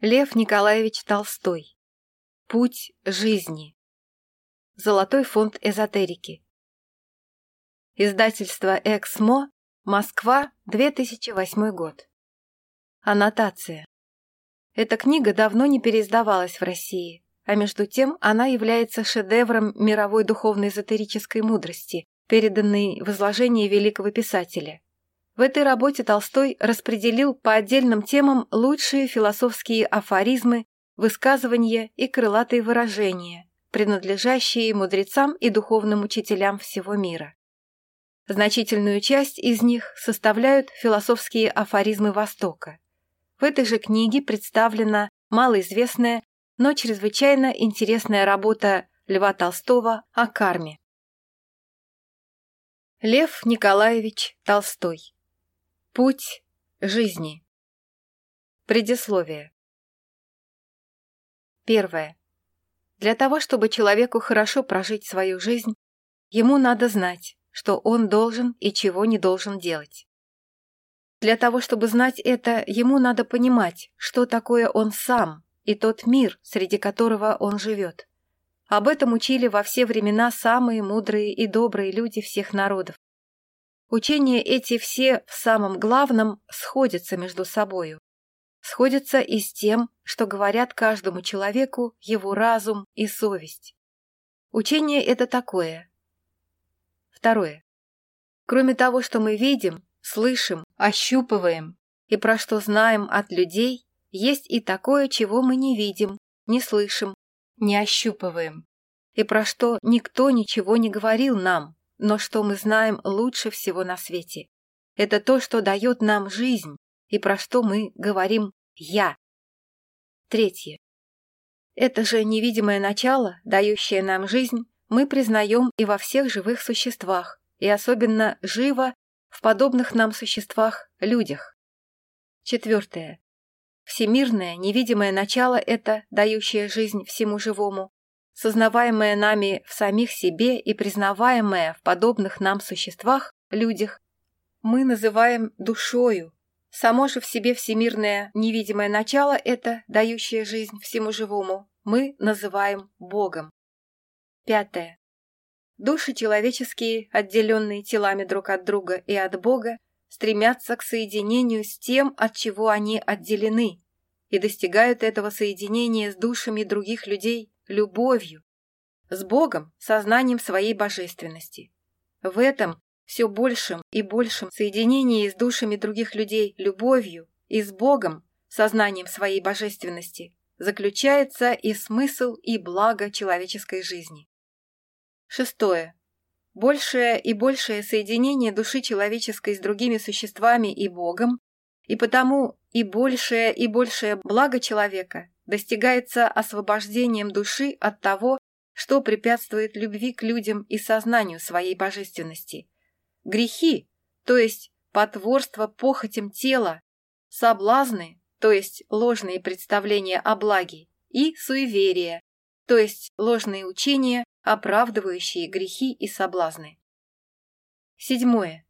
Лев Николаевич Толстой. Путь жизни. Золотой фонд эзотерики. Издательство «Эксмо», Москва, 2008 год. Аннотация. Эта книга давно не переиздавалась в России, а между тем она является шедевром мировой духовной эзотерической мудрости, переданной в изложении великого писателя – в В этой работе Толстой распределил по отдельным темам лучшие философские афоризмы, высказывания и крылатые выражения, принадлежащие мудрецам и духовным учителям всего мира. Значительную часть из них составляют философские афоризмы Востока. В этой же книге представлена малоизвестная, но чрезвычайно интересная работа Льва Толстого о карме. Лев Николаевич Толстой Путь жизни. Предисловие. Первое. Для того, чтобы человеку хорошо прожить свою жизнь, ему надо знать, что он должен и чего не должен делать. Для того, чтобы знать это, ему надо понимать, что такое он сам и тот мир, среди которого он живет. Об этом учили во все времена самые мудрые и добрые люди всех народов. Учение эти все в самом главном сходятся между собою. Сходятся и с тем, что говорят каждому человеку его разум и совесть. Учение это такое. Второе. Кроме того, что мы видим, слышим, ощупываем и про что знаем от людей, есть и такое, чего мы не видим, не слышим, не ощупываем, и про что никто ничего не говорил нам, но что мы знаем лучше всего на свете. Это то, что дает нам жизнь, и про что мы говорим «я». Третье. Это же невидимое начало, дающее нам жизнь, мы признаем и во всех живых существах, и особенно живо в подобных нам существах людях. Четвертое. Всемирное, невидимое начало это, дающее жизнь всему живому, сознаваемое нами в самих себе и признаваемое в подобных нам существах, людях, мы называем душою. Само же в себе всемирное невидимое начало это, дающее жизнь всему живому, мы называем Богом. Пятое. Души человеческие, отделенные телами друг от друга и от Бога, стремятся к соединению с тем, от чего они отделены, и достигают этого соединения с душами других людей любовью, с Богом, сознанием своей божественности. В этом все большем и большем соединении с душами других людей любовью и с Богом, сознанием своей божественности, заключается и смысл, и благо человеческой жизни. Шестое. Большее и большее соединение души человеческой с другими существами и Богом, и потому и большее и большее благо человека достигается освобождением души от того, что препятствует любви к людям и сознанию своей божественности. Грехи, то есть потворство похотям тела, соблазны, то есть ложные представления о благе, и суеверия, то есть ложные учения, оправдывающие грехи и соблазны. Седьмое.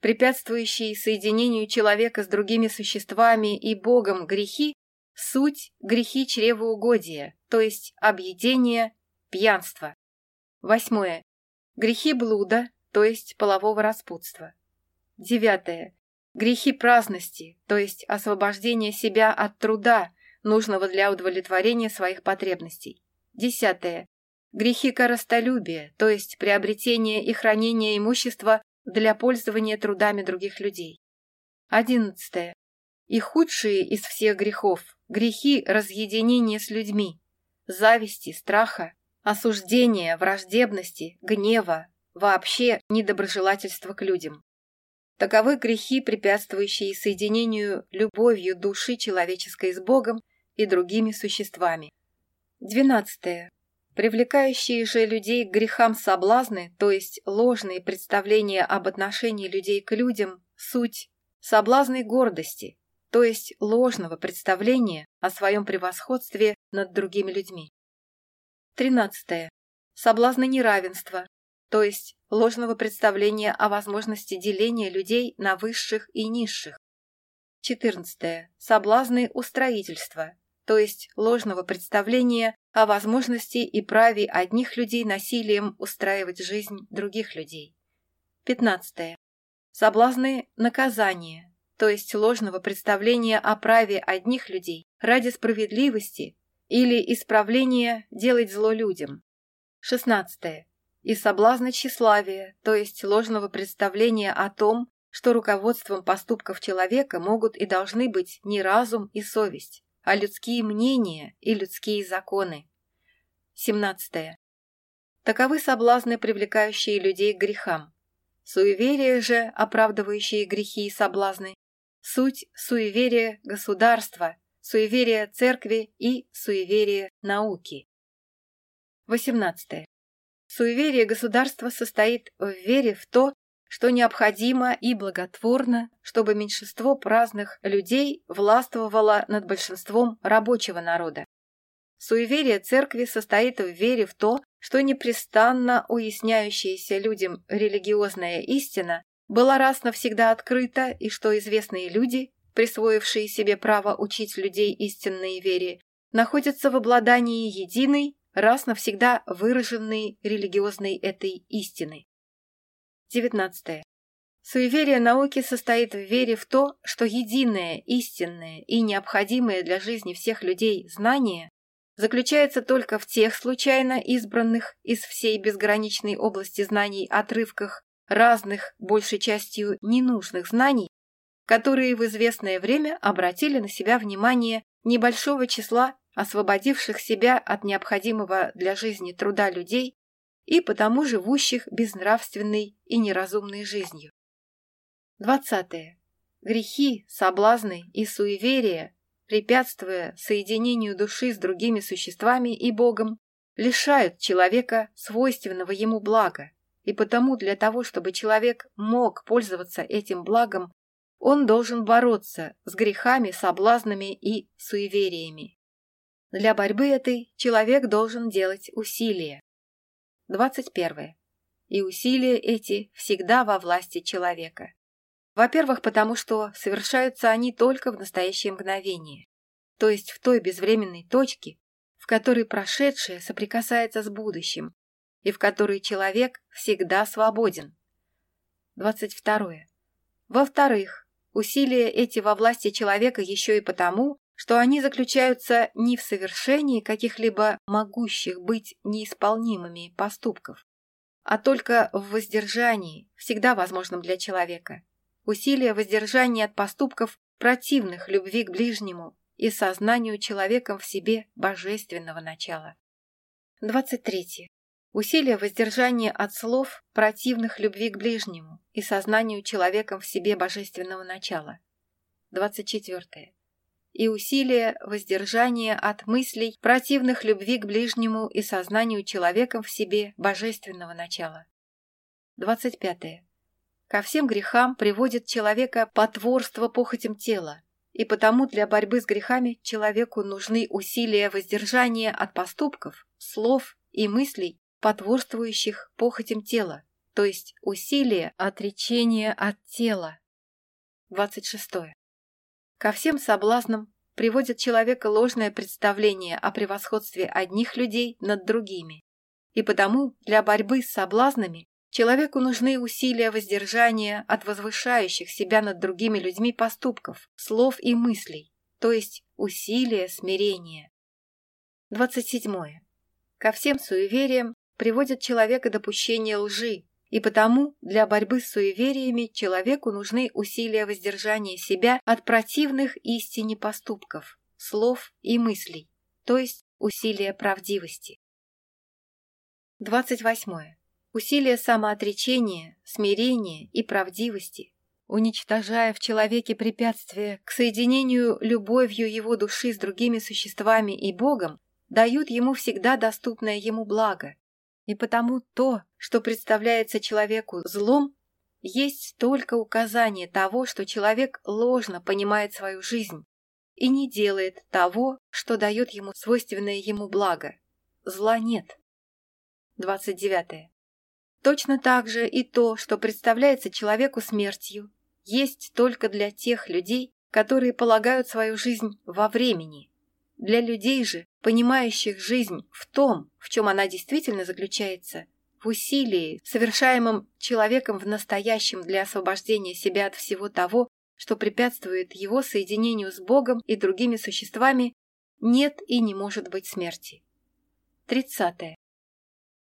Препятствующие соединению человека с другими существами и Богом грехи Суть – грехи чревоугодия, то есть объедение, пьянство. Восьмое. Грехи блуда, то есть полового распутства. Девятое. Грехи праздности, то есть освобождение себя от труда, нужного для удовлетворения своих потребностей. Десятое. Грехи коростолюбия, то есть приобретение и хранение имущества для пользования трудами других людей. Одиннадцатое. И худшие из всех грехов грехи разъединения с людьми, зависти, страха, осуждения, враждебности, гнева, вообще недоброжелательства к людям. Таковы грехи, препятствующие соединению любовью души человеческой с Богом и другими существами. Двенадцатое. Привлекающие же людей к грехам соблазны, то есть ложные представления об отношении людей к людям, суть соблазны гордости, То есть ложного представления о своем превосходстве над другими людьми. 13. Соблазны неравенства, то есть ложного представления о возможности деления людей на высших и низших. 14. Соблазны устроительства, то есть ложного представления о возможности и праве одних людей насилием устраивать жизнь других людей. 15. Соблазны наказания, то есть ложного представления о праве одних людей ради справедливости или исправления делать зло людям. 16. И соблазны тщеславия, то есть ложного представления о том, что руководством поступков человека могут и должны быть не разум и совесть, а людские мнения и людские законы. 17. Таковы соблазны, привлекающие людей к грехам. Суеверие же, оправдывающие грехи и соблазны, суть суеверия государства, суеверия церкви и суеверия науки. 18. Суеверие государства состоит в вере в то, что необходимо и благотворно, чтобы меньшинство праздных людей властвовало над большинством рабочего народа. Суеверие церкви состоит в вере в то, что непрестанно уясняющаяся людям религиозная истина Была Расна всегда открыта, и что известные люди, присвоившие себе право учить людей истинной вере, находятся в обладании единой, раз навсегда выраженной религиозной этой истины. 19. Суеверие науки состоит в вере в то, что единое, истинное и необходимое для жизни всех людей знание заключается только в тех случайно избранных из всей безграничной области знаний отрывках, разных, большей частью ненужных знаний, которые в известное время обратили на себя внимание небольшого числа освободивших себя от необходимого для жизни труда людей и потому живущих безнравственной и неразумной жизнью. 20. Грехи, соблазны и суеверия, препятствуя соединению души с другими существами и Богом, лишают человека свойственного ему блага, и потому для того, чтобы человек мог пользоваться этим благом, он должен бороться с грехами, соблазнами и суевериями. Для борьбы этой человек должен делать усилия. 21. И усилия эти всегда во власти человека. Во-первых, потому что совершаются они только в настоящее мгновение, то есть в той безвременной точке, в которой прошедшее соприкасается с будущим, и в И в которой человек всегда свободен. 22. Во-вторых, усилия эти во власти человека еще и потому, что они заключаются не в совершении каких-либо могущих быть неисполнимыми поступков, а только в воздержании, всегда возможном для человека. Усилия воздержания от поступков, противных любви к ближнему и сознанию человеком в себе божественного начала. 23. Усилия воздержания от слов, противных любви к ближнему и сознанию человеком в себе божественного начала. 24. И усилия воздержания от мыслей, противных любви к ближнему и сознанию человеком в себе божественного начала. 25. Ко всем грехам приводит человека потворство похотям тела, и потому для борьбы с грехами человеку нужны усилия воздержания от поступков, слов и мыслей, потворствующих похотям тела, то есть усилия отречения от тела. 26. Ко всем соблазнам приводит человека ложное представление о превосходстве одних людей над другими. И потому для борьбы с соблазнами человеку нужны усилия воздержания от возвышающих себя над другими людьми поступков, слов и мыслей, то есть усилия смирения. 27. Ко всем суевериям приводят человека допущение лжи, и потому для борьбы с суевериями человеку нужны усилия воздержания себя от противных истине поступков, слов и мыслей, то есть усилия правдивости. 28. Усилия самоотречения, смирения и правдивости, уничтожая в человеке препятствия к соединению любовью его души с другими существами и Богом, дают ему всегда доступное ему благо и потому то, что представляется человеку злом, есть только указание того, что человек ложно понимает свою жизнь и не делает того, что дает ему свойственное ему благо. Зла нет. 29. Точно так же и то, что представляется человеку смертью, есть только для тех людей, которые Для людей же, понимающих жизнь в том, в чем она действительно заключается, в усилии, совершаемом человеком в настоящем для освобождения себя от всего того, что препятствует его соединению с Богом и другими существами, нет и не может быть смерти. 30.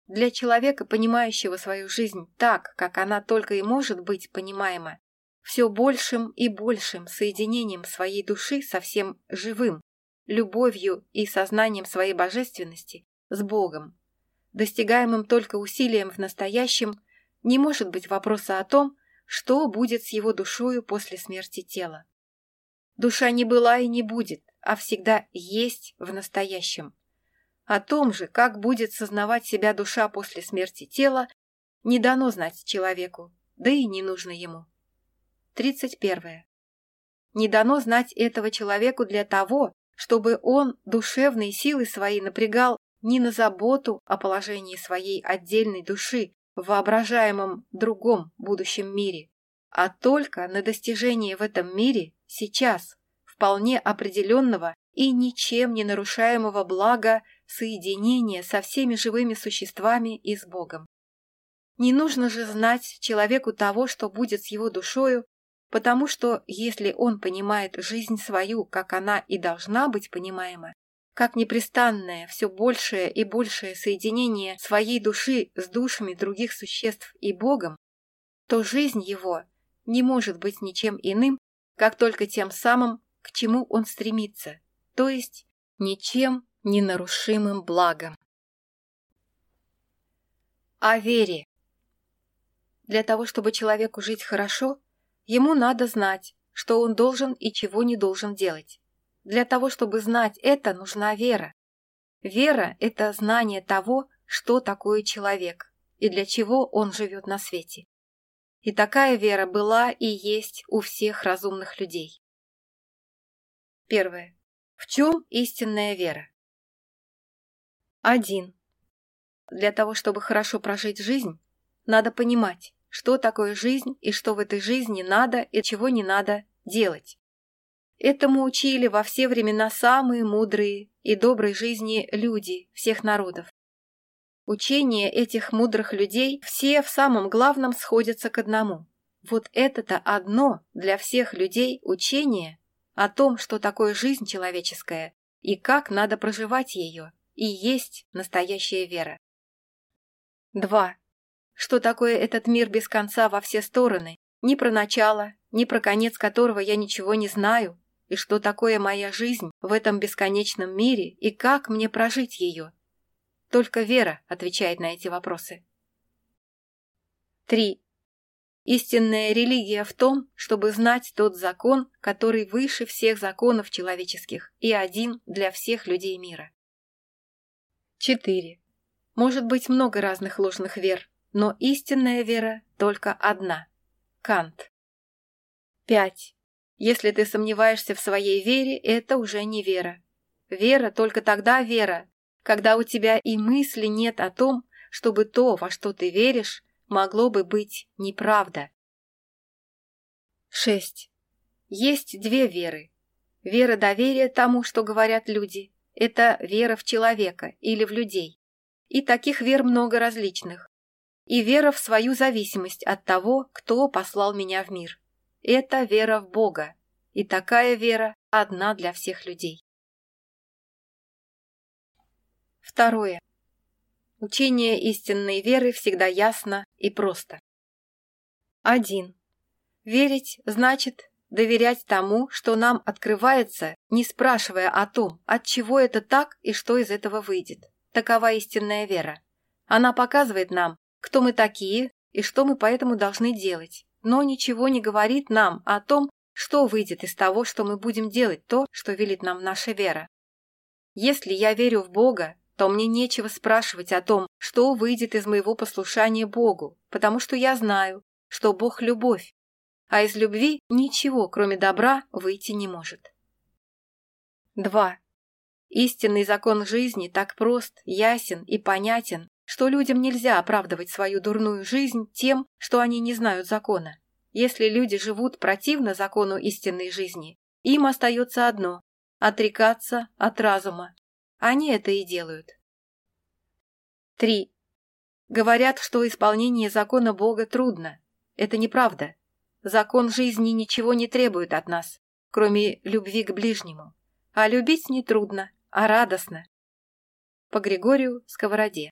Для человека, понимающего свою жизнь так, как она только и может быть понимаема, все большим и большим соединением своей души со всем живым, любовью и сознанием своей божественности с Богом. Достигаемым только усилием в настоящем не может быть вопроса о том, что будет с его душою после смерти тела. Душа не была и не будет, а всегда есть в настоящем. О том же, как будет сознавать себя душа после смерти тела, не дано знать человеку, да и не нужно ему. 31. Не дано знать этого человеку для того, чтобы он душевные силы свои напрягал не на заботу о положении своей отдельной души в воображаемом другом будущем мире, а только на достижение в этом мире сейчас вполне определенного и ничем не нарушаемого блага соединения со всеми живыми существами и с Богом. Не нужно же знать человеку того, что будет с его душою, потому что если он понимает жизнь свою, как она и должна быть понимаема, как непрестанное, все большее и большее соединение своей души с душами других существ и Богом, то жизнь его не может быть ничем иным, как только тем самым, к чему он стремится, то есть ничем ненарушимым благом. О вере. Для того, чтобы человеку жить хорошо – ему надо знать, что он должен и чего не должен делать. Для того, чтобы знать это, нужна вера. Вера – это знание того, что такое человек и для чего он живет на свете. И такая вера была и есть у всех разумных людей. Первое. В чем истинная вера? 1. Для того, чтобы хорошо прожить жизнь, надо понимать, что такое жизнь и что в этой жизни надо и чего не надо делать. Этому учили во все времена самые мудрые и добрые жизни люди всех народов. Учения этих мудрых людей все в самом главном сходятся к одному. Вот это-то одно для всех людей учение о том, что такое жизнь человеческая и как надо проживать ее, и есть настоящая вера. 2 что такое этот мир без конца во все стороны, ни про начало, ни про конец которого я ничего не знаю, и что такое моя жизнь в этом бесконечном мире и как мне прожить ее. Только Вера отвечает на эти вопросы. 3. Истинная религия в том, чтобы знать тот закон, который выше всех законов человеческих и один для всех людей мира. 4. Может быть много разных ложных вер, но истинная вера только одна. Кант. 5. Если ты сомневаешься в своей вере, это уже не вера. Вера только тогда вера, когда у тебя и мысли нет о том, чтобы то, во что ты веришь, могло бы быть неправда. 6. Есть две веры. Вера доверия тому, что говорят люди. Это вера в человека или в людей. И таких вер много различных и вера в свою зависимость от того, кто послал меня в мир. Это вера в Бога, и такая вера одна для всех людей. Второе. Учение истинной веры всегда ясно и просто. 1. Верить значит доверять тому, что нам открывается, не спрашивая о том, от чего это так и что из этого выйдет. Такова истинная вера. Она показывает нам, кто мы такие и что мы поэтому должны делать но ничего не говорит нам о том, что выйдет из того, что мы будем делать то, что велит нам наша вера. Если я верю в Бога, то мне нечего спрашивать о том, что выйдет из моего послушания Богу, потому что я знаю, что Бог – любовь, а из любви ничего, кроме добра, выйти не может. что людям нельзя оправдывать свою дурную жизнь тем, что они не знают закона. Если люди живут противно закону истинной жизни, им остается одно – отрекаться от разума. Они это и делают. 3. Говорят, что исполнение закона Бога трудно. Это неправда. Закон жизни ничего не требует от нас, кроме любви к ближнему. А любить нетрудно, а радостно. По Григорию Сковороде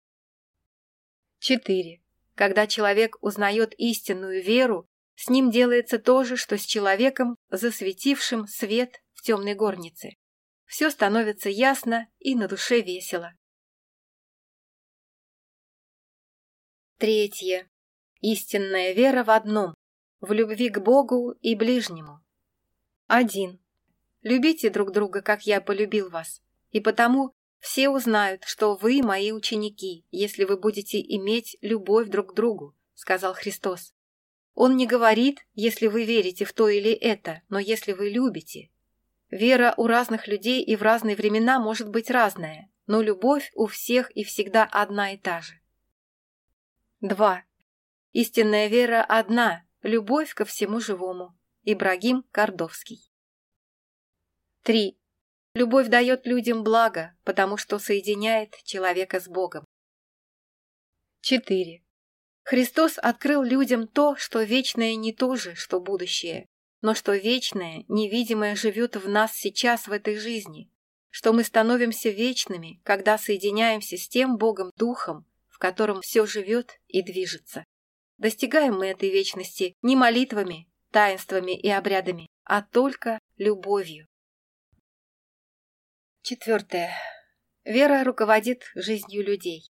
4. Когда человек узнает истинную веру, с ним делается то же, что с человеком, засветившим свет в темной горнице. Все становится ясно и на душе весело. Третье. Истинная вера в одном, в любви к Богу и ближнему. Один. Любите друг друга, как я полюбил вас, и потому Все узнают, что вы мои ученики, если вы будете иметь любовь друг к другу», — сказал Христос. Он не говорит, если вы верите в то или это, но если вы любите. Вера у разных людей и в разные времена может быть разная, но любовь у всех и всегда одна и та же. 2. Истинная вера одна, любовь ко всему живому. Ибрагим Кордовский. 3. Любовь дает людям благо, потому что соединяет человека с Богом. 4. Христос открыл людям то, что вечное не то же, что будущее, но что вечное, невидимое живет в нас сейчас в этой жизни, что мы становимся вечными, когда соединяемся с тем Богом Духом, в котором все живет и движется. Достигаем мы этой вечности не молитвами, таинствами и обрядами, а только любовью. Четвертое. Вера руководит жизнью людей.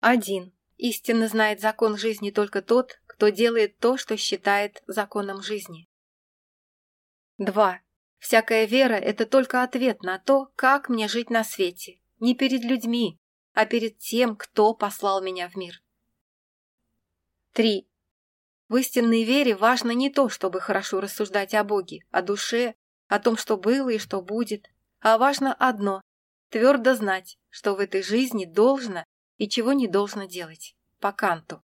Один. Истинно знает закон жизни только тот, кто делает то, что считает законом жизни. Два. Всякая вера – это только ответ на то, как мне жить на свете, не перед людьми, а перед тем, кто послал меня в мир. Три. В истинной вере важно не то, чтобы хорошо рассуждать о Боге, о душе, о том, что было и что будет, а важно одно – твердо знать, что в этой жизни должно и чего не должно делать. По Канту.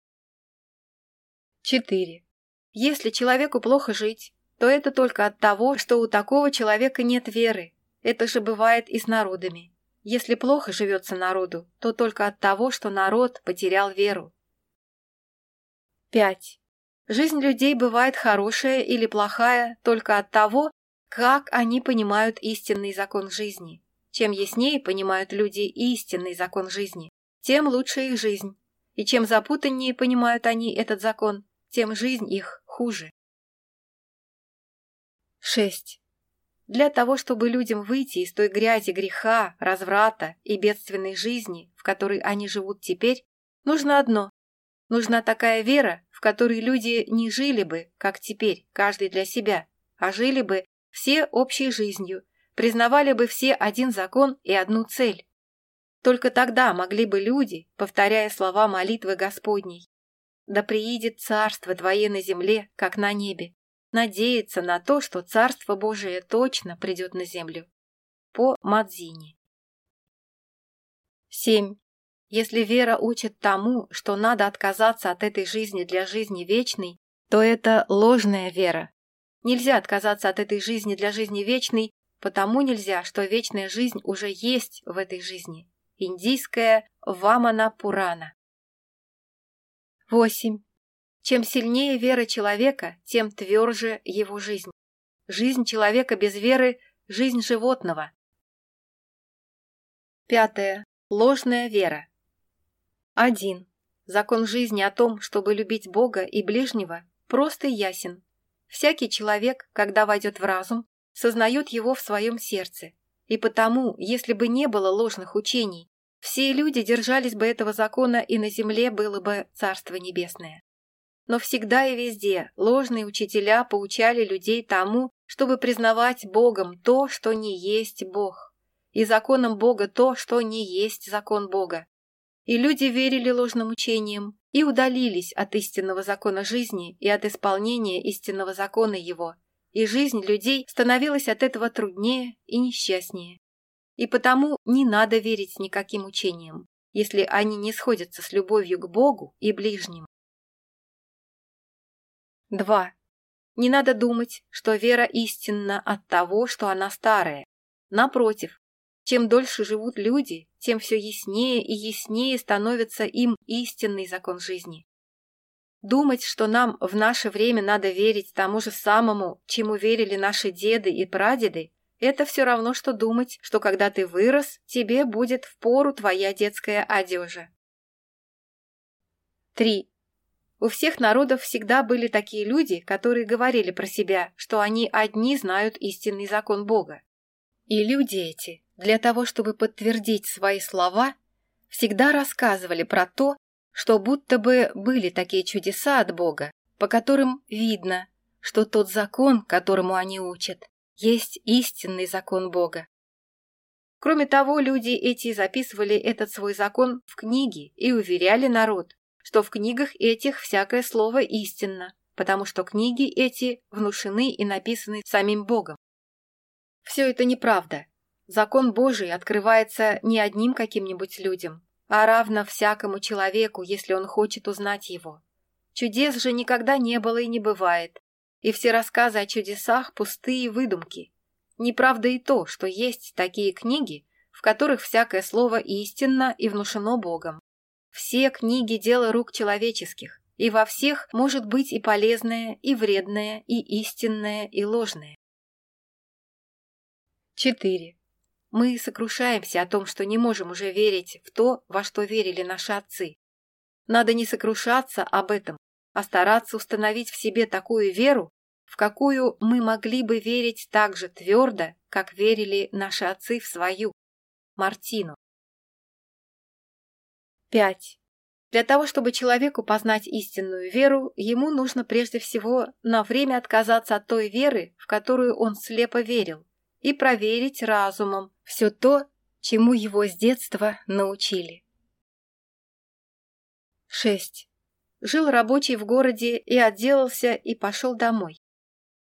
4. Если человеку плохо жить, то это только от того, что у такого человека нет веры. Это же бывает и с народами. Если плохо живется народу, то только от того, что народ потерял веру. 5. Жизнь людей бывает хорошая или плохая только от того, как они понимают истинный закон жизни. Чем яснее понимают люди истинный закон жизни, тем лучше их жизнь. И чем запутаннее понимают они этот закон, тем жизнь их хуже. 6. Для того, чтобы людям выйти из той грязи греха, разврата и бедственной жизни, в которой они живут теперь, нужно одно. Нужна такая вера, в которой люди не жили бы, как теперь, каждый для себя, а жили бы все общей жизнью, признавали бы все один закон и одну цель. Только тогда могли бы люди, повторяя слова молитвы Господней, «Да приидет царство Твое на земле, как на небе», надеяться на то, что царство Божие точно придет на землю. По Мадзини. 7. Если вера учит тому, что надо отказаться от этой жизни для жизни вечной, то это ложная вера, Нельзя отказаться от этой жизни для жизни вечной, потому нельзя, что вечная жизнь уже есть в этой жизни. Индийская Вамана Пурана. 8. Чем сильнее вера человека, тем тверже его жизнь. Жизнь человека без веры – жизнь животного. Пятое. Ложная вера. 1. Закон жизни о том, чтобы любить Бога и ближнего, прост и ясен. Всякий человек, когда войдет в разум, сознает его в своем сердце, и потому, если бы не было ложных учений, все люди держались бы этого закона, и на земле было бы Царство Небесное. Но всегда и везде ложные учителя поучали людей тому, чтобы признавать Богом то, что не есть Бог, и законом Бога то, что не есть закон Бога. И люди верили ложным учениям и удалились от истинного закона жизни и от исполнения истинного закона его, и жизнь людей становилась от этого труднее и несчастнее. И потому не надо верить никаким учениям, если они не сходятся с любовью к Богу и ближним. 2. Не надо думать, что вера истинна от того, что она старая, Напротив, чем дольше живут люди, тем все яснее и яснее становится им истинный закон жизни. Думать, что нам в наше время надо верить тому же самому, чему верили наши деды и прадеды, это все равно, что думать, что когда ты вырос, тебе будет в пору твоя детская одежа. 3. У всех народов всегда были такие люди, которые говорили про себя, что они одни знают истинный закон Бога. И люди эти для того, чтобы подтвердить свои слова, всегда рассказывали про то, что будто бы были такие чудеса от Бога, по которым видно, что тот закон, которому они учат, есть истинный закон Бога. Кроме того, люди эти записывали этот свой закон в книги и уверяли народ, что в книгах этих всякое слово истинно, потому что книги эти внушены и написаны самим Богом. Все это неправда, Закон Божий открывается не одним каким-нибудь людям, а равно всякому человеку, если он хочет узнать его. Чудес же никогда не было и не бывает, и все рассказы о чудесах – пустые выдумки. Неправда и то, что есть такие книги, в которых всякое слово истинно и внушено Богом. Все книги – дело рук человеческих, и во всех может быть и полезное, и вредное, и истинное, и ложное. 4. Мы сокрушаемся о том, что не можем уже верить в то, во что верили наши отцы. Надо не сокрушаться об этом, а стараться установить в себе такую веру, в какую мы могли бы верить так же твердо, как верили наши отцы в свою, Мартину. 5. Для того, чтобы человеку познать истинную веру, ему нужно прежде всего на время отказаться от той веры, в которую он слепо верил, и проверить разумом все то, чему его с детства научили. 6. Жил рабочий в городе и отделался и пошел домой.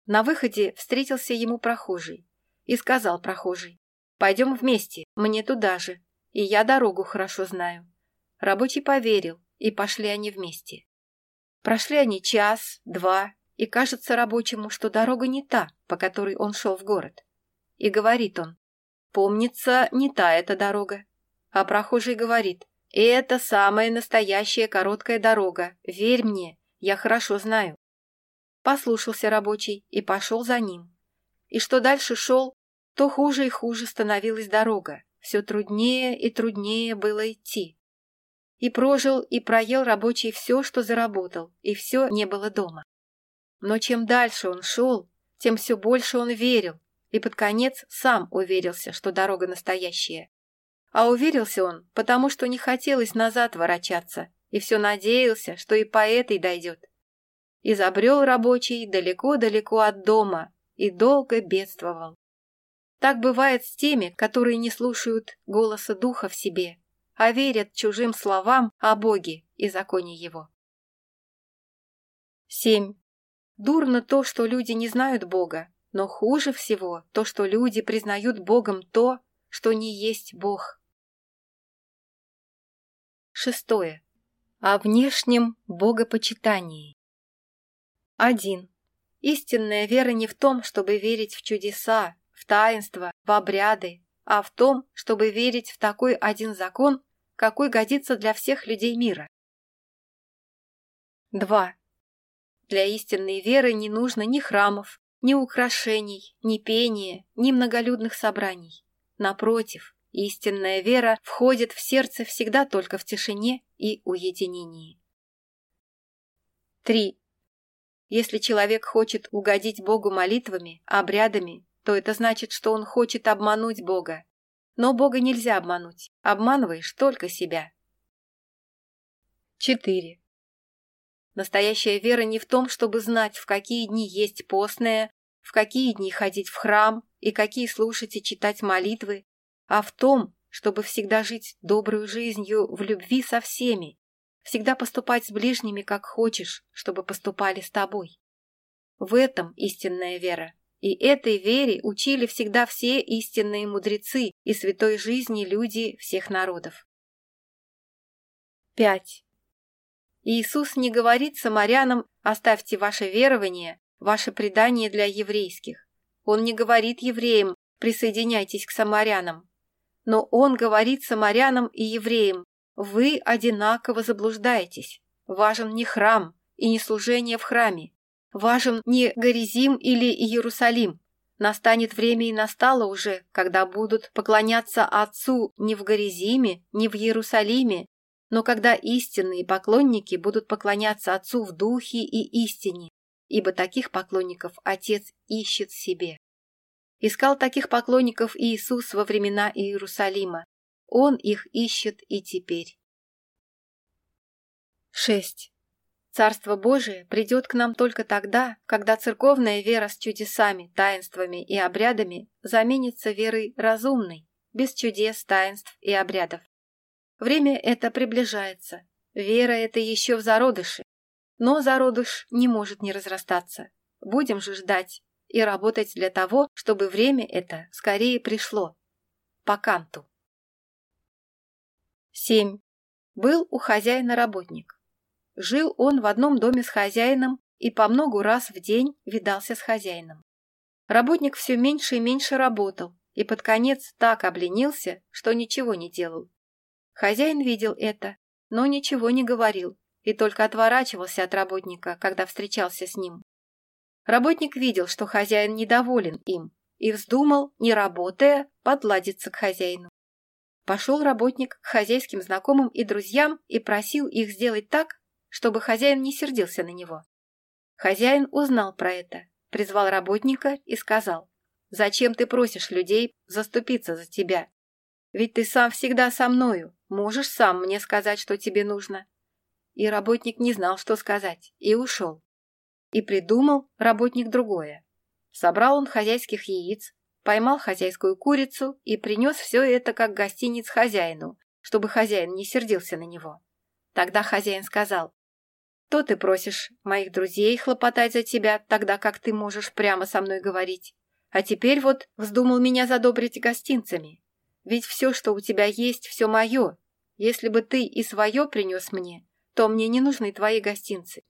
На выходе встретился ему прохожий и сказал прохожий, «Пойдем вместе, мне туда же, и я дорогу хорошо знаю». Рабочий поверил, и пошли они вместе. Прошли они час, два, и кажется рабочему, что дорога не та, по которой он шел в город и говорит он. Помнится, не та эта дорога. А прохожий говорит. Это самая настоящая короткая дорога. Верь мне, я хорошо знаю. Послушался рабочий и пошел за ним. И что дальше шел, то хуже и хуже становилась дорога. Все труднее и труднее было идти. И прожил, и проел рабочий все, что заработал, и все не было дома. Но чем дальше он шел, тем все больше он верил, и под конец сам уверился, что дорога настоящая. А уверился он, потому что не хотелось назад ворочаться, и все надеялся, что и по этой дойдет. Изобрел рабочий далеко-далеко от дома и долго бедствовал. Так бывает с теми, которые не слушают голоса духа в себе, а верят чужим словам о Боге и законе Его. 7. Дурно то, что люди не знают Бога, но хуже всего то, что люди признают Богом то, что не есть Бог. Шестое. О внешнем богопочитании. 1. Истинная вера не в том, чтобы верить в чудеса, в таинства, в обряды, а в том, чтобы верить в такой один закон, какой годится для всех людей мира. 2. Для Ни украшений, ни пения, ни многолюдных собраний. Напротив, истинная вера входит в сердце всегда только в тишине и уединении. 3. Если человек хочет угодить Богу молитвами, обрядами, то это значит, что он хочет обмануть Бога. Но Бога нельзя обмануть, обманываешь только себя. 4. Настоящая вера не в том, чтобы знать, в какие дни есть постное, в какие дни ходить в храм и какие слушать и читать молитвы, а в том, чтобы всегда жить доброй жизнью в любви со всеми, всегда поступать с ближними, как хочешь, чтобы поступали с тобой. В этом истинная вера. И этой вере учили всегда все истинные мудрецы и святой жизни люди всех народов. 5. Иисус не говорит самарянам «оставьте ваше верование, ваше предание для еврейских». Он не говорит евреям «присоединяйтесь к самарянам». Но Он говорит самарянам и евреям «вы одинаково заблуждаетесь». Важен не храм и не служение в храме. Важен не Горизим или Иерусалим. Настанет время и настало уже, когда будут поклоняться Отцу не в Горизиме, не в Иерусалиме, но когда истинные поклонники будут поклоняться Отцу в Духе и истине, ибо таких поклонников Отец ищет себе. Искал таких поклонников Иисус во времена Иерусалима. Он их ищет и теперь. 6. Царство Божие придет к нам только тогда, когда церковная вера с чудесами, таинствами и обрядами заменится верой разумной, без чудес, таинств и обрядов. Время это приближается. Вера это еще в зародыши. Но зародыш не может не разрастаться. Будем же ждать и работать для того, чтобы время это скорее пришло. По канту. 7. Был у хозяина работник. Жил он в одном доме с хозяином и по многу раз в день видался с хозяином. Работник все меньше и меньше работал, и под конец так обленился, что ничего не делал, Хозяин видел это, но ничего не говорил и только отворачивался от работника, когда встречался с ним. Работник видел, что хозяин недоволен им, и вздумал, не работая, подладиться к хозяину. Пошел работник к хозяйским знакомым и друзьям и просил их сделать так, чтобы хозяин не сердился на него. Хозяин узнал про это, призвал работника и сказал, «Зачем ты просишь людей заступиться за тебя? Ведь ты сам всегда со мною, можешь сам мне сказать, что тебе нужно». И работник не знал, что сказать, и ушел. И придумал работник другое. Собрал он хозяйских яиц, поймал хозяйскую курицу и принес все это как гостиниц хозяину, чтобы хозяин не сердился на него. Тогда хозяин сказал, «То ты просишь моих друзей хлопотать за тебя, тогда как ты можешь прямо со Ведь все, что у тебя есть, все мое. Если бы ты и свое принес мне, то мне не нужны твои гостинцы.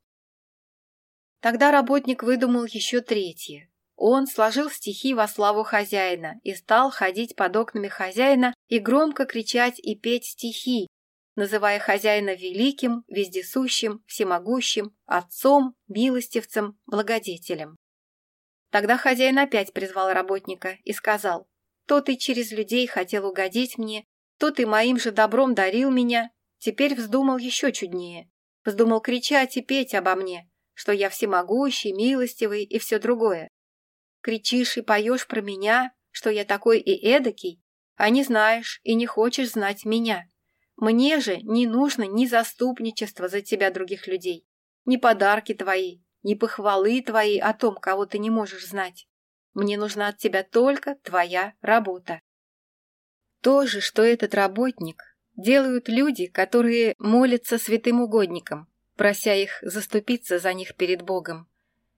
Тогда работник выдумал еще третье. Он сложил стихи во славу хозяина и стал ходить под окнами хозяина и громко кричать и петь стихи, называя хозяина великим, вездесущим, всемогущим, отцом, милостивцем, благодетелем. Тогда хозяин опять призвал работника и сказал, «То ты через людей хотел угодить мне, то ты моим же добром дарил меня, теперь вздумал еще чуднее, вздумал кричать и петь обо мне, что я всемогущий, милостивый и все другое. Кричишь и поешь про меня, что я такой и эдакий, а не знаешь и не хочешь знать меня. Мне же не нужно ни заступничества за тебя других людей, ни подарки твои, ни похвалы твои Мне нужна от тебя только твоя работа. То же, что этот работник, делают люди, которые молятся святым угодникам, прося их заступиться за них перед Богом.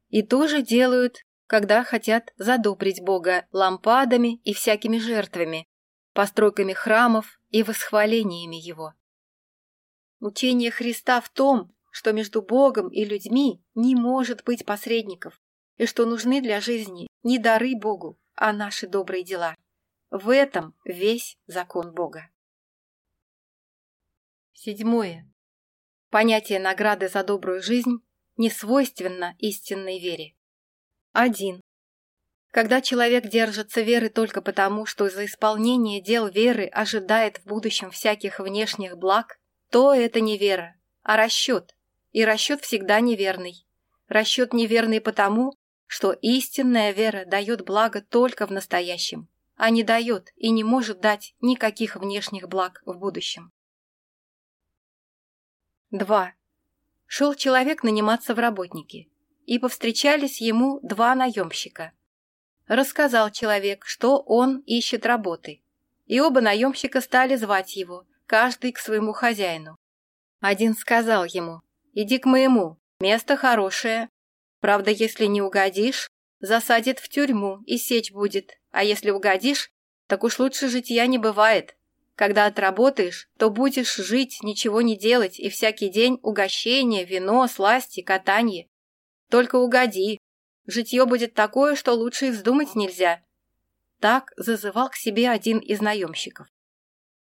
И то же делают, когда хотят задобрить Бога лампадами и всякими жертвами, постройками храмов и восхвалениями Его. Учение Христа в том, что между Богом и людьми не может быть посредников. и что нужны для жизни не дары Богу, а наши добрые дела. В этом весь закон Бога. Седьмое. Понятие награды за добрую жизнь не свойственно истинной вере. 1. Когда человек держится веры только потому, что за исполнение дел веры ожидает в будущем всяких внешних благ, то это не вера, а расчет. И расчет всегда неверный. Расчет неверный потому, что истинная вера дает благо только в настоящем, а не дает и не может дать никаких внешних благ в будущем. 2. Шел человек наниматься в работники, и повстречались ему два наемщика. Рассказал человек, что он ищет работы, и оба наемщика стали звать его, каждый к своему хозяину. Один сказал ему, «Иди к моему, место хорошее, Правда, если не угодишь, засадит в тюрьму и сечь будет. А если угодишь, так уж лучше житья не бывает. Когда отработаешь, то будешь жить, ничего не делать, и всякий день угощение, вино, сласти, катанье. Только угоди. Житье будет такое, что лучше и вздумать нельзя. Так зазывал к себе один из наемщиков.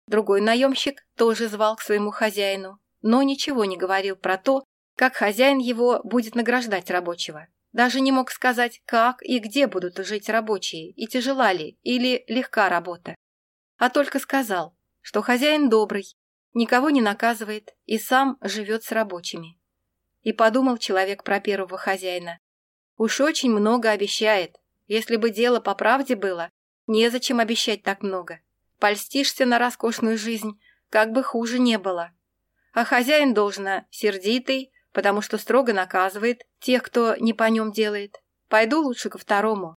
Другой наемщик тоже звал к своему хозяину, но ничего не говорил про то, как хозяин его будет награждать рабочего. Даже не мог сказать, как и где будут жить рабочие, и тяжела ли или легка работа. А только сказал, что хозяин добрый, никого не наказывает и сам живет с рабочими. И подумал человек про первого хозяина. Уж очень много обещает. Если бы дело по правде было, незачем обещать так много. Польстишься на роскошную жизнь, как бы хуже не было. А хозяин должно сердитый, потому что строго наказывает тех, кто не по нем делает. Пойду лучше ко второму.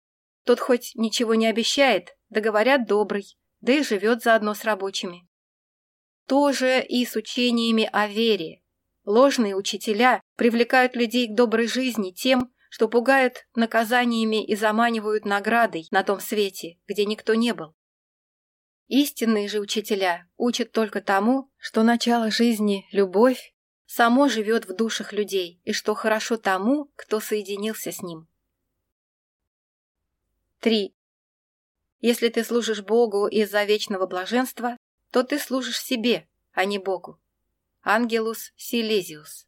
Тот хоть ничего не обещает, да говорят добрый, да и живет заодно с рабочими. Тоже и с учениями о вере. Ложные учителя привлекают людей к доброй жизни тем, что пугают наказаниями и заманивают наградой на том свете, где никто не был. Истинные же учителя учат только тому, что начало жизни – любовь, само живет в душах людей, и что хорошо тому, кто соединился с ним. 3. Если ты служишь Богу из-за вечного блаженства, то ты служишь себе, а не Богу. Ангелус Силезиус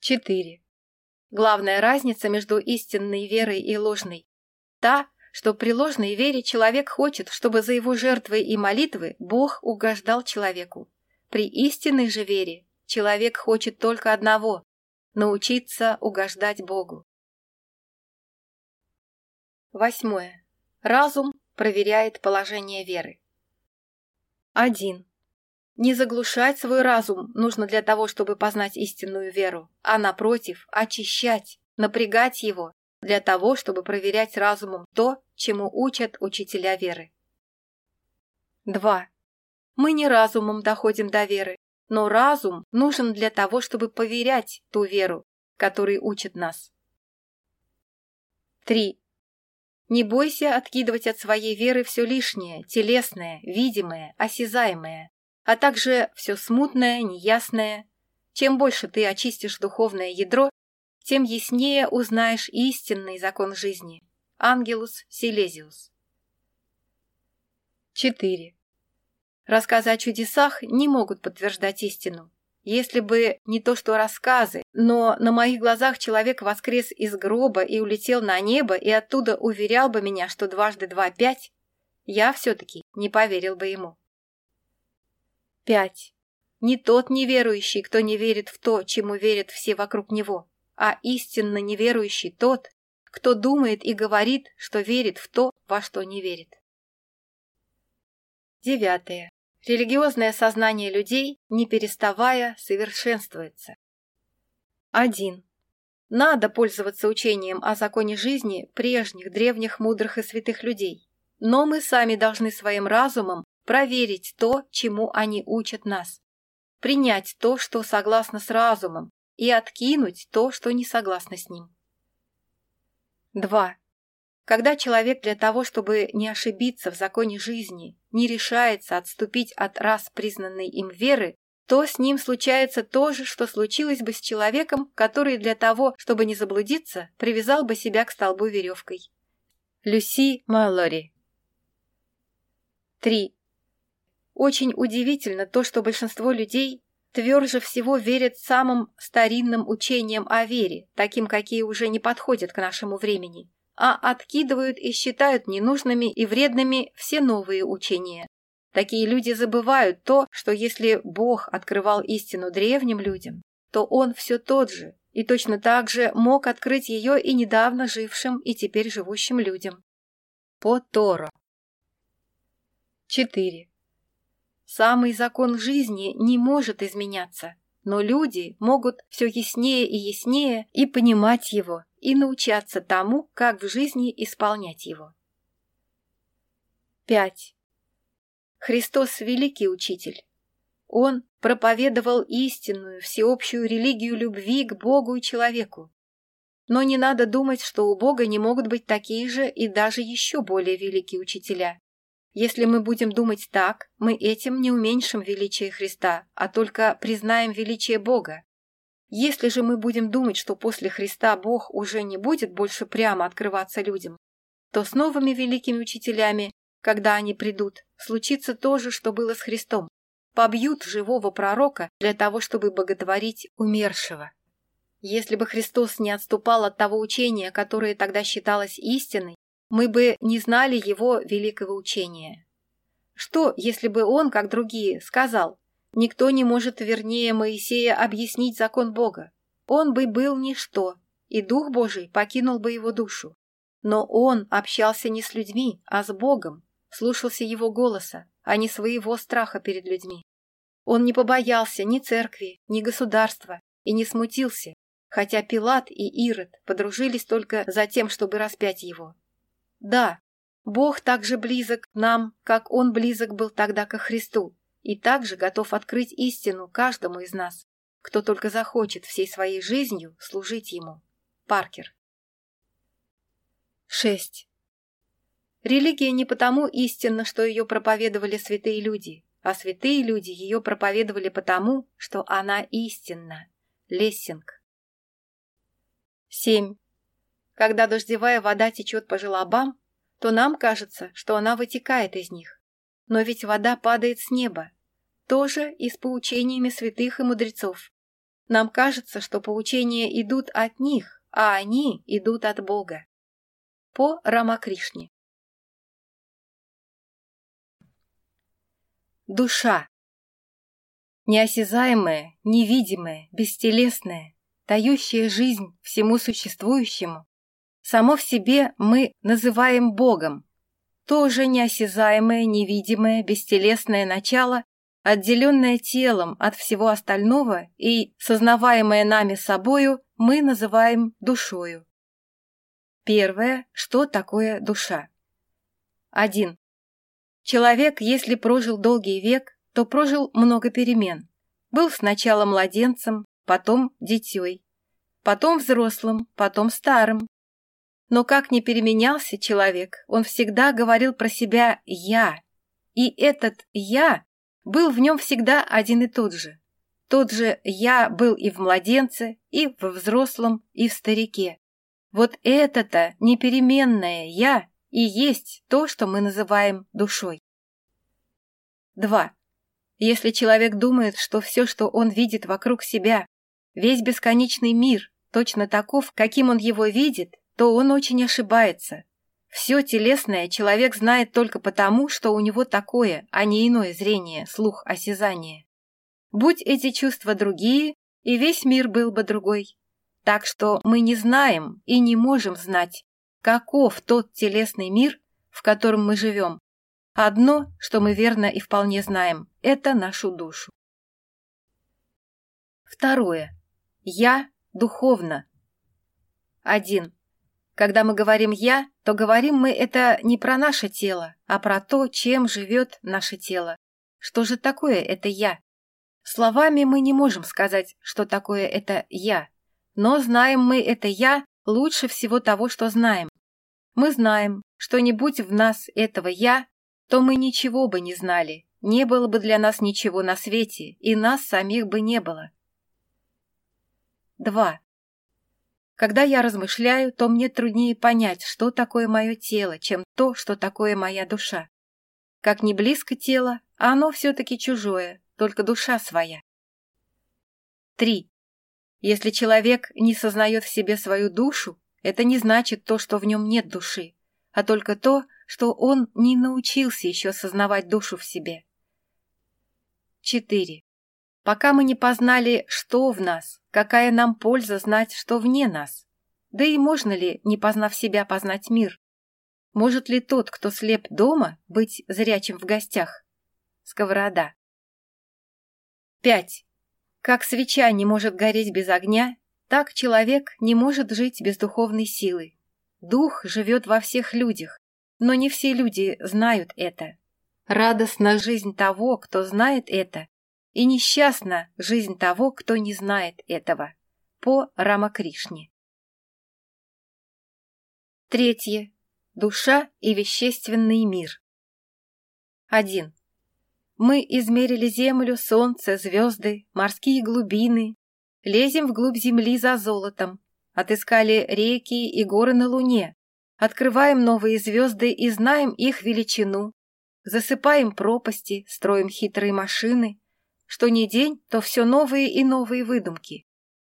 4. Главная разница между истинной верой и ложной – та, что при ложной вере человек хочет, чтобы за его жертвы и молитвы Бог угождал человеку, при истинной же вере человек хочет только одного – научиться угождать Богу. Восьмое. Разум проверяет положение веры. 1. Не заглушать свой разум нужно для того, чтобы познать истинную веру, а напротив, очищать, напрягать его для того, чтобы проверять разумом то, чему учат учителя веры. 2. Мы не разумом доходим до веры, но разум нужен для того, чтобы поверять ту веру, которой учит нас. 3. Не бойся откидывать от своей веры все лишнее, телесное, видимое, осязаемое, а также все смутное, неясное. Чем больше ты очистишь духовное ядро, тем яснее узнаешь истинный закон жизни. Ангелус Силезиус. 4. Рассказы о чудесах не могут подтверждать истину. Если бы не то что рассказы, но на моих глазах человек воскрес из гроба и улетел на небо и оттуда уверял бы меня, что дважды два – пять, я все-таки не поверил бы ему. 5. Не тот неверующий, кто не верит в то, чему верят все вокруг него, а истинно неверующий тот, кто думает и говорит, что верит в то, Религиозное сознание людей, не переставая, совершенствуется. 1. Надо пользоваться учением о законе жизни прежних древних мудрых и святых людей, но мы сами должны своим разумом проверить то, чему они учат нас, принять то, что согласно с разумом, и откинуть то, что не согласно с ним. 2. Когда человек для того, чтобы не ошибиться в законе жизни, не решается отступить от раз признанной им веры, то с ним случается то же, что случилось бы с человеком, который для того, чтобы не заблудиться, привязал бы себя к столбу веревкой. Люси Маллори 3. Очень удивительно то, что большинство людей тверже всего верят самым старинным учениям о вере, таким, какие уже не подходят к нашему времени – а откидывают и считают ненужными и вредными все новые учения. Такие люди забывают то, что если Бог открывал истину древним людям, то Он все тот же и точно так же мог открыть ее и недавно жившим и теперь живущим людям. По Торо. 4. Самый закон жизни не может изменяться, но люди могут все яснее и яснее и понимать его, и научаться тому, как в жизни исполнять его. 5. Христос – великий учитель. Он проповедовал истинную, всеобщую религию любви к Богу и человеку. Но не надо думать, что у Бога не могут быть такие же и даже еще более великие учителя. Если мы будем думать так, мы этим не уменьшим величие Христа, а только признаем величие Бога. Если же мы будем думать, что после Христа Бог уже не будет больше прямо открываться людям, то с новыми великими учителями, когда они придут, случится то же, что было с Христом. Побьют живого пророка для того, чтобы боготворить умершего. Если бы Христос не отступал от того учения, которое тогда считалось истиной, мы бы не знали его великого учения. Что, если бы он, как другие, сказал Никто не может вернее Моисея объяснить закон Бога. Он бы был ничто, и Дух Божий покинул бы его душу. Но он общался не с людьми, а с Богом, слушался его голоса, а не своего страха перед людьми. Он не побоялся ни церкви, ни государства и не смутился, хотя Пилат и Ирод подружились только за тем, чтобы распять его. Да, Бог так же близок нам, как он близок был тогда ко Христу, и также готов открыть истину каждому из нас, кто только захочет всей своей жизнью служить ему. Паркер. 6. Религия не потому истинна, что ее проповедовали святые люди, а святые люди ее проповедовали потому, что она истинна. Лессинг. 7. Когда дождевая вода течет по желобам, то нам кажется, что она вытекает из них. Но ведь вода падает с неба. Тоже и с поучениями святых и мудрецов. Нам кажется, что поучения идут от них, а они идут от Бога. По Рамакришне. Душа. Неосязаемая, невидимая, бестелесная, дающее жизнь всему существующему, само в себе мы называем Богом, тоже неосязаемое, невидимое, бестелесное начало, отделенное телом от всего остального и сознаваемое нами собою, мы называем душою. Первое. Что такое душа? 1. Человек, если прожил долгий век, то прожил много перемен. Был сначала младенцем, потом дитей, потом взрослым, потом старым, но как не переменялся человек, он всегда говорил про себя «я». И этот «я» был в нем всегда один и тот же. Тот же «я» был и в младенце, и во взрослом, и в старике. Вот это-то непеременное «я» и есть то, что мы называем душой. 2. Если человек думает, что все, что он видит вокруг себя, весь бесконечный мир, точно таков, каким он его видит, то он очень ошибается. Все телесное человек знает только потому, что у него такое, а не иное зрение, слух, осязание. Будь эти чувства другие, и весь мир был бы другой. Так что мы не знаем и не можем знать, каков тот телесный мир, в котором мы живем. Одно, что мы верно и вполне знаем, это нашу душу. Второе. Я духовно. 1. Когда мы говорим «я», то говорим мы это не про наше тело, а про то, чем живет наше тело. Что же такое это «я»? Словами мы не можем сказать, что такое это «я», но знаем мы это «я» лучше всего того, что знаем. Мы знаем, что не будь в нас этого «я», то мы ничего бы не знали, не было бы для нас ничего на свете, и нас самих бы не было. 2. Когда я размышляю, то мне труднее понять, что такое мое тело, чем то, что такое моя душа. Как не близко тело, а оно все-таки чужое, только душа своя. 3. Если человек не сознает в себе свою душу, это не значит то, что в нем нет души, а только то, что он не научился еще сознавать душу в себе. 4 пока мы не познали, что в нас, какая нам польза знать, что вне нас. Да и можно ли, не познав себя, познать мир? Может ли тот, кто слеп дома, быть зрячим в гостях? Сковорода. 5. Как свеча не может гореть без огня, так человек не может жить без духовной силы. Дух живет во всех людях, но не все люди знают это. Радостна жизнь того, кто знает это, и несчастна жизнь того, кто не знает этого. По Рамакришне. Третье. Душа и вещественный мир. 1. Мы измерили землю, солнце, звезды, морские глубины, лезем вглубь земли за золотом, отыскали реки и горы на луне, открываем новые звезды и знаем их величину, засыпаем пропасти, строим хитрые машины – что не день, то все новые и новые выдумки.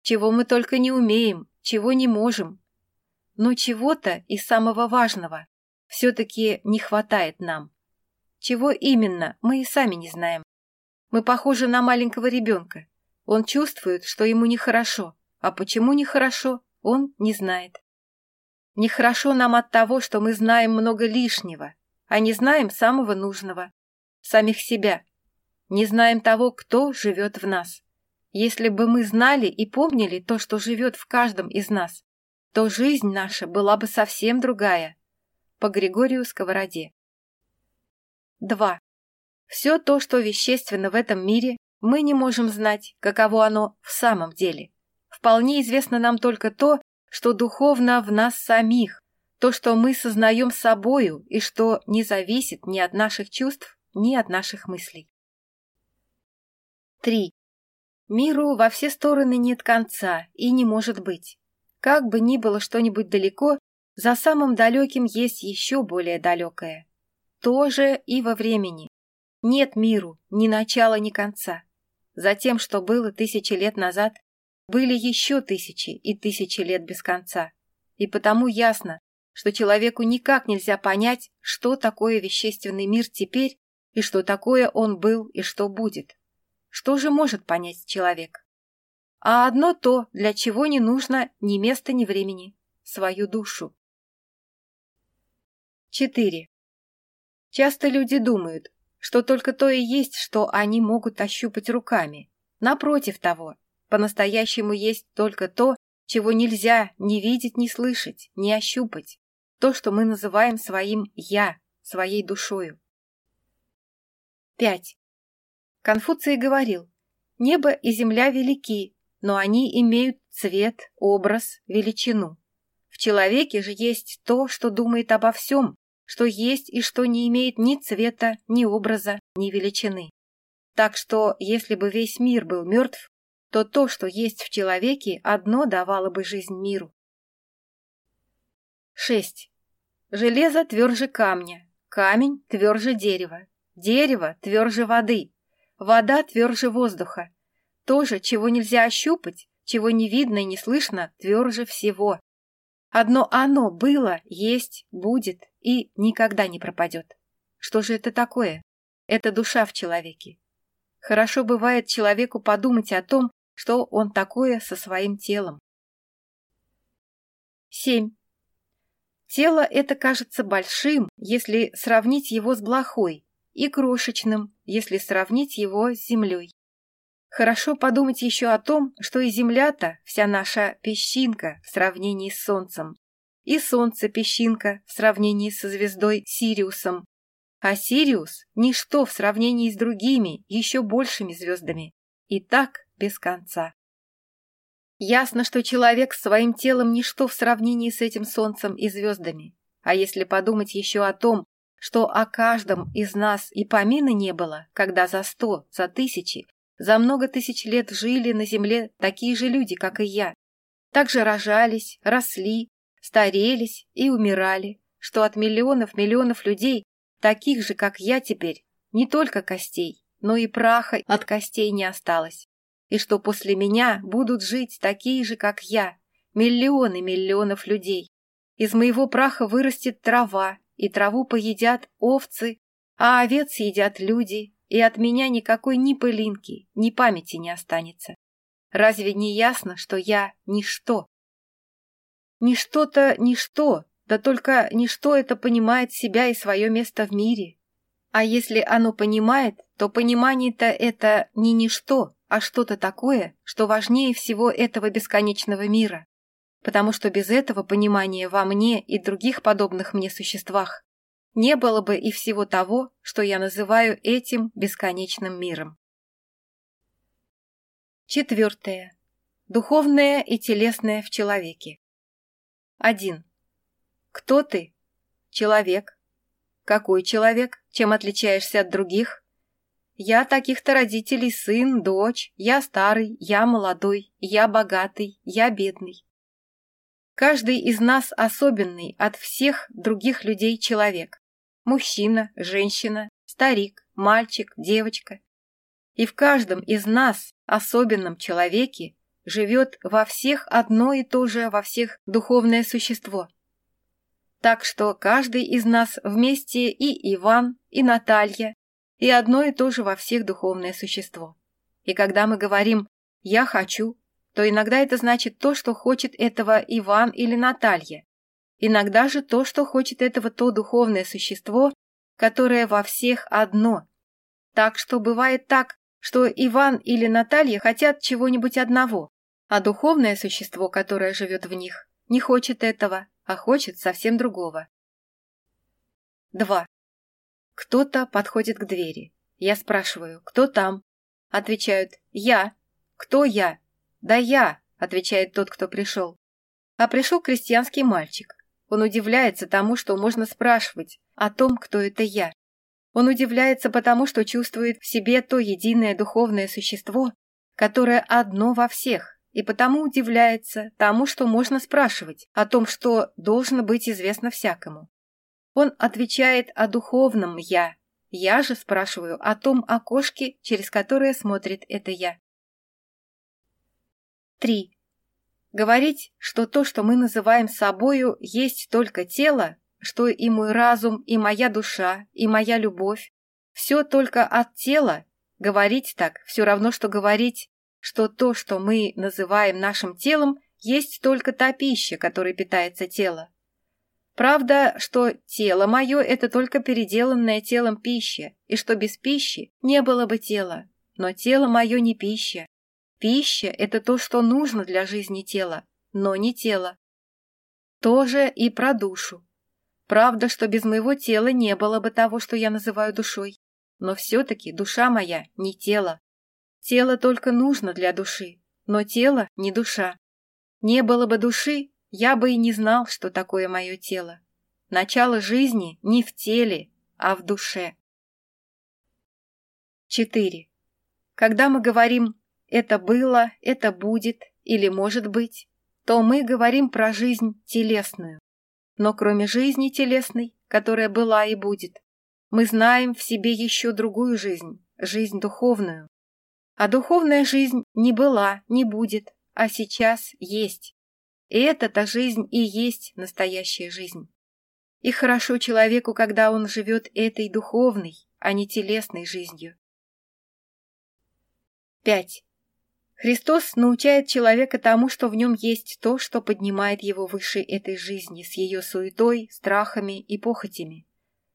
Чего мы только не умеем, чего не можем. Но чего-то и самого важного все-таки не хватает нам. Чего именно, мы и сами не знаем. Мы похожи на маленького ребенка. Он чувствует, что ему нехорошо. А почему нехорошо, он не знает. Нехорошо нам от того, что мы знаем много лишнего, а не знаем самого нужного. Самих себя, Не знаем того, кто живет в нас. Если бы мы знали и помнили то, что живет в каждом из нас, то жизнь наша была бы совсем другая. По Григорию Сковороде. 2. Все то, что вещественно в этом мире, мы не можем знать, каково оно в самом деле. Вполне известно нам только то, что духовно в нас самих, то, что мы сознаем собою и что не зависит ни 3. Миру во все стороны нет конца и не может быть. Как бы ни было что-нибудь далеко, за самым далеким есть еще более далекое. Тоже и во времени. Нет миру ни начала, ни конца. За тем, что было тысячи лет назад, были еще тысячи и тысячи лет без конца. И потому ясно, что человеку никак нельзя понять, что такое вещественный мир теперь и что такое он был и что будет. Что же может понять человек? А одно то, для чего не нужно ни места, ни времени – свою душу. 4. Часто люди думают, что только то и есть, что они могут ощупать руками. Напротив того, по-настоящему есть только то, чего нельзя ни видеть, ни слышать, ни ощупать. То, что мы называем своим «я», своей душою. 5. Конфуций говорил, небо и земля велики, но они имеют цвет, образ, величину. В человеке же есть то, что думает обо всем, что есть и что не имеет ни цвета, ни образа, ни величины. Так что, если бы весь мир был мертв, то то, что есть в человеке, одно давало бы жизнь миру. 6. Железо тверже камня, камень тверже дерева, дерево тверже воды, Вода тверже воздуха. Тоже, чего нельзя ощупать, чего не видно и не слышно, тверже всего. Одно оно было, есть, будет и никогда не пропадет. Что же это такое? Это душа в человеке. Хорошо бывает человеку подумать о том, что он такое со своим телом. 7. Тело это кажется большим, если сравнить его с блохой, и крошечным, если сравнить его с землей. Хорошо подумать еще о том, что и Земля-то вся наша песчинка в сравнении с Солнцем, и Солнце песчинка в сравнении со звездой Сириусом, а Сириус – ничто в сравнении с другими, еще большими звездами, и так без конца. Ясно, что человек своим телом ничто в сравнении с этим Солнцем и звездами, а если подумать еще о том, что о каждом из нас и помина не было, когда за сто, за тысячи, за много тысяч лет жили на земле такие же люди, как и я. Также рожались, росли, старелись и умирали, что от миллионов миллионов людей, таких же, как я теперь, не только костей, но и праха от костей не осталось, и что после меня будут жить такие же, как я, миллионы миллионов людей. Из моего праха вырастет трава, и траву поедят овцы, а овец едят люди, и от меня никакой ни пылинки, ни памяти не останется. Разве не ясно, что я ничто? Ничто-то ничто, да только ничто это понимает себя и свое место в мире. А если оно понимает, то понимание-то это не ничто, а что-то такое, что важнее всего этого бесконечного мира потому что без этого понимания во мне и других подобных мне существах не было бы и всего того, что я называю этим бесконечным миром. Четвертое. Духовное и телесное в человеке. 1. Кто ты? Человек. Какой человек? Чем отличаешься от других? Я таких-то родителей сын, дочь, я старый, я молодой, я богатый, я бедный. Каждый из нас особенный от всех других людей человек. Мужчина, женщина, старик, мальчик, девочка. И в каждом из нас, особенном человеке, живет во всех одно и то же, во всех духовное существо. Так что каждый из нас вместе и Иван, и Наталья, и одно и то же во всех духовное существо. И когда мы говорим «я хочу», то иногда это значит то, что хочет этого Иван или Наталья. Иногда же то, что хочет этого то духовное существо, которое во всех одно. Так что бывает так, что Иван или Наталья хотят чего-нибудь одного, а духовное существо, которое живет в них, не хочет этого, а хочет совсем другого. 2. Кто-то подходит к двери. Я спрашиваю, кто там? Отвечают, я. «Да я», — отвечает тот, кто пришел. А пришел крестьянский мальчик. Он удивляется тому, что можно спрашивать о том, кто это я. Он удивляется потому, что чувствует в себе то единое духовное существо, которое одно во всех, и потому удивляется тому, что можно спрашивать о том, что должно быть известно всякому. Он отвечает о духовном «я». Я же спрашиваю о том окошке, через которое смотрит это «я». 3. Говорить, что то, что мы называем собою, есть только тело, что и мой разум, и моя душа, и моя любовь, все только от тела, говорить так все равно, что говорить, что то, что мы называем нашим телом, есть только та пища, которой питается тело. Правда, что тело мое – это только переделанное телом пища, и что без пищи не было бы тела. Но тело мое не пища, Пища – это то, что нужно для жизни тела, но не тело. Тоже и про душу. Правда, что без моего тела не было бы того, что я называю душой. Но все-таки душа моя не тело. Тело только нужно для души, но тело не душа. Не было бы души, я бы и не знал, что такое мое тело. Начало жизни не в теле, а в душе. 4. Когда мы говорим это было, это будет или может быть, то мы говорим про жизнь телесную. Но кроме жизни телесной, которая была и будет, мы знаем в себе еще другую жизнь, жизнь духовную. А духовная жизнь не была, не будет, а сейчас есть. И это то жизнь и есть настоящая жизнь. И хорошо человеку, когда он живет этой духовной, а не телесной жизнью. 5. Христос научает человека тому, что в нем есть то, что поднимает его выше этой жизни с ее суетой, страхами и похотями.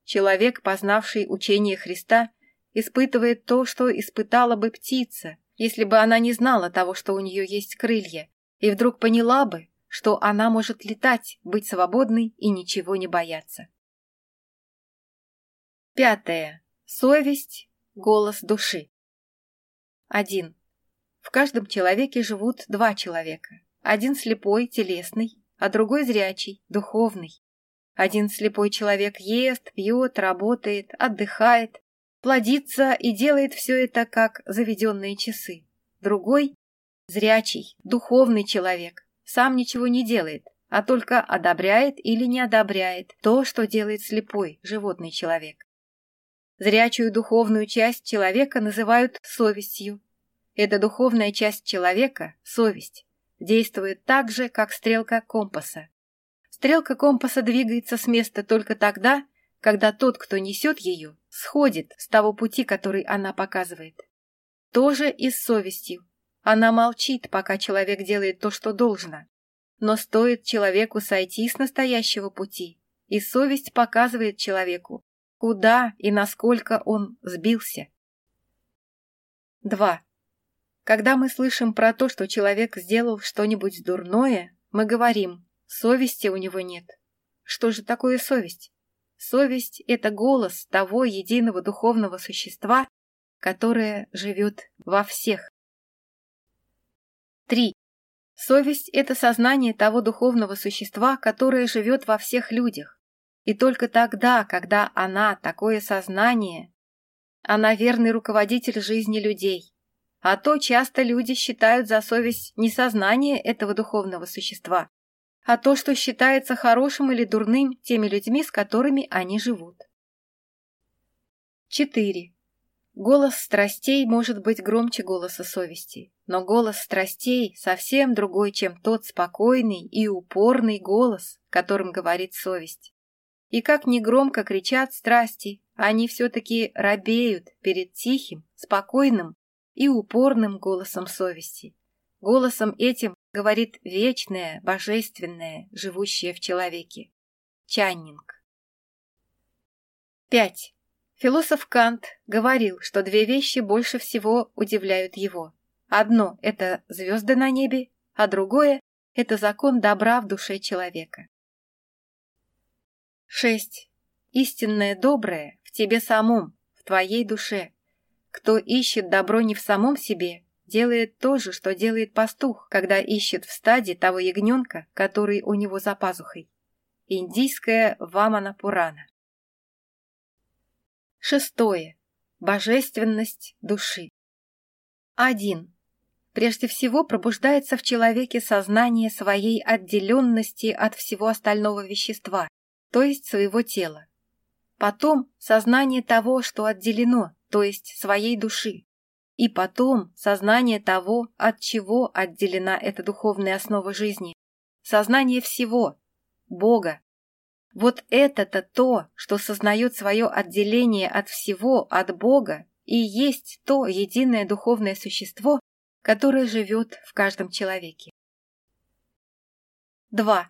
Человек, познавший учение Христа, испытывает то, что испытала бы птица, если бы она не знала того, что у нее есть крылья, и вдруг поняла бы, что она может летать, быть свободной и ничего не бояться. Пятое. Совесть – голос души. Один. В каждом человеке живут два человека. Один слепой, телесный, а другой зрячий, духовный. Один слепой человек ест, пьет, работает, отдыхает, плодится и делает все это как заведенные часы. Другой – зрячий, духовный человек, сам ничего не делает, а только одобряет или не одобряет то, что делает слепой, животный человек. Зрячую духовную часть человека называют совестью, эта духовная часть человека, совесть, действует так же, как стрелка компаса. Стрелка компаса двигается с места только тогда, когда тот, кто несет ее, сходит с того пути, который она показывает. То же и с совестью. Она молчит, пока человек делает то, что должно. Но стоит человеку сойти с настоящего пути, и совесть показывает человеку, куда и насколько он сбился. 2. Когда мы слышим про то, что человек сделал что-нибудь дурное, мы говорим «совести у него нет». Что же такое совесть? Совесть – это голос того единого духовного существа, которое живет во всех. 3. Совесть – это сознание того духовного существа, которое живет во всех людях. И только тогда, когда она, такое сознание, она верный руководитель жизни людей – А то часто люди считают за совесть не сознание этого духовного существа, а то, что считается хорошим или дурным теми людьми, с которыми они живут. 4. Голос страстей может быть громче голоса совести, но голос страстей совсем другой, чем тот спокойный и упорный голос, которым говорит совесть. И как негромко кричат страсти, они все-таки робеют перед тихим, спокойным и упорным голосом совести. Голосом этим говорит вечное, божественное, живущее в человеке. Чаннинг. 5. Философ Кант говорил, что две вещи больше всего удивляют его. Одно – это звезды на небе, а другое – это закон добра в душе человека. 6. Истинное доброе в тебе самом, в твоей душе – кто ищет добро не в самом себе, делает то же, что делает пастух, когда ищет в стаде того ягненка, который у него за пазухой. Индийская Вамана Пурана. Шестое. Божественность души. Один. Прежде всего пробуждается в человеке сознание своей отделенности от всего остального вещества, то есть своего тела. Потом сознание того, что отделено, то есть своей души, и потом сознание того, от чего отделена эта духовная основа жизни, сознание всего, Бога. Вот это-то то, что сознает свое отделение от всего, от Бога, и есть то единое духовное существо, которое живет в каждом человеке. 2.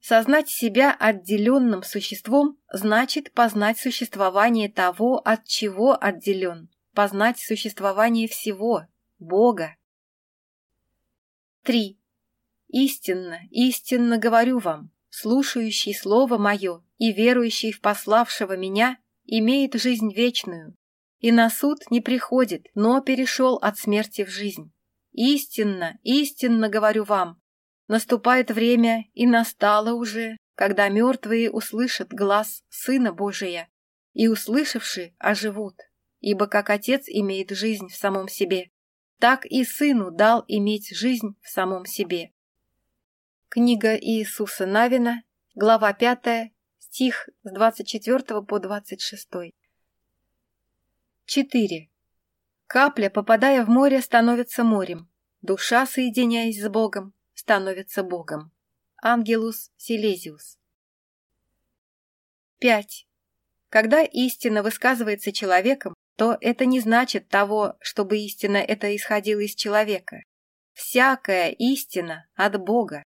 Сознать себя отделенным существом значит познать существование того, от чего отделен, познать существование всего, Бога. 3. Истинно, истинно говорю вам, слушающий Слово Мое и верующий в пославшего Меня имеет жизнь вечную, и на суд не приходит, но перешел от смерти в жизнь. Истинно, истинно говорю вам, Наступает время, и настало уже, когда мертвые услышат глаз Сына Божия, и услышавши оживут, ибо как Отец имеет жизнь в самом себе, так и Сыну дал иметь жизнь в самом себе. Книга Иисуса Навина, глава 5, стих с 24 по 26. 4. Капля, попадая в море, становится морем. Душа, соединяясь с Богом, становится Богом. Ангелус Силезиус. 5. Когда истина высказывается человеком, то это не значит того, чтобы истина это исходила из человека. Всякая истина от Бога.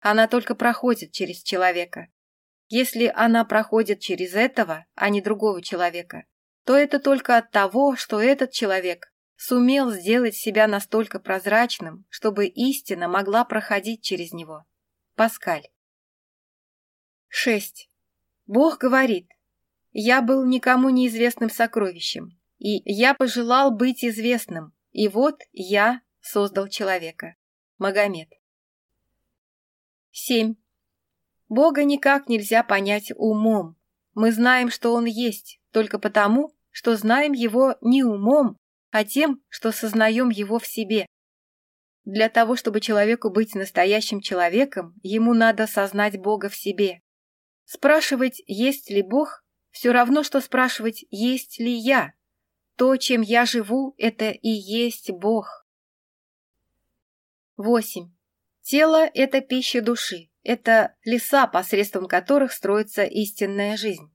Она только проходит через человека. Если она проходит через этого, а не другого человека, то это только от того, что этот человек сумел сделать себя настолько прозрачным, чтобы истина могла проходить через него. Паскаль. 6. Бог говорит, «Я был никому неизвестным сокровищем, и я пожелал быть известным, и вот я создал человека». Магомед. 7. Бога никак нельзя понять умом. Мы знаем, что Он есть, только потому, что знаем Его не умом, а тем, что сознаем Его в себе. Для того, чтобы человеку быть настоящим человеком, ему надо сознать Бога в себе. Спрашивать, есть ли Бог, все равно, что спрашивать, есть ли я. То, чем я живу, это и есть Бог. 8. Тело – это пища души, это леса, посредством которых строится истинная жизнь.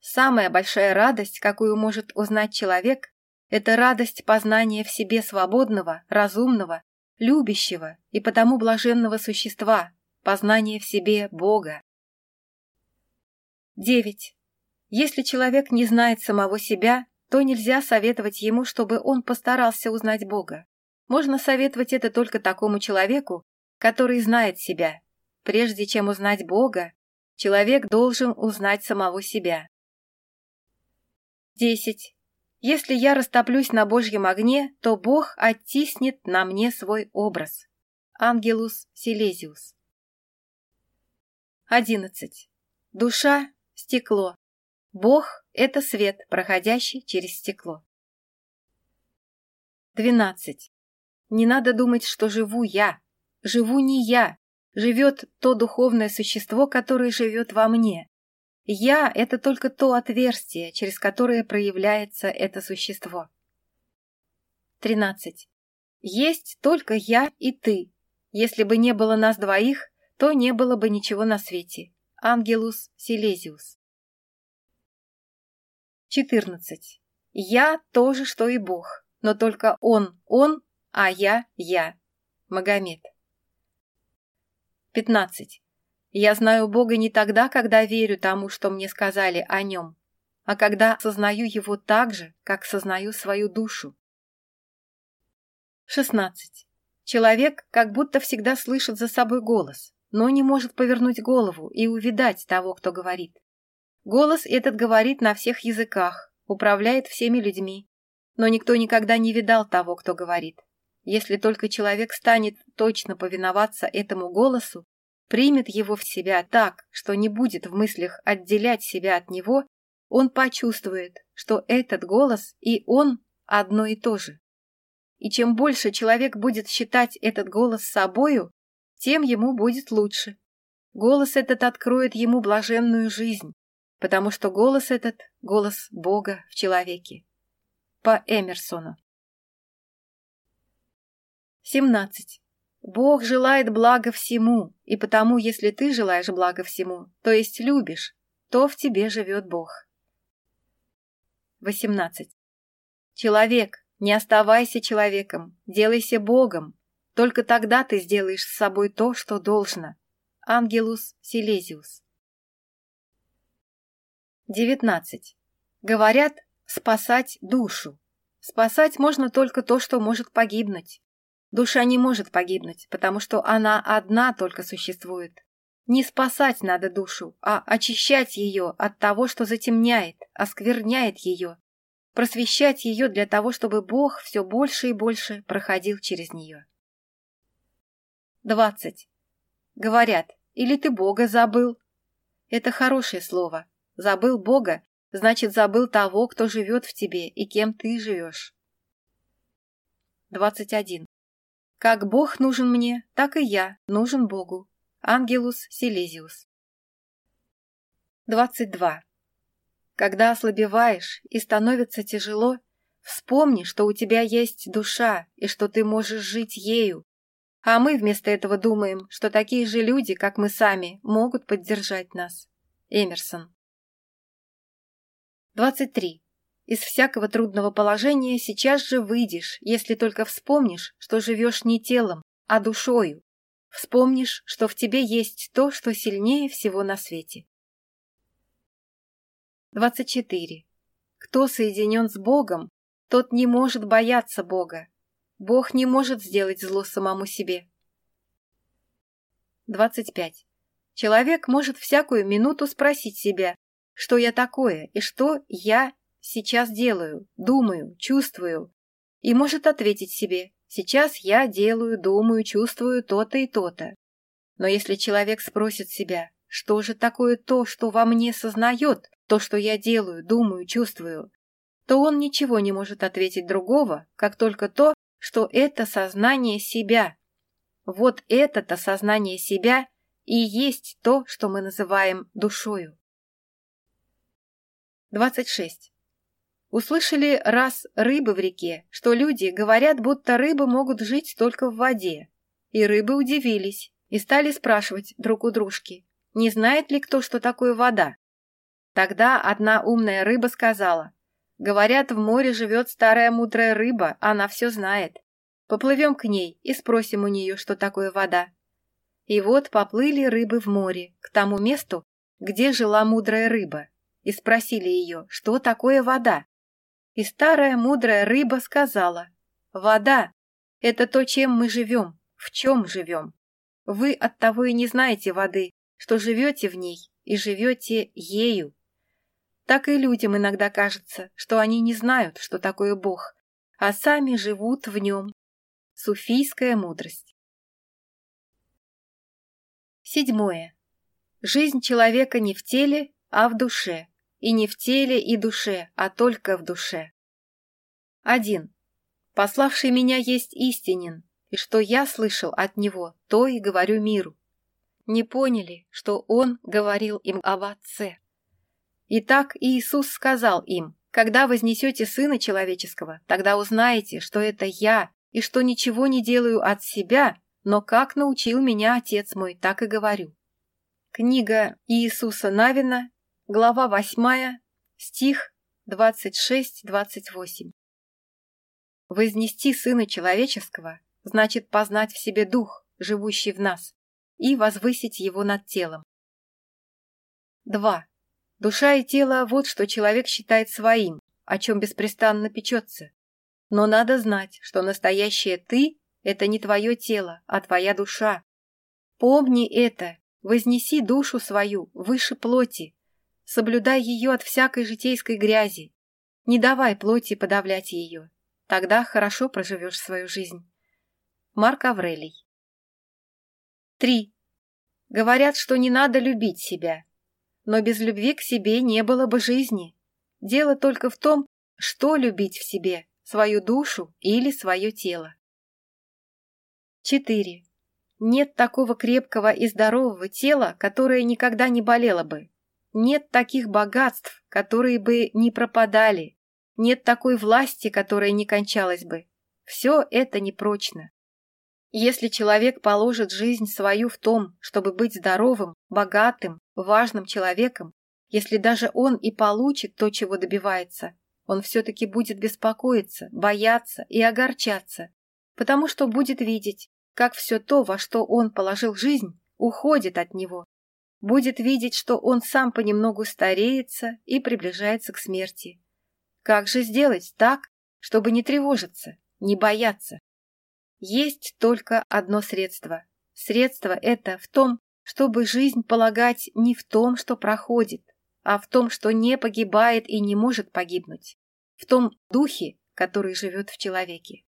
Самая большая радость, какую может узнать человек, Это радость познания в себе свободного, разумного, любящего и потому блаженного существа, познание в себе Бога. 9. Если человек не знает самого себя, то нельзя советовать ему, чтобы он постарался узнать Бога. Можно советовать это только такому человеку, который знает себя. Прежде чем узнать Бога, человек должен узнать самого себя. 10. Если я растоплюсь на Божьем огне, то Бог оттиснет на мне свой образ. Ангелус Силезиус. 11. Душа – стекло. Бог – это свет, проходящий через стекло. 12. Не надо думать, что живу я. Живу не я. Живет то духовное существо, которое живет во мне. Я — это только то отверстие, через которое проявляется это существо. 13. Есть только я и ты. Если бы не было нас двоих, то не было бы ничего на свете. Ангелус Силезиус. 14. Я тоже, что и Бог, но только Он – Он, а я – Я. Магомед. 15. Я знаю Бога не тогда, когда верю тому, что мне сказали о Нем, а когда сознаю Его так же, как сознаю свою душу. 16. Человек как будто всегда слышит за собой голос, но не может повернуть голову и увидать того, кто говорит. Голос этот говорит на всех языках, управляет всеми людьми, но никто никогда не видал того, кто говорит. Если только человек станет точно повиноваться этому голосу, примет его в себя так, что не будет в мыслях отделять себя от него, он почувствует, что этот голос и он одно и то же. И чем больше человек будет считать этот голос собою, тем ему будет лучше. Голос этот откроет ему блаженную жизнь, потому что голос этот — голос Бога в человеке. По Эмерсону. 17. Бог желает блага всему, и потому, если ты желаешь блага всему, то есть любишь, то в тебе живет Бог. 18. Человек, не оставайся человеком, делайся Богом. Только тогда ты сделаешь с собой то, что должно. Ангелус Силезиус. 19. Говорят, спасать душу. Спасать можно только то, что может погибнуть. Душа Душа не может погибнуть, потому что она одна только существует. Не спасать надо душу, а очищать ее от того, что затемняет, оскверняет ее, просвещать ее для того, чтобы Бог все больше и больше проходил через нее. 20. Говорят, или ты Бога забыл? Это хорошее слово. Забыл Бога, значит, забыл того, кто живет в тебе и кем ты живешь. 21. Как Бог нужен мне, так и я нужен Богу. Ангелус Селезиус. 22. Когда ослабеваешь и становится тяжело, вспомни, что у тебя есть душа и что ты можешь жить ею. А мы вместо этого думаем, что такие же люди, как мы сами, могут поддержать нас. Эмерсон. 23. Из всякого трудного положения сейчас же выйдешь, если только вспомнишь, что живешь не телом, а душою. Вспомнишь, что в тебе есть то, что сильнее всего на свете. 24. Кто соединен с Богом, тот не может бояться Бога. Бог не может сделать зло самому себе. 25. Человек может всякую минуту спросить себя, сейчас делаю, думаю, чувствую, и может ответить себе «сейчас я делаю, думаю, чувствую то-то и то-то». Но если человек спросит себя «что же такое то, что во мне сознает, то, что я делаю, думаю, чувствую», то он ничего не может ответить другого, как только то, что это сознание себя. Вот это-то сознание себя и есть то, что мы называем душою. 26 услышали раз рыбы в реке, что люди говорят, будто рыбы могут жить только в воде. И рыбы удивились и стали спрашивать друг у дружки, не знает ли кто, что такое вода. Тогда одна умная рыба сказала, «Говорят, в море живет старая мудрая рыба, она все знает. Поплывем к ней и спросим у нее, что такое вода». И вот поплыли рыбы в море, к тому месту, где жила мудрая рыба, и спросили ее, что такое вода. И Старая мудрая рыба сказала, «Вода — это то, чем мы живем, в чем живем. Вы оттого и не знаете воды, что живете в ней и живете ею». Так и людям иногда кажется, что они не знают, что такое Бог, а сами живут в нем. Суфийская мудрость. Седьмое. Жизнь человека не в теле, а в душе и не в теле и душе, а только в душе. 1. Пославший меня есть истинен, и что я слышал от него, то и говорю миру. Не поняли, что он говорил им об Отце. Итак, Иисус сказал им, когда вознесете Сына Человеческого, тогда узнаете, что это я, и что ничего не делаю от себя, но как научил меня Отец мой, так и говорю. Книга Иисуса Навина Глава восьмая, стих 26-28. Вознести Сына Человеческого значит познать в себе Дух, живущий в нас, и возвысить его над телом. 2. Душа и тело – вот что человек считает своим, о чем беспрестанно печется. Но надо знать, что настоящее «ты» – это не твое тело, а твоя душа. Помни это, вознеси душу свою выше плоти, соблюдай ее от всякой житейской грязи, не давай плоти подавлять ее, тогда хорошо проживешь свою жизнь. Марк Аврелий 3. Говорят, что не надо любить себя, но без любви к себе не было бы жизни. Дело только в том, что любить в себе, свою душу или свое тело. 4. Нет Нет таких богатств, которые бы не пропадали. Нет такой власти, которая не кончалась бы. Все это непрочно. Если человек положит жизнь свою в том, чтобы быть здоровым, богатым, важным человеком, если даже он и получит то, чего добивается, он все-таки будет беспокоиться, бояться и огорчаться, потому что будет видеть, как все то, во что он положил жизнь, уходит от него, Будет видеть, что он сам понемногу стареется и приближается к смерти. Как же сделать так, чтобы не тревожиться, не бояться? Есть только одно средство. Средство это в том, чтобы жизнь полагать не в том, что проходит, а в том, что не погибает и не может погибнуть, в том духе, который живет в человеке.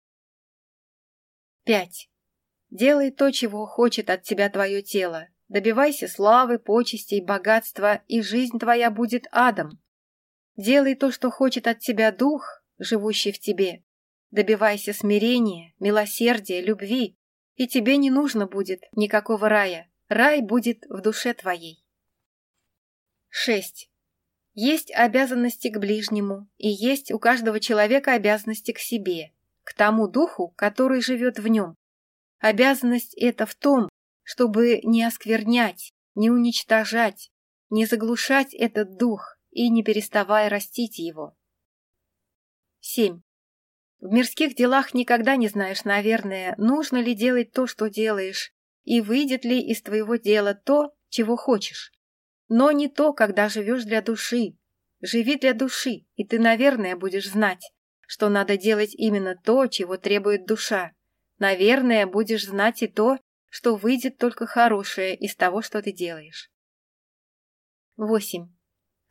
5. Делай то, чего хочет от тебя твое тело, Добивайся славы, почестей, богатства, и жизнь твоя будет адом. Делай то, что хочет от тебя дух, живущий в тебе. Добивайся смирения, милосердия, любви, и тебе не нужно будет никакого рая. Рай будет в душе твоей. 6. Есть обязанности к ближнему, и есть у каждого человека обязанности к себе, к тому духу, который чтобы не осквернять, не уничтожать, не заглушать этот дух и не переставая растить его. 7. В мирских делах никогда не знаешь, наверное, нужно ли делать то, что делаешь, и выйдет ли из твоего дела то, чего хочешь. Но не то, когда живешь для души. Живи для души, и ты, наверное, будешь знать, что надо делать именно то, чего требует душа. Наверное, будешь знать и то, что выйдет только хорошее из того, что ты делаешь. 8.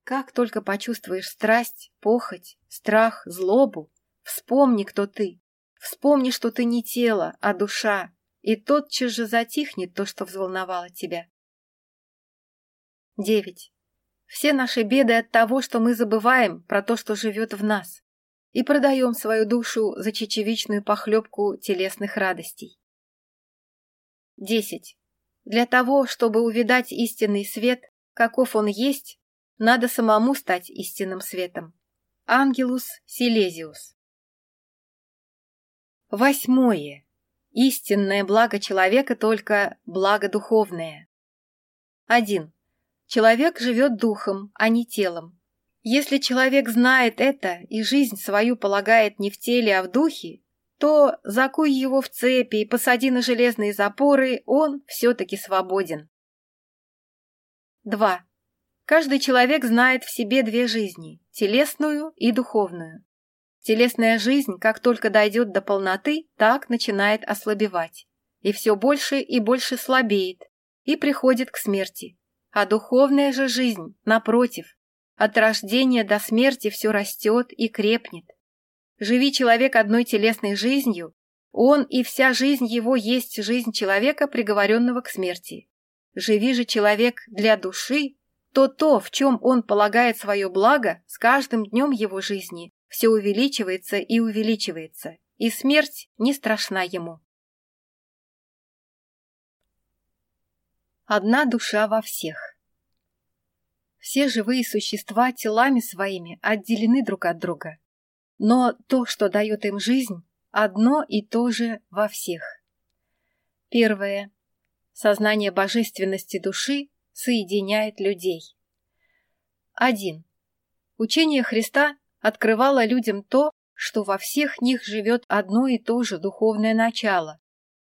Как только почувствуешь страсть, похоть, страх, злобу, вспомни, кто ты. Вспомни, что ты не тело, а душа, и тотчас же затихнет то, что взволновало тебя. 9. Все наши беды от того, что мы забываем про то, что живет в нас, и продаем свою душу за чечевичную похлебку телесных радостей. 10. Для того, чтобы увидать истинный свет, каков он есть, надо самому стать истинным светом. Ангелус Силезиус. Восьмое. Истинное благо человека только благо духовное. 1. Человек живет духом, а не телом. Если человек знает это и жизнь свою полагает не в теле, а в духе, то закуй его в цепи и посади на железные запоры, он все-таки свободен. 2. Каждый человек знает в себе две жизни – телесную и духовную. Телесная жизнь, как только дойдет до полноты, так начинает ослабевать. И все больше и больше слабеет, и приходит к смерти. А духовная же жизнь, напротив, от рождения до смерти все растет и крепнет. Живи человек одной телесной жизнью, он и вся жизнь его есть жизнь человека, приговоренного к смерти. Живи же человек для души, то то, в чем он полагает свое благо, с каждым днем его жизни все увеличивается и увеличивается, и смерть не страшна ему. Одна душа во всех. Все живые существа телами своими отделены друг от друга – но то, что дает им жизнь, одно и то же во всех. Первое. Сознание божественности души соединяет людей. 1. Учение Христа открывало людям то, что во всех них живет одно и то же духовное начало,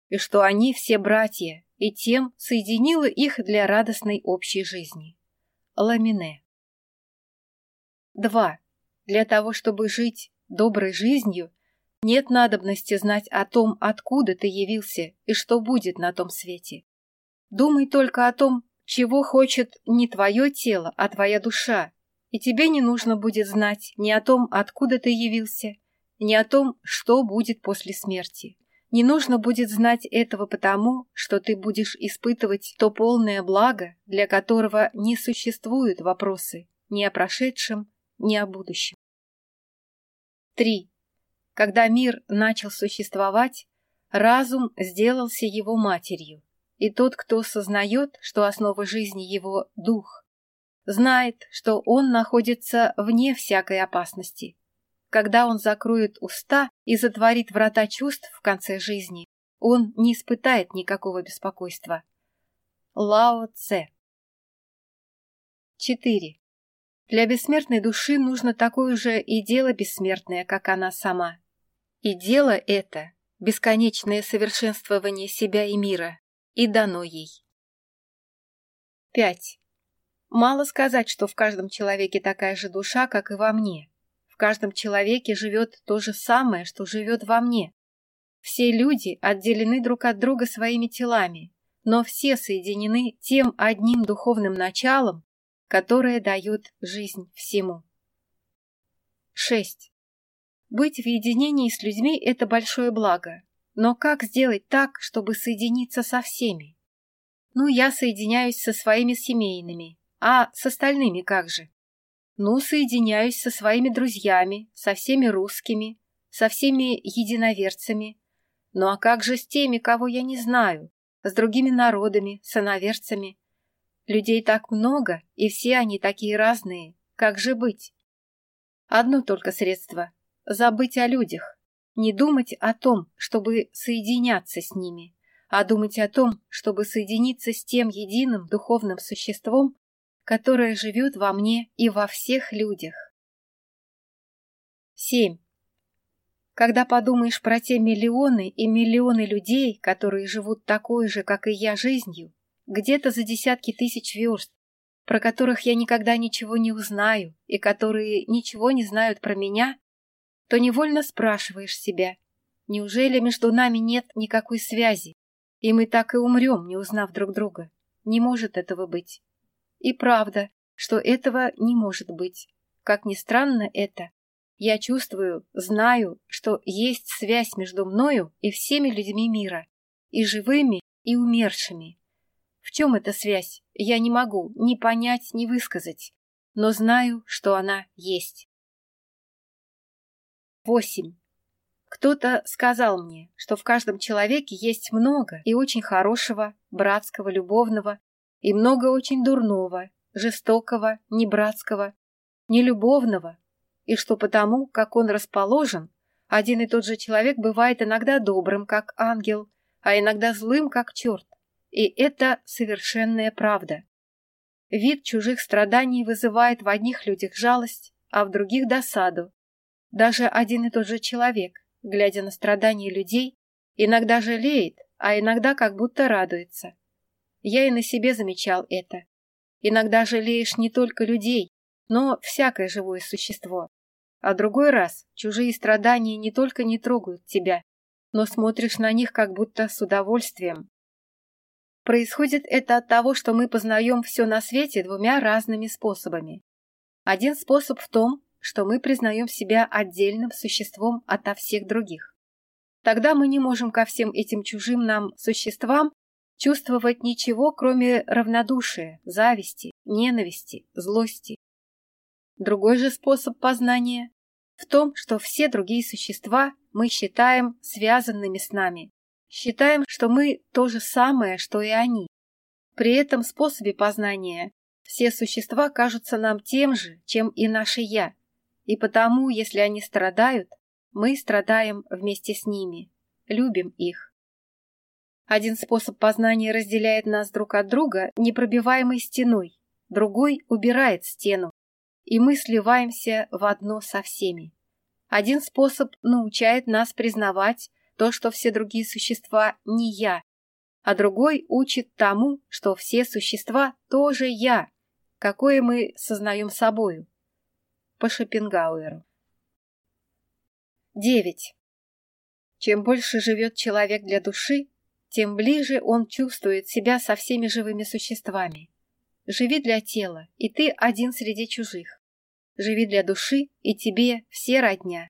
и что они все братья, и тем соединило их для радостной общей жизни. Ламине. 2. Для того, чтобы жить доброй жизнью, нет надобности знать о том, откуда ты явился и что будет на том свете. Думай только о том, чего хочет не твое тело, а твоя душа, и тебе не нужно будет знать ни о том, откуда ты явился, ни о том, что будет после смерти. Не нужно будет знать этого потому, что ты будешь испытывать то полное благо, для которого не существуют вопросы ни о прошедшем, ни о будущем. Три. Когда мир начал существовать, разум сделался его матерью, и тот, кто сознает, что основа жизни его – дух, знает, что он находится вне всякой опасности. Когда он закроет уста и затворит врата чувств в конце жизни, он не испытает никакого беспокойства. Лао Це 4. Для бессмертной души нужно такое же и дело бессмертное, как она сама. И дело это – бесконечное совершенствование себя и мира, и дано ей. 5. Мало сказать, что в каждом человеке такая же душа, как и во мне – в каждом человеке живет то же самое, что живет во мне. Все которая дает жизнь всему. 6. Быть в единении с людьми – это большое благо. Но как сделать так, чтобы соединиться со всеми? Ну, я соединяюсь со своими семейными, а с остальными как же? Ну, соединяюсь со своими друзьями, со всеми русскими, со всеми единоверцами. Ну а как же с теми, кого я не знаю, с другими народами, с иноверцами? Людей так много, и все они такие разные. Как же быть? Одно только средство – забыть о людях. Не думать о том, чтобы соединяться с ними, а думать о том, чтобы соединиться с тем единым духовным существом, которое живет во мне и во всех людях. 7. Когда подумаешь про те миллионы и миллионы людей, которые живут такой же, как и я, жизнью, где-то за десятки тысяч верст, про которых я никогда ничего не узнаю и которые ничего не знают про меня, то невольно спрашиваешь себя, неужели между нами нет никакой связи, и мы так и умрем, не узнав друг друга. Не может этого быть. И правда, что этого не может быть. Как ни странно это, я чувствую, знаю, что есть связь между мною и всеми людьми мира, и живыми, и умершими. В чем эта связь, я не могу ни понять, ни высказать, но знаю, что она есть. 8. Кто-то сказал мне, что в каждом человеке есть много и очень хорошего, братского, любовного, и много очень дурного, жестокого, небратского, нелюбовного, и что потому, как он расположен, один и тот же человек бывает иногда добрым, как ангел, а иногда злым, как черт, И это совершенная правда. Вид чужих страданий вызывает в одних людях жалость, а в других досаду. Даже один и тот же человек, глядя на страдания людей, иногда жалеет, а иногда как будто радуется. Я и на себе замечал это. Иногда жалеешь не только людей, но всякое живое существо. А другой раз чужие страдания не только не трогают тебя, но смотришь на них как будто с удовольствием. Происходит это от того, что мы познаем все на свете двумя разными способами. Один способ в том, что мы признаем себя отдельным существом ото всех других. Тогда мы не можем ко всем этим чужим нам существам чувствовать ничего, кроме равнодушия, зависти, ненависти, злости. Другой же способ познания в том, что все другие существа мы считаем связанными с нами, Считаем, что мы то же самое, что и они. При этом способе познания все существа кажутся нам тем же, чем и наше «я», и потому, если они страдают, мы страдаем вместе с ними, любим их. Один способ познания разделяет нас друг от друга непробиваемой стеной, другой убирает стену, и мы сливаемся в одно со всеми. Один способ научает нас признавать то, что все другие существа не я, а другой учит тому, что все существа тоже я, какое мы сознаем собою. По Шопенгауэру. 9. Чем больше живет человек для души, тем ближе он чувствует себя со всеми живыми существами. Живи для тела, и ты один среди чужих. Живи для души, и тебе все родня.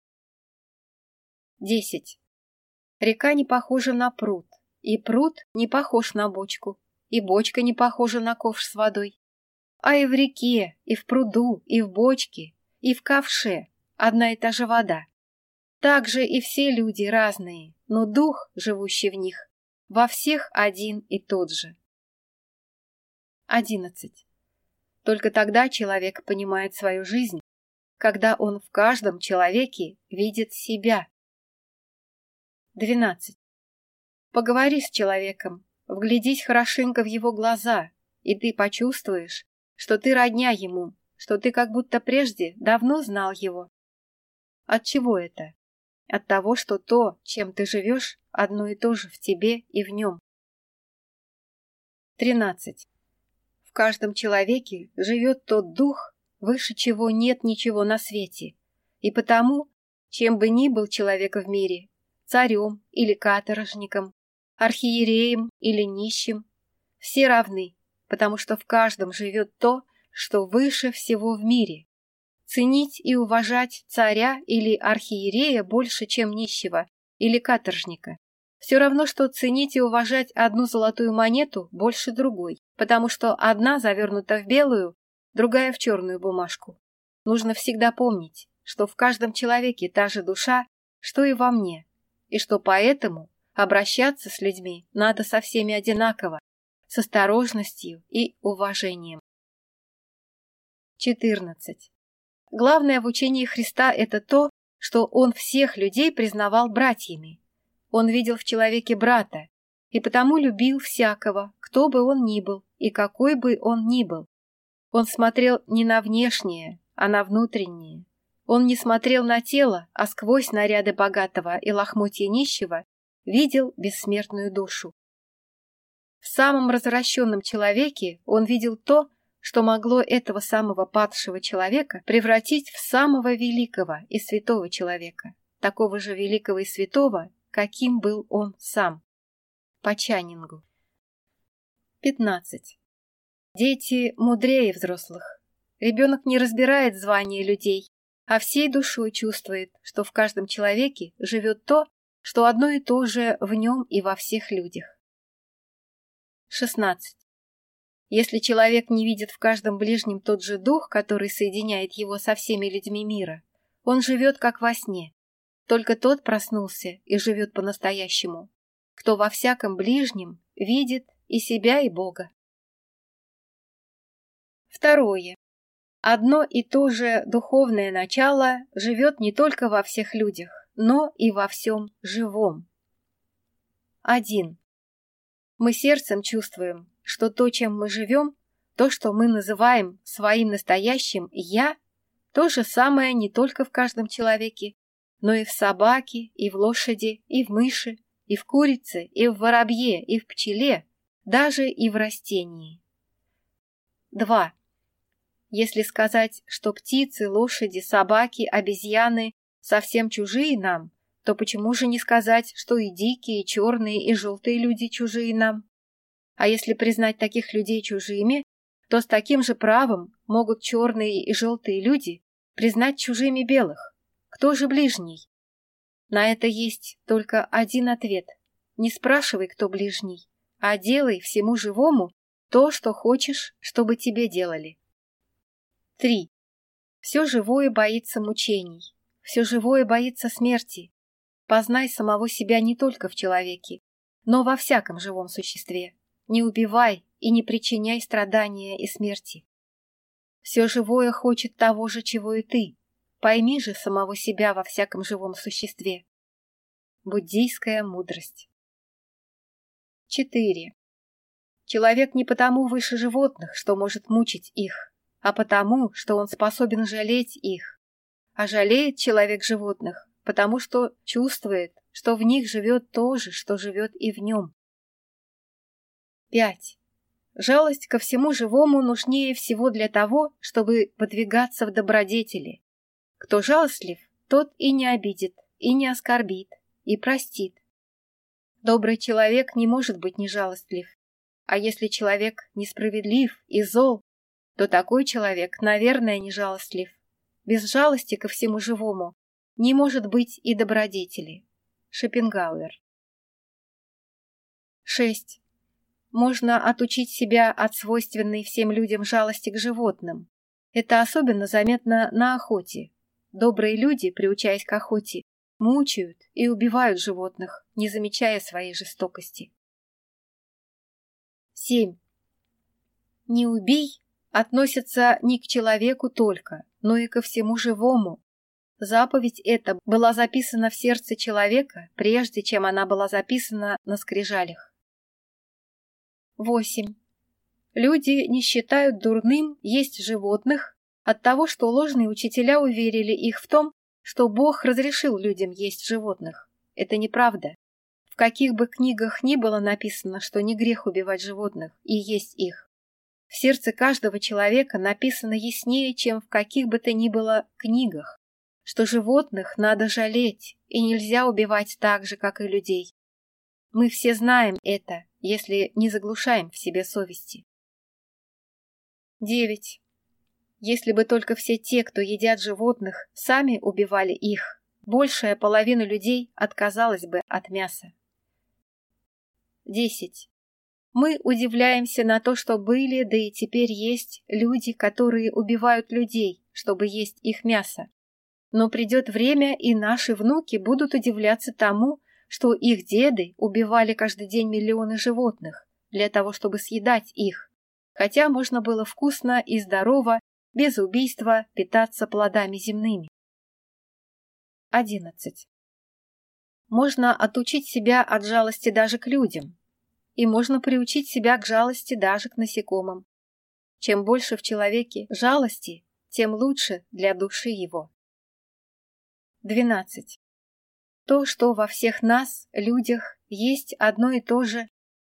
10. Река не похожа на пруд, и пруд не похож на бочку, и бочка не похожа на ковш с водой. А и в реке, и в пруду, и в бочке, и в ковше одна и та же вода. Так же и все люди разные, но дух, живущий в них, во всех один и тот же. 11. Только тогда человек понимает свою жизнь, когда он в каждом человеке видит себя, 12. Поговори с человеком, вглядись хорошенько в его глаза, и ты почувствуешь, что ты родня ему, что ты как будто прежде давно знал его. От чего это? От того, что то, чем ты живешь, одно и то же в тебе и в нем. 13. В каждом человеке живет тот дух, выше чего нет ничего на свете, и потому, чем бы ни был человек в мире, царем или каторжником, архиереем или нищим. Все равны, потому что в каждом живет то, что выше всего в мире. Ценить и уважать царя или архиерея больше, чем нищего или каторжника. Все равно, что ценить и уважать одну золотую монету больше другой, потому что одна завернута в белую, другая в черную бумажку. Нужно всегда помнить, что в каждом человеке та же душа, что и во мне, и что поэтому обращаться с людьми надо со всеми одинаково, с осторожностью и уважением. 14. Главное в учении Христа – это то, что Он всех людей признавал братьями. Он видел в человеке брата, и потому любил всякого, кто бы он ни был и какой бы он ни был. Он смотрел не на внешнее, а на внутреннее. Он не смотрел на тело, а сквозь наряды богатого и лохмотья нищего видел бессмертную душу. В самом развращенном человеке он видел то, что могло этого самого падшего человека превратить в самого великого и святого человека, такого же великого и святого, каким был он сам. По Чанингу. 15. Дети мудрее взрослых. Ребенок не разбирает звания людей, а всей душой чувствует, что в каждом человеке живет то, что одно и то же в нем и во всех людях. 16. Если человек не видит в каждом ближнем тот же дух, который соединяет его со всеми людьми мира, он живет как во сне. Только тот проснулся и живет по-настоящему, кто во всяком ближнем видит и себя, и Бога. Одно и то же духовное начало живет не только во всех людях, но и во всем живом. 1. Мы сердцем чувствуем, что то, чем мы живем, то, что мы называем своим настоящим «я», то же самое не только в каждом человеке, но и в собаке, и в лошади, и в мыши, и в курице, и в воробье, и в пчеле, даже и в растении. 2 если сказать, что птицы, лошади, собаки, обезьяны совсем чужие нам, то почему же не сказать, что и дикие, и черные, и желтые люди чужие нам? А если признать таких людей чужими, то с таким же правом могут черные и желтые люди признать чужими белых. Кто же ближний? На это есть только один ответ. Не спрашивай, кто ближний, а делай всему живому то, что хочешь, чтобы тебе делали. 3. Все живое боится мучений, все живое боится смерти. Познай самого себя не только в человеке, но во всяком живом существе. Не убивай и не причиняй страдания и смерти. Все живое хочет того же, чего и ты. Пойми же самого себя во всяком живом существе. Буддийская мудрость. 4. Человек не потому выше животных, что может мучить их, а потому, что он способен жалеть их. А жалеет человек животных, потому что чувствует, что в них живет то же, что живет и в нем. 5. Жалость ко всему живому нужнее всего для того, чтобы подвигаться в добродетели. Кто жалостлив, тот и не обидит, и не оскорбит, и простит. Добрый человек не может быть нежалостлив, а если человек несправедлив и зол, то такой человек, наверное, не жалостлив. Без жалости ко всему живому не может быть и добродетели. Шопенгауэр. 6. Можно отучить себя от свойственной всем людям жалости к животным. Это особенно заметно на охоте. Добрые люди, приучаясь к охоте, мучают и убивают животных, не замечая своей жестокости. 7. «Не убей» относится не к человеку только, но и ко всему живому. Заповедь эта была записана в сердце человека, прежде чем она была записана на скрижалях. 8. Люди не считают дурным есть животных от того, что ложные учителя уверили их в том, что Бог разрешил людям есть животных. Это неправда. В каких бы книгах ни было написано, что не грех убивать животных и есть их, В сердце каждого человека написано яснее, чем в каких бы то ни было книгах, что животных надо жалеть и нельзя убивать так же, как и людей. Мы все знаем это, если не заглушаем в себе совести. 9. Если бы только все те, кто едят животных, сами убивали их, большая половина людей отказалась бы от мяса. 10. Мы удивляемся на то, что были, да и теперь есть люди, которые убивают людей, чтобы есть их мясо. Но придет время, и наши внуки будут удивляться тому, что их деды убивали каждый день миллионы животных для того, чтобы съедать их, хотя можно было вкусно и здорово, без убийства, питаться плодами земными. 11. Можно отучить себя от жалости даже к людям, и можно приучить себя к жалости даже к насекомым. Чем больше в человеке жалости, тем лучше для души его. 12. То, что во всех нас, людях, есть одно и то же,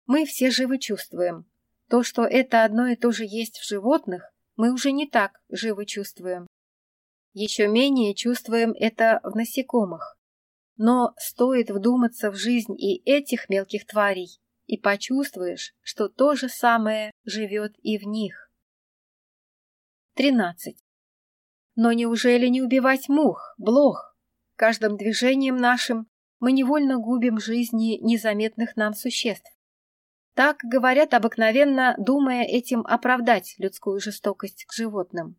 мы все живо чувствуем. То, что это одно и то же есть в животных, мы уже не так живо чувствуем. Еще менее чувствуем это в насекомых. Но стоит вдуматься в жизнь и этих мелких тварей, и почувствуешь, что то же самое живет и в них. 13. Но неужели не убивать мух, блох? Каждым движением нашим мы невольно губим жизни незаметных нам существ. Так говорят обыкновенно, думая этим оправдать людскую жестокость к животным.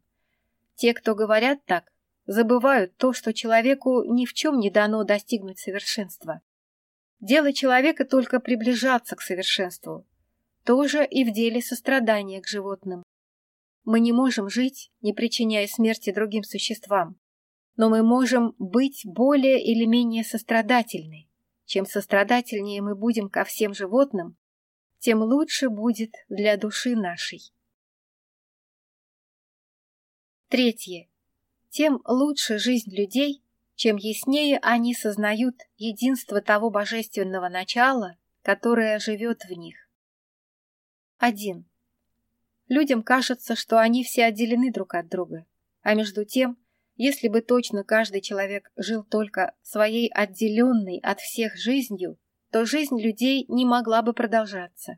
Те, кто говорят так, забывают то, что человеку ни в чем не дано достигнуть совершенства. Дело человека только приближаться к совершенству. Тоже и в деле сострадания к животным. Мы не можем жить, не причиняя смерти другим существам. Но мы можем быть более или менее сострадательны. Чем сострадательнее мы будем ко всем животным, тем лучше будет для души нашей. Третье. Тем лучше жизнь людей, чем яснее они сознают единство того божественного начала, которое живет в них. 1. Людям кажется, что они все отделены друг от друга, а между тем, если бы точно каждый человек жил только своей отделенной от всех жизнью, то жизнь людей не могла бы продолжаться.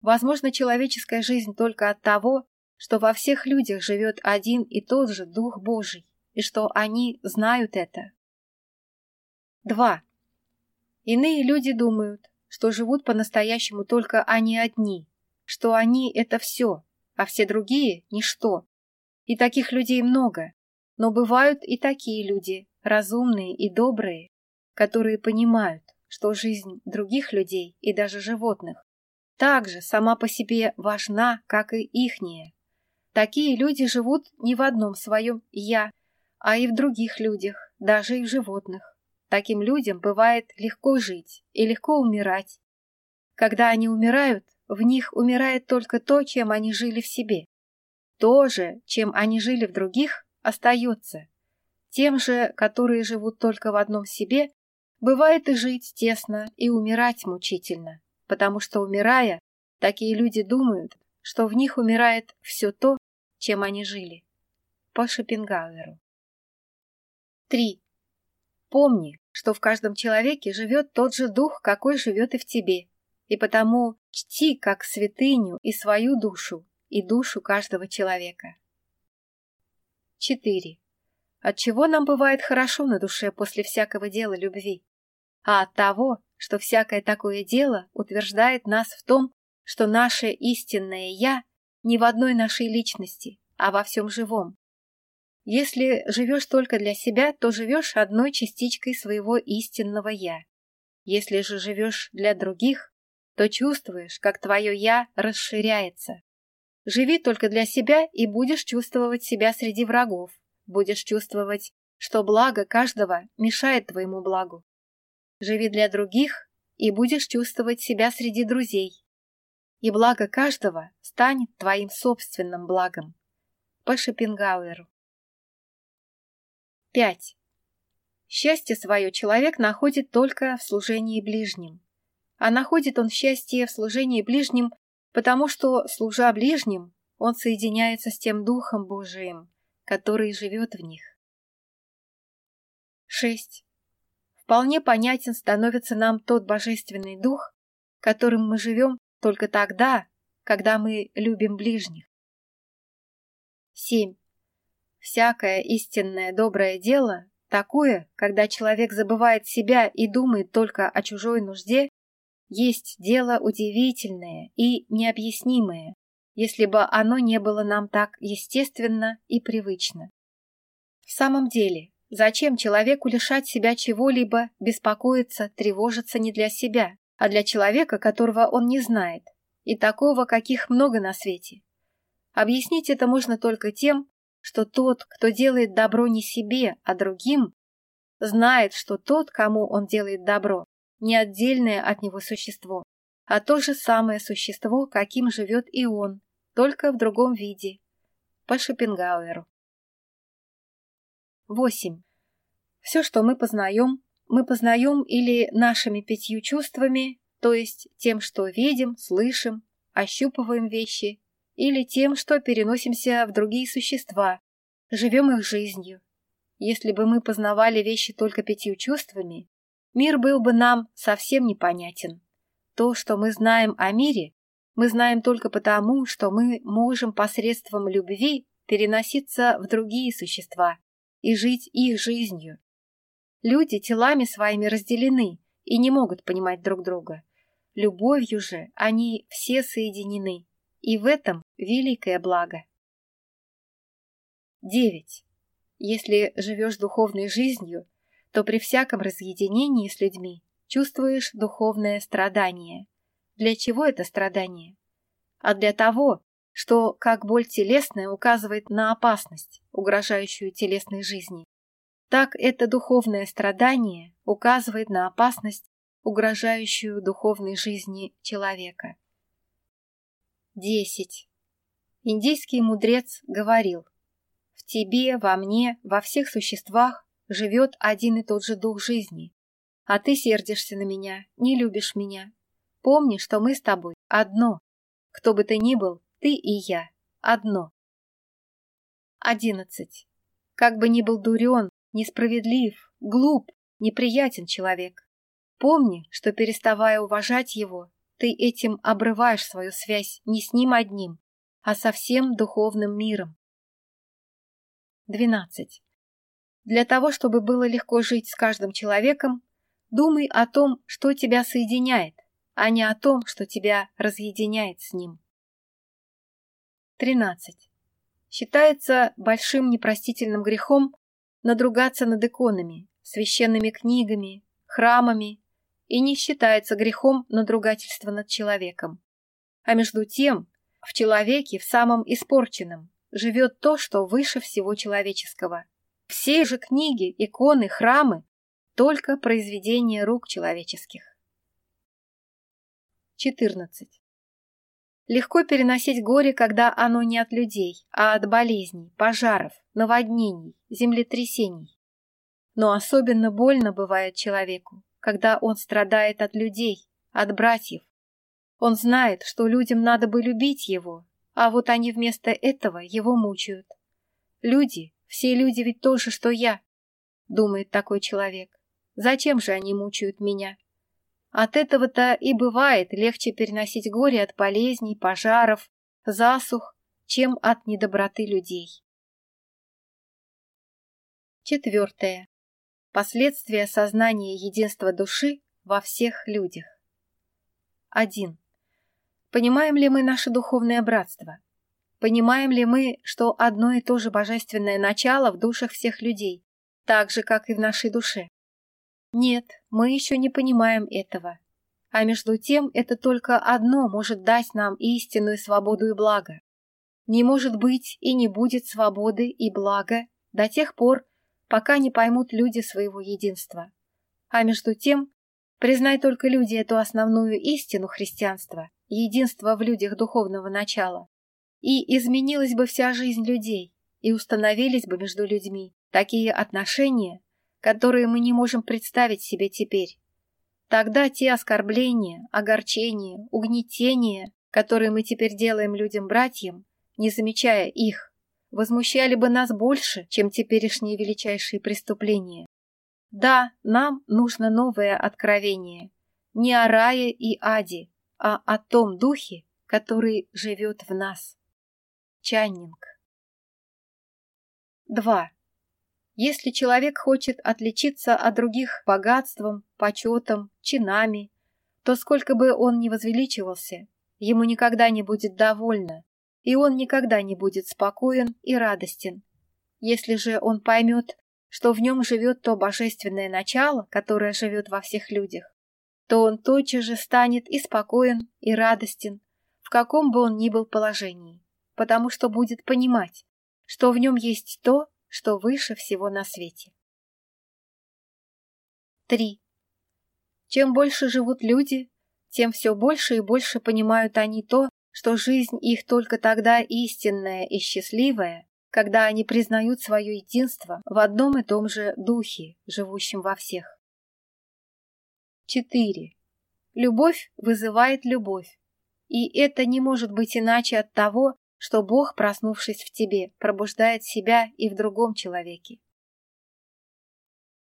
Возможно, человеческая жизнь только от того, что во всех людях живет один и тот же Дух Божий, и что они знают это. 2. Иные люди думают, что живут по-настоящему только они одни, что они – это все, а все другие – ничто. И таких людей много, но бывают и такие люди, разумные и добрые, которые понимают, что жизнь других людей и даже животных также сама по себе важна, как и ихняя. Такие люди живут не в одном своем «я», а и в других людях, даже и в животных. Таким людям бывает легко жить и легко умирать. Когда они умирают, в них умирает только то, чем они жили в себе. То же, чем они жили в других, остается. Тем же, которые живут только в одном себе, бывает и жить тесно, и умирать мучительно, потому что, умирая, такие люди думают, что в них умирает все то, чем они жили. По Шопенгауэру. 3. Помни, что в каждом человеке живет тот же дух, какой живет и в тебе, и потому чти как святыню и свою душу, и душу каждого человека. 4. От чего нам бывает хорошо на душе после всякого дела любви? А от того, что всякое такое дело утверждает нас в том, что наше истинное «я» не в одной нашей личности, а во всем живом, если живешь только для себя, то живешь одной частичкой своего истинного «я». Если же живешь для других, то чувствуешь, как твое «я» расширяется. Живи только для себя и будешь чувствовать себя среди врагов, будешь чувствовать, что благо каждого мешает твоему благу. Живи для других и будешь чувствовать себя среди друзей. И благо каждого станет твоим собственным благом. По Шопенгауэру. 5. Счастье свое человек находит только в служении ближним. А находит он счастье в служении ближним, потому что, служа ближним, он соединяется с тем Духом Божиим, который живет в них. 6. Вполне понятен становится нам тот божественный Дух, которым мы живем только тогда, когда мы любим ближних. 7. Всякое истинное доброе дело, такое, когда человек забывает себя и думает только о чужой нужде, есть дело удивительное и необъяснимое, если бы оно не было нам так естественно и привычно. В самом деле, зачем человеку лишать себя чего-либо, беспокоиться, тревожиться не для себя, а для человека, которого он не знает, и такого, каких много на свете? Объяснить это можно только тем, что тот, кто делает добро не себе, а другим, знает, что тот, кому он делает добро, не отдельное от него существо, а то же самое существо, каким живет и он, только в другом виде, по Шопенгауэру. 8. Все, что мы познаем, мы познаем или нашими пятью чувствами, то есть тем, что видим, слышим, ощупываем вещи, или тем, что переносимся в другие существа, живем их жизнью. Если бы мы познавали вещи только пятью чувствами, мир был бы нам совсем непонятен. То, что мы знаем о мире, мы знаем только потому, что мы можем посредством любви переноситься в другие существа и жить их жизнью. Люди телами своими разделены и не могут понимать друг друга. Любовью же они все соединены, и в этом великое благо. 9. Если живешь духовной жизнью, то при всяком разъединении с людьми чувствуешь духовное страдание. Для чего это страдание? А для того, что, как боль телесная, указывает на опасность, угрожающую телесной жизни, так это духовное страдание указывает на опасность, угрожающую духовной жизни человека. 10. Индийский мудрец говорил, «В тебе, во мне, во всех существах живет один и тот же дух жизни. А ты сердишься на меня, не любишь меня. Помни, что мы с тобой одно. Кто бы ты ни был, ты и я одно». 11. Как бы ни был дурен, несправедлив, глуп, неприятен человек, помни, что, переставая уважать а со всем духовным миром. 12. Для того, чтобы было легко жить с каждым человеком, думай о том, что тебя соединяет, а не о том, что тебя разъединяет с ним. 13. Считается большим непростительным грехом надругаться над иконами, священными книгами, храмами и не считается грехом надругательство над человеком. А между тем, в человеке, в самом испорченном, живет то, что выше всего человеческого. Все же книги, иконы, храмы – только произведения рук человеческих. 14. Легко переносить горе, когда оно не от людей, а от болезней, пожаров, наводнений, землетрясений. Но особенно больно бывает человеку, когда он страдает от людей, от братьев, он знает, что людям надо бы любить его, а вот они вместо этого его мучают. Люди, все люди ведь то же, что я, думает такой человек. Зачем же они мучают меня? От этого-то и бывает легче переносить горе от болезней, пожаров, засух, чем от недоброты людей. Четвертое. Последствия сознания единства души во всех людях. 1. Понимаем ли мы наше духовное братство? Понимаем ли мы, что одно и то же божественное начало в душах всех людей, так же, как и в нашей душе? Нет, мы еще не понимаем этого. А между тем, это только одно может дать нам истинную свободу и благо. Не может быть и не будет свободы и блага до тех пор, пока не поймут люди своего единства. А между тем, признай только люди эту основную истину христианства, единство в людях духовного начала. И изменилась бы вся жизнь людей, и установились бы между людьми такие отношения, которые мы не можем представить себе теперь. Тогда те оскорбления, огорчения, угнетения, которые мы теперь делаем людям-братьям, не замечая их, возмущали бы нас больше, чем теперешние величайшие преступления. Да, нам нужно новое откровение, не о рае и аде, а о том духе, который живет в нас. Чаннинг 2. Если человек хочет отличиться от других богатством, почетом, чинами, то сколько бы он ни возвеличивался, ему никогда не будет довольно, и он никогда не будет спокоен и радостен. Если же он поймет, что в нем живет то божественное начало, которое живет во всех людях, то он тотчас же станет и спокоен, и радостен, в каком бы он ни был положении, потому что будет понимать, что в нем есть то, что выше всего на свете. 3. Чем больше живут люди, тем все больше и больше понимают они то, что жизнь их только тогда истинная и счастливая, когда они признают свое единство в одном и том же духе, живущем во всех. 4. Любовь вызывает любовь, и это не может быть иначе от того, что Бог, проснувшись в тебе, пробуждает себя и в другом человеке.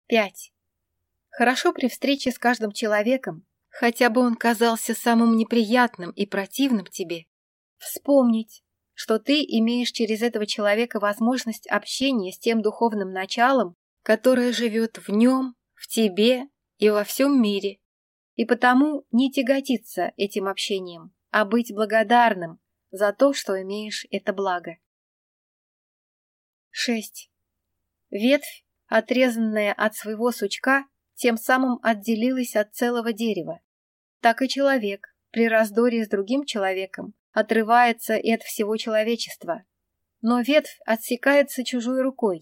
5. Хорошо при встрече с каждым человеком, хотя бы он казался самым неприятным и противным тебе, вспомнить, что ты имеешь через этого человека возможность общения с тем духовным началом, которое живет в нем, в тебе и во всем мире, и потому не тяготиться этим общением, а быть благодарным за то, что имеешь это благо. 6. Ветвь, отрезанная от своего сучка, тем самым отделилась от целого дерева. Так и человек при раздоре с другим человеком отрывается и от всего человечества. Но ветвь отсекается чужой рукой,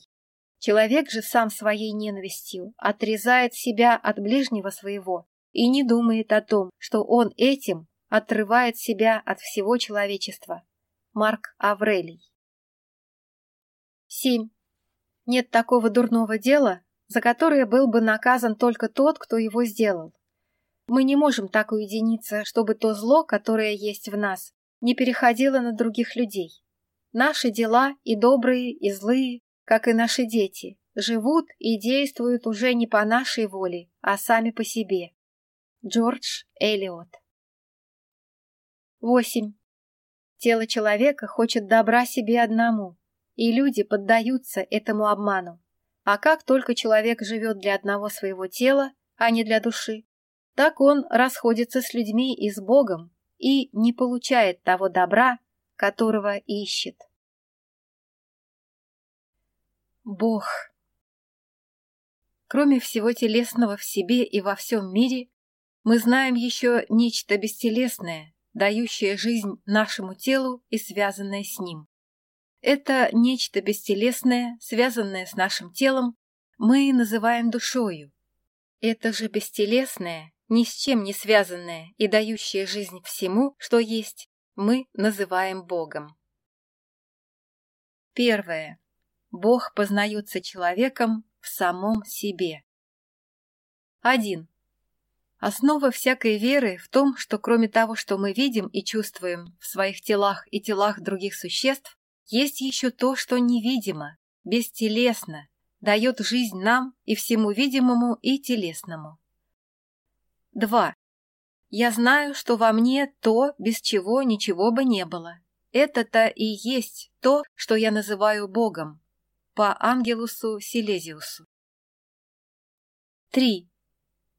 Человек же сам своей ненавистью отрезает себя от ближнего своего и не думает о том, что он этим отрывает себя от всего человечества. Марк Аврелий 7. Нет такого дурного дела, за которое был бы наказан только тот, кто его сделал. Мы не можем так уединиться, чтобы то зло, которое есть в нас, не переходило на других людей. Наши дела, и добрые, и злые, как и наши дети, живут и действуют уже не по нашей воле, а сами по себе. Джордж Эллиот 8. Тело человека хочет добра себе одному, и люди поддаются этому обману. А как только человек живет для одного своего тела, а не для души, так он расходится с людьми и с Богом и не получает того добра, которого ищет. Бог. Кроме всего телесного в себе и во всем мире, мы знаем еще нечто бестелесное, дающее жизнь нашему телу и связанное с ним. Это нечто бестелесное, связанное с нашим телом, мы называем душою. Это же бестелесное, ни с чем не связанное и дающее жизнь всему, что есть, мы называем Богом. Первое. Бог познается человеком в самом себе. 1. Основа всякой веры в том, что кроме того, что мы видим и чувствуем в своих телах и телах других существ, есть еще то, что невидимо, бестелесно, дает жизнь нам и всему видимому и телесному. 2. Я знаю, что во мне то, без чего ничего бы не было. Это-то и есть то, что я называю Богом, по ангелусу Силезиусу. 3.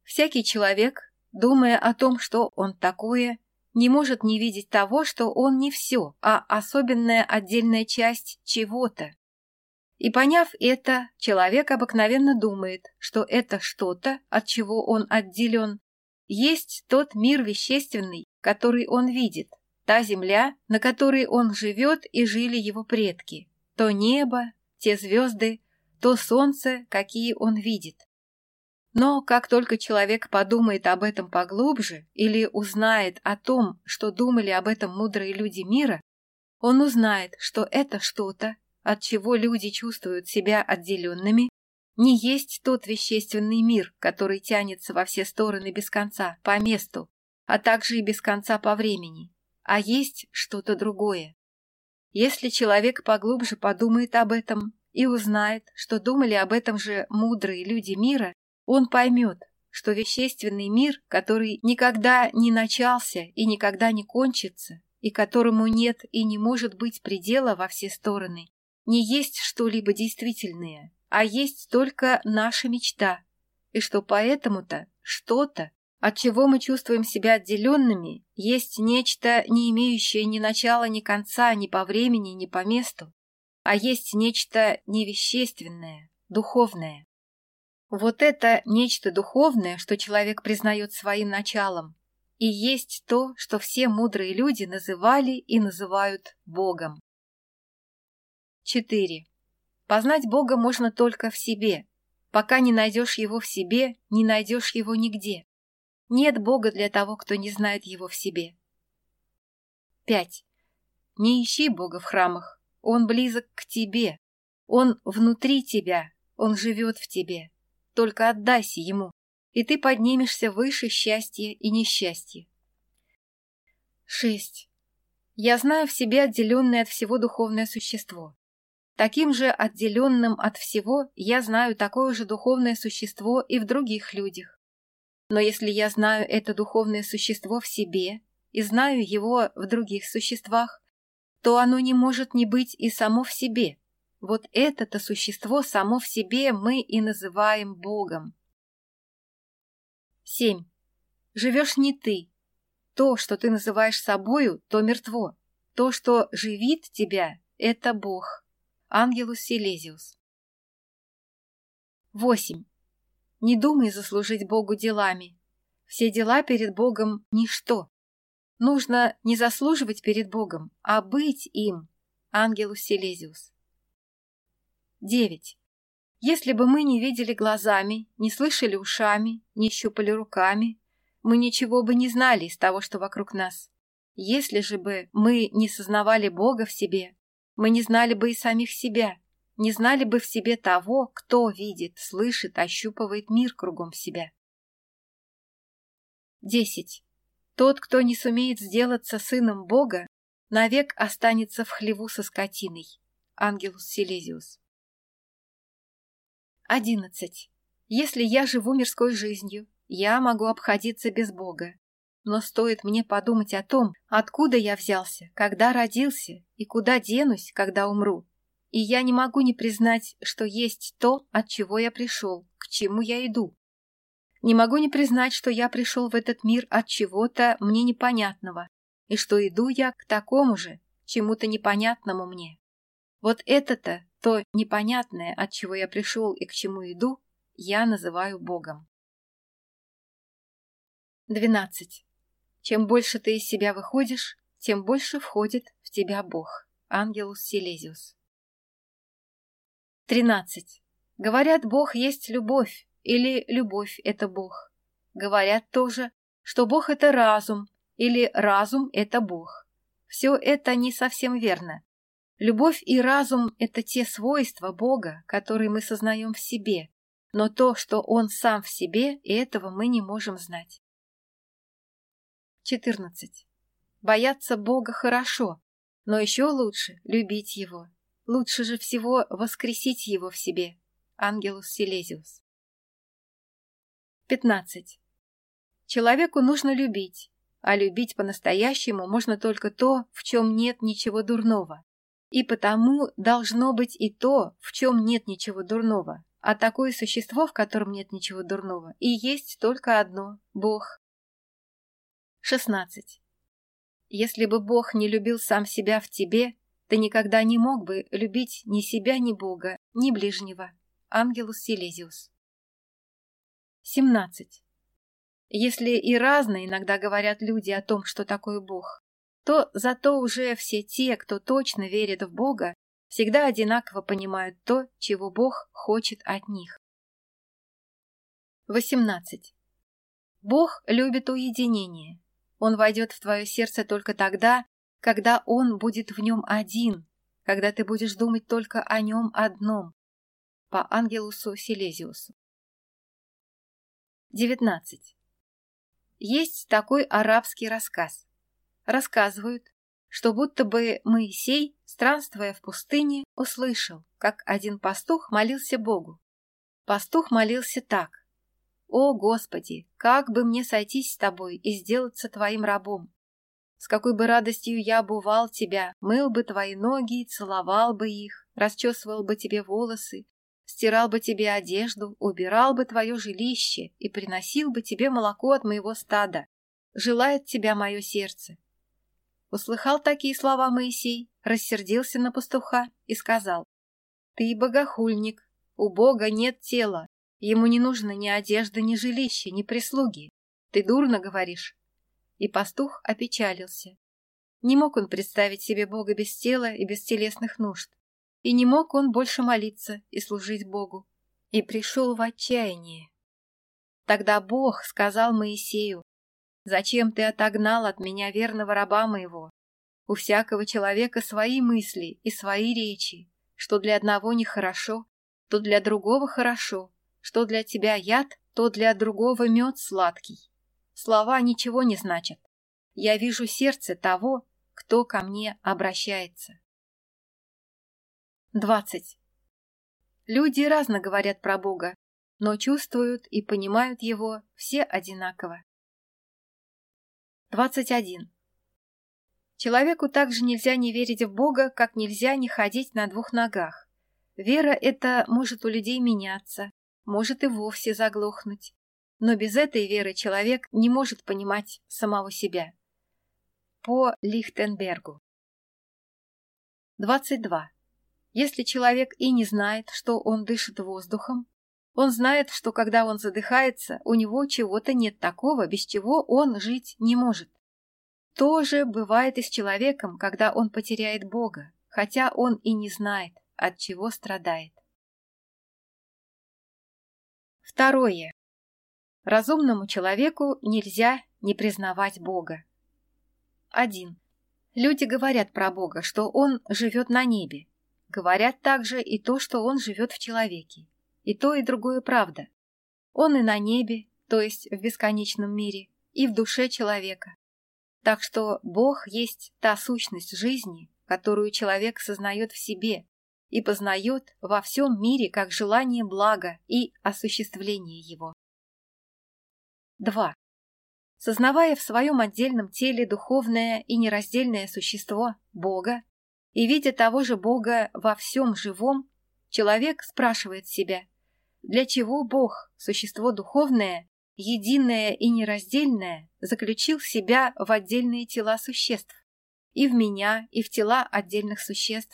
Всякий человек, думая о том, что он такое, не может не видеть того, что он не все, а особенная отдельная часть чего-то. И поняв это, человек обыкновенно думает, что это что-то, от чего он отделен, есть тот мир вещественный, который он видит, та земля, на которой он живет и жили его предки, то небо, те звезды, то солнце, какие он видит. Но как только человек подумает об этом поглубже или узнает о том, что думали об этом мудрые люди мира, он узнает, что это что-то, от чего люди чувствуют себя отделенными, не есть тот вещественный мир, который тянется во все стороны без конца, по месту, а также и без конца по времени, а есть что-то другое. Если человек поглубже подумает об этом и узнает, что думали об этом же мудрые люди мира, он поймет, что вещественный мир, который никогда не начался и никогда не кончится, и которому нет и не может быть предела во все стороны, не есть что-либо действительное, а есть только наша мечта, и что поэтому-то что-то от чего мы чувствуем себя отделенными, есть нечто, не имеющее ни начала, ни конца, ни по времени, ни по месту, а есть нечто невещественное, духовное. Вот это нечто духовное, что человек признает своим началом, и есть то, что все мудрые люди называли и называют Богом. 4. Познать Бога можно только в себе. Пока не найдешь его в себе, не найдешь его нигде. Нет Бога для того, кто не знает его в себе. 5. Не ищи Бога в храмах. Он близок к тебе. Он внутри тебя. Он живет в тебе. Только отдайся ему, и ты поднимешься выше счастья и несчастья. 6. Я знаю в себе отделенное от всего духовное существо. Таким же отделенным от всего я знаю такое же духовное существо и в других людях. Но если я знаю это духовное существо в себе и знаю его в других существах, то оно не может не быть и само в себе. Вот это-то существо само в себе мы и называем Богом. 7. Живешь не ты. То, что ты называешь собою, то мертво. То, что живит тебя, это Бог. Ангелус Силезиус. 8. Не думай заслужить Богу делами. Все дела перед Богом – ничто. Нужно не заслуживать перед Богом, а быть им. Ангелус Силезиус. 9. Если бы мы не видели глазами, не слышали ушами, не щупали руками, мы ничего бы не знали из того, что вокруг нас. Если же бы мы не сознавали Бога в себе, мы не знали бы и самих себя, не знали бы в себе того, кто видит, слышит, ощупывает мир кругом себя. 10. Тот, кто не сумеет сделаться сыном Бога, навек останется в хлеву со скотиной. Ангелус Силезиус. 11. Если я живу мирской жизнью, я могу обходиться без Бога. Но стоит мне подумать о том, откуда я взялся, когда родился и куда денусь, когда умру, и я не могу не признать, что есть то, от чего я пришел, к чему я иду. Не могу не признать, что я пришел в этот мир от чего-то мне непонятного, и что иду я к такому же, чему-то непонятному мне. Вот это-то, то непонятное, от чего я пришел и к чему иду, я называю Богом. 12. Чем больше ты из себя выходишь, тем больше входит в тебя Бог. Ангелус Силезиус. 13. Говорят, Бог есть любовь, или любовь — это Бог. Говорят тоже, что Бог — это разум, или разум — это Бог. Все это не совсем верно. Любовь и разум — это те свойства Бога, которые мы сознаем в себе, но то, что Он сам в себе, и этого мы не можем знать. 14. Бояться Бога хорошо, но еще лучше любить Его Лучше же всего воскресить Его в себе. Ангелус Силезиус. 15. Человеку нужно любить, а любить по-настоящему можно только то, в чем нет ничего дурного. И потому должно быть и то, в чем нет ничего дурного. А такое существо, в котором нет ничего дурного, и есть только одно – Бог. 16. Если бы Бог не любил сам себя в тебе, Ты никогда не мог бы любить ни себя, ни Бога, ни ближнего. Ангелус Силезиус. 17. Если и разные иногда говорят люди о том, что такое Бог, то зато уже все те, кто точно верит в Бога, всегда одинаково понимают то, чего Бог хочет от них. 18. Бог любит уединение. Он войдет в твое сердце только тогда, когда он будет в нем один, когда ты будешь думать только о нем одном. По Ангелусу Силезиусу. 19. Есть такой арабский рассказ. Рассказывают, что будто бы Моисей, странствуя в пустыне, услышал, как один пастух молился Богу. Пастух молился так. «О, Господи, как бы мне сойтись с Тобой и сделаться Твоим рабом! С какой бы радостью я обувал тебя, мыл бы твои ноги, целовал бы их, расчесывал бы тебе волосы, стирал бы тебе одежду, убирал бы твое жилище и приносил бы тебе молоко от моего стада. Желает тебя мое сердце». Услыхал такие слова Моисей, рассердился на пастуха и сказал, «Ты богохульник, у Бога нет тела, ему не нужно ни одежды, ни жилища, ни прислуги. Ты дурно говоришь, И пастух опечалился. Не мог он представить себе Бога без тела и без телесных нужд. И не мог он больше молиться и служить Богу. И пришел в отчаяние. Тогда Бог сказал Моисею, «Зачем ты отогнал от меня верного раба моего? У всякого человека свои мысли и свои речи, что для одного нехорошо, то для другого хорошо, что для тебя яд, то для другого мед сладкий. слова ничего не значат. Я вижу сердце того, кто ко мне обращается. 20. Люди разно говорят про Бога, но чувствуют и понимают его все одинаково. 21. Человеку также нельзя не верить в Бога, как нельзя не ходить на двух ногах. Вера эта может у людей меняться, может и вовсе заглохнуть но без этой веры человек не может понимать самого себя. По Лихтенбергу. 22. Если человек и не знает, что он дышит воздухом, он знает, что когда он задыхается, у него чего-то нет такого, без чего он жить не может. То же бывает и с человеком, когда он потеряет Бога, хотя он и не знает, от чего страдает. Второе разумному человеку нельзя не признавать Бога. 1. Люди говорят про Бога, что Он живет на небе. Говорят также и то, что Он живет в человеке. И то, и другое правда. Он и на небе, то есть в бесконечном мире, и в душе человека. Так что Бог есть та сущность жизни, которую человек сознает в себе и познает во всем мире как желание блага и осуществление его. 2. Сознавая в своем отдельном теле духовное и нераздельное существо – Бога, и видя того же Бога во всем живом, человек спрашивает себя, для чего Бог, существо духовное, единое и нераздельное, заключил себя в отдельные тела существ, и в меня, и в тела отдельных существ?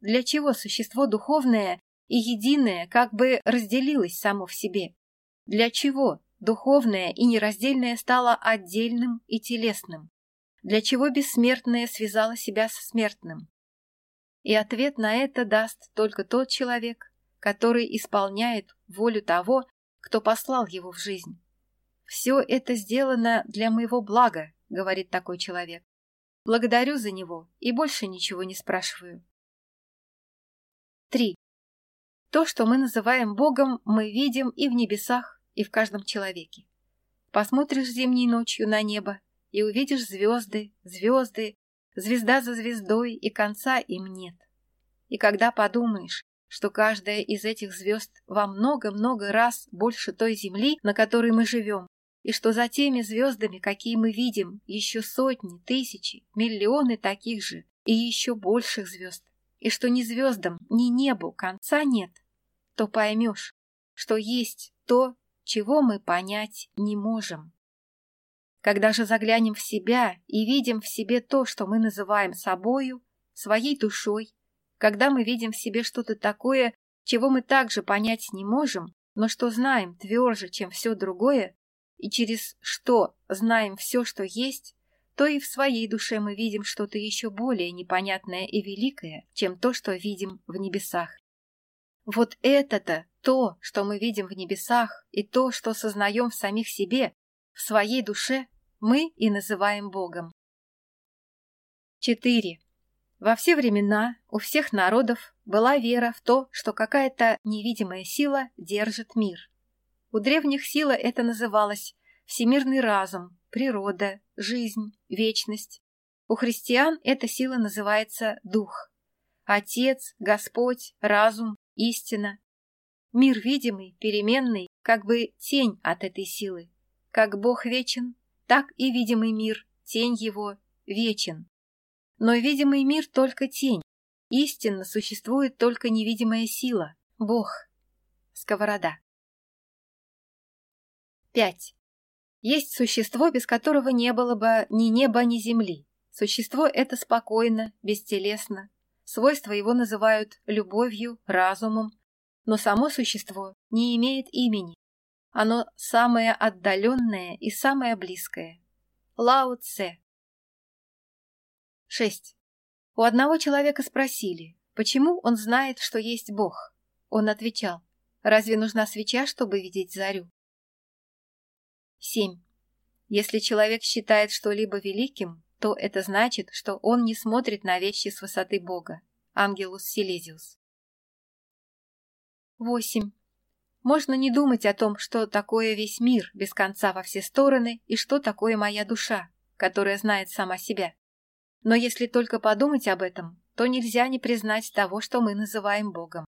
Для чего существо духовное и единое как бы разделилось само в себе? Для чего духовное и нераздельное стало отдельным и телесным, для чего бессмертное связало себя со смертным. И ответ на это даст только тот человек, который исполняет волю того, кто послал его в жизнь. «Все это сделано для моего блага», — говорит такой человек. «Благодарю за него и больше ничего не спрашиваю». 3. То, что мы называем Богом, мы видим и в небесах, и в каждом человеке. Посмотришь зимней ночью на небо и увидишь звезды, звезды, звезда за звездой, и конца им нет. И когда подумаешь, что каждая из этих звезд во много-много раз больше той Земли, на которой мы живем, и что за теми звездами, какие мы видим, еще сотни, тысячи, миллионы таких же и еще больших звезд, и что ни звездам, ни небу конца нет, то поймешь, что есть то, чего мы понять не можем. Когда же заглянем в себя и видим в себе то, что мы называем собою, своей душой, когда мы видим в себе что-то такое, чего мы также понять не можем, но что знаем тверже, чем все другое, и через что знаем все, что есть, то и в своей душе мы видим что-то еще более непонятное и великое, чем то, что видим в небесах. Вот это-то то, что мы видим в небесах, и то, что сознаем в самих себе, в своей душе, мы и называем Богом. 4. Во все времена у всех народов была вера в то, что какая-то невидимая сила держит мир. У древних сила это называлось всемирный разум, природа, жизнь, вечность. У христиан эта сила называется дух. Отец, Господь, разум, истина. Мир видимый, переменный, как бы тень от этой силы. Как Бог вечен, так и видимый мир, тень его, вечен. Но видимый мир только тень. Истинно существует только невидимая сила, Бог. Сковорода. 5. Есть существо, без которого не было бы ни неба, ни земли. Существо это спокойно, бестелесно. Свойства его называют любовью, разумом, но само существо не имеет имени. Оно самое отдаленное и самое близкое. Лао Цэ. 6. У одного человека спросили, почему он знает, что есть Бог. Он отвечал, разве нужна свеча, чтобы видеть зарю? 7. Если человек считает что-либо великим, то это значит, что он не смотрит на вещи с высоты Бога. Ангелус Силезиус. 8. Можно не думать о том, что такое весь мир без конца во все стороны и что такое моя душа, которая знает сама себя. Но если только подумать об этом, то нельзя не признать того, что мы называем Богом.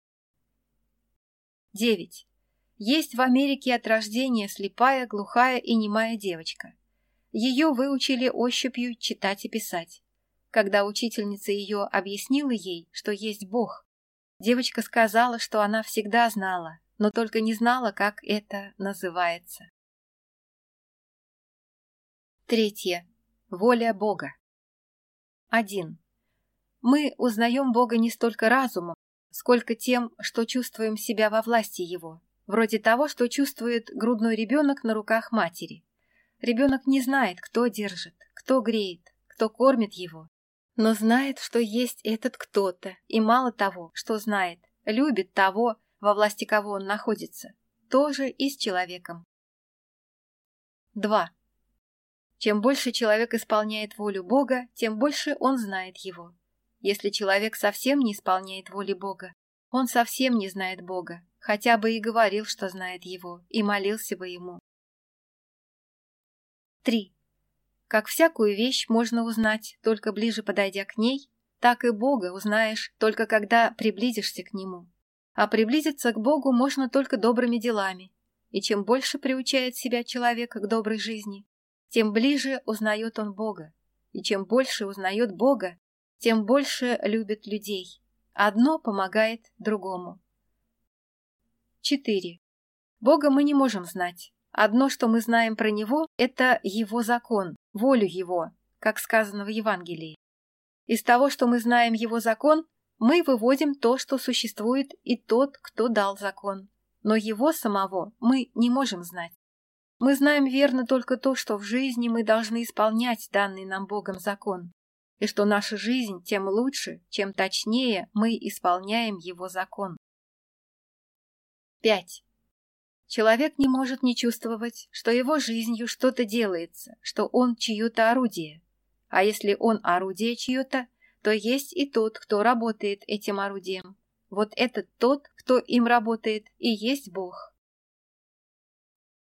9. Есть в Америке от рождения слепая, глухая и немая девочка. Ее выучили ощупью читать и писать. Когда учительница ее объяснила ей, что есть Бог, девочка сказала, что она всегда знала, но только не знала, как это называется. Третье. Воля Бога. 1. Мы узнаем Бога не столько разумом, сколько тем, что чувствуем себя во власти Его, вроде того, что чувствует грудной ребенок на руках матери. Ребенок не знает, кто держит, кто греет, кто кормит его, Но знает, что есть этот кто-то, и мало того, что знает, любит того, во власти кого он находится, тоже и с человеком. 2. Чем больше человек исполняет волю Бога, тем больше он знает его. Если человек совсем не исполняет воли Бога, он совсем не знает Бога, хотя бы и говорил, что знает его, и молился бы ему. 3. Как всякую вещь можно узнать, только ближе подойдя к ней, так и Бога узнаешь, только когда приблизишься к Нему. А приблизиться к Богу можно только добрыми делами. И чем больше приучает себя человек к доброй жизни, тем ближе узнает он Бога. И чем больше узнает Бога, тем больше любит людей. Одно помогает другому. 4. Бога мы не можем знать, Одно, что мы знаем про него, это его закон, волю его, как сказано в Евангелии. Из того, что мы знаем его закон, мы выводим то, что существует и тот, кто дал закон. Но его самого мы не можем знать. Мы знаем верно только то, что в жизни мы должны исполнять данный нам Богом закон, и что наша жизнь тем лучше, чем точнее мы исполняем его закон. 5. Человек не может не чувствовать, что его жизнью что-то делается, что он чье-то орудие. А если он орудие чье-то, то есть и тот, кто работает этим орудием. Вот этот тот, кто им работает, и есть Бог.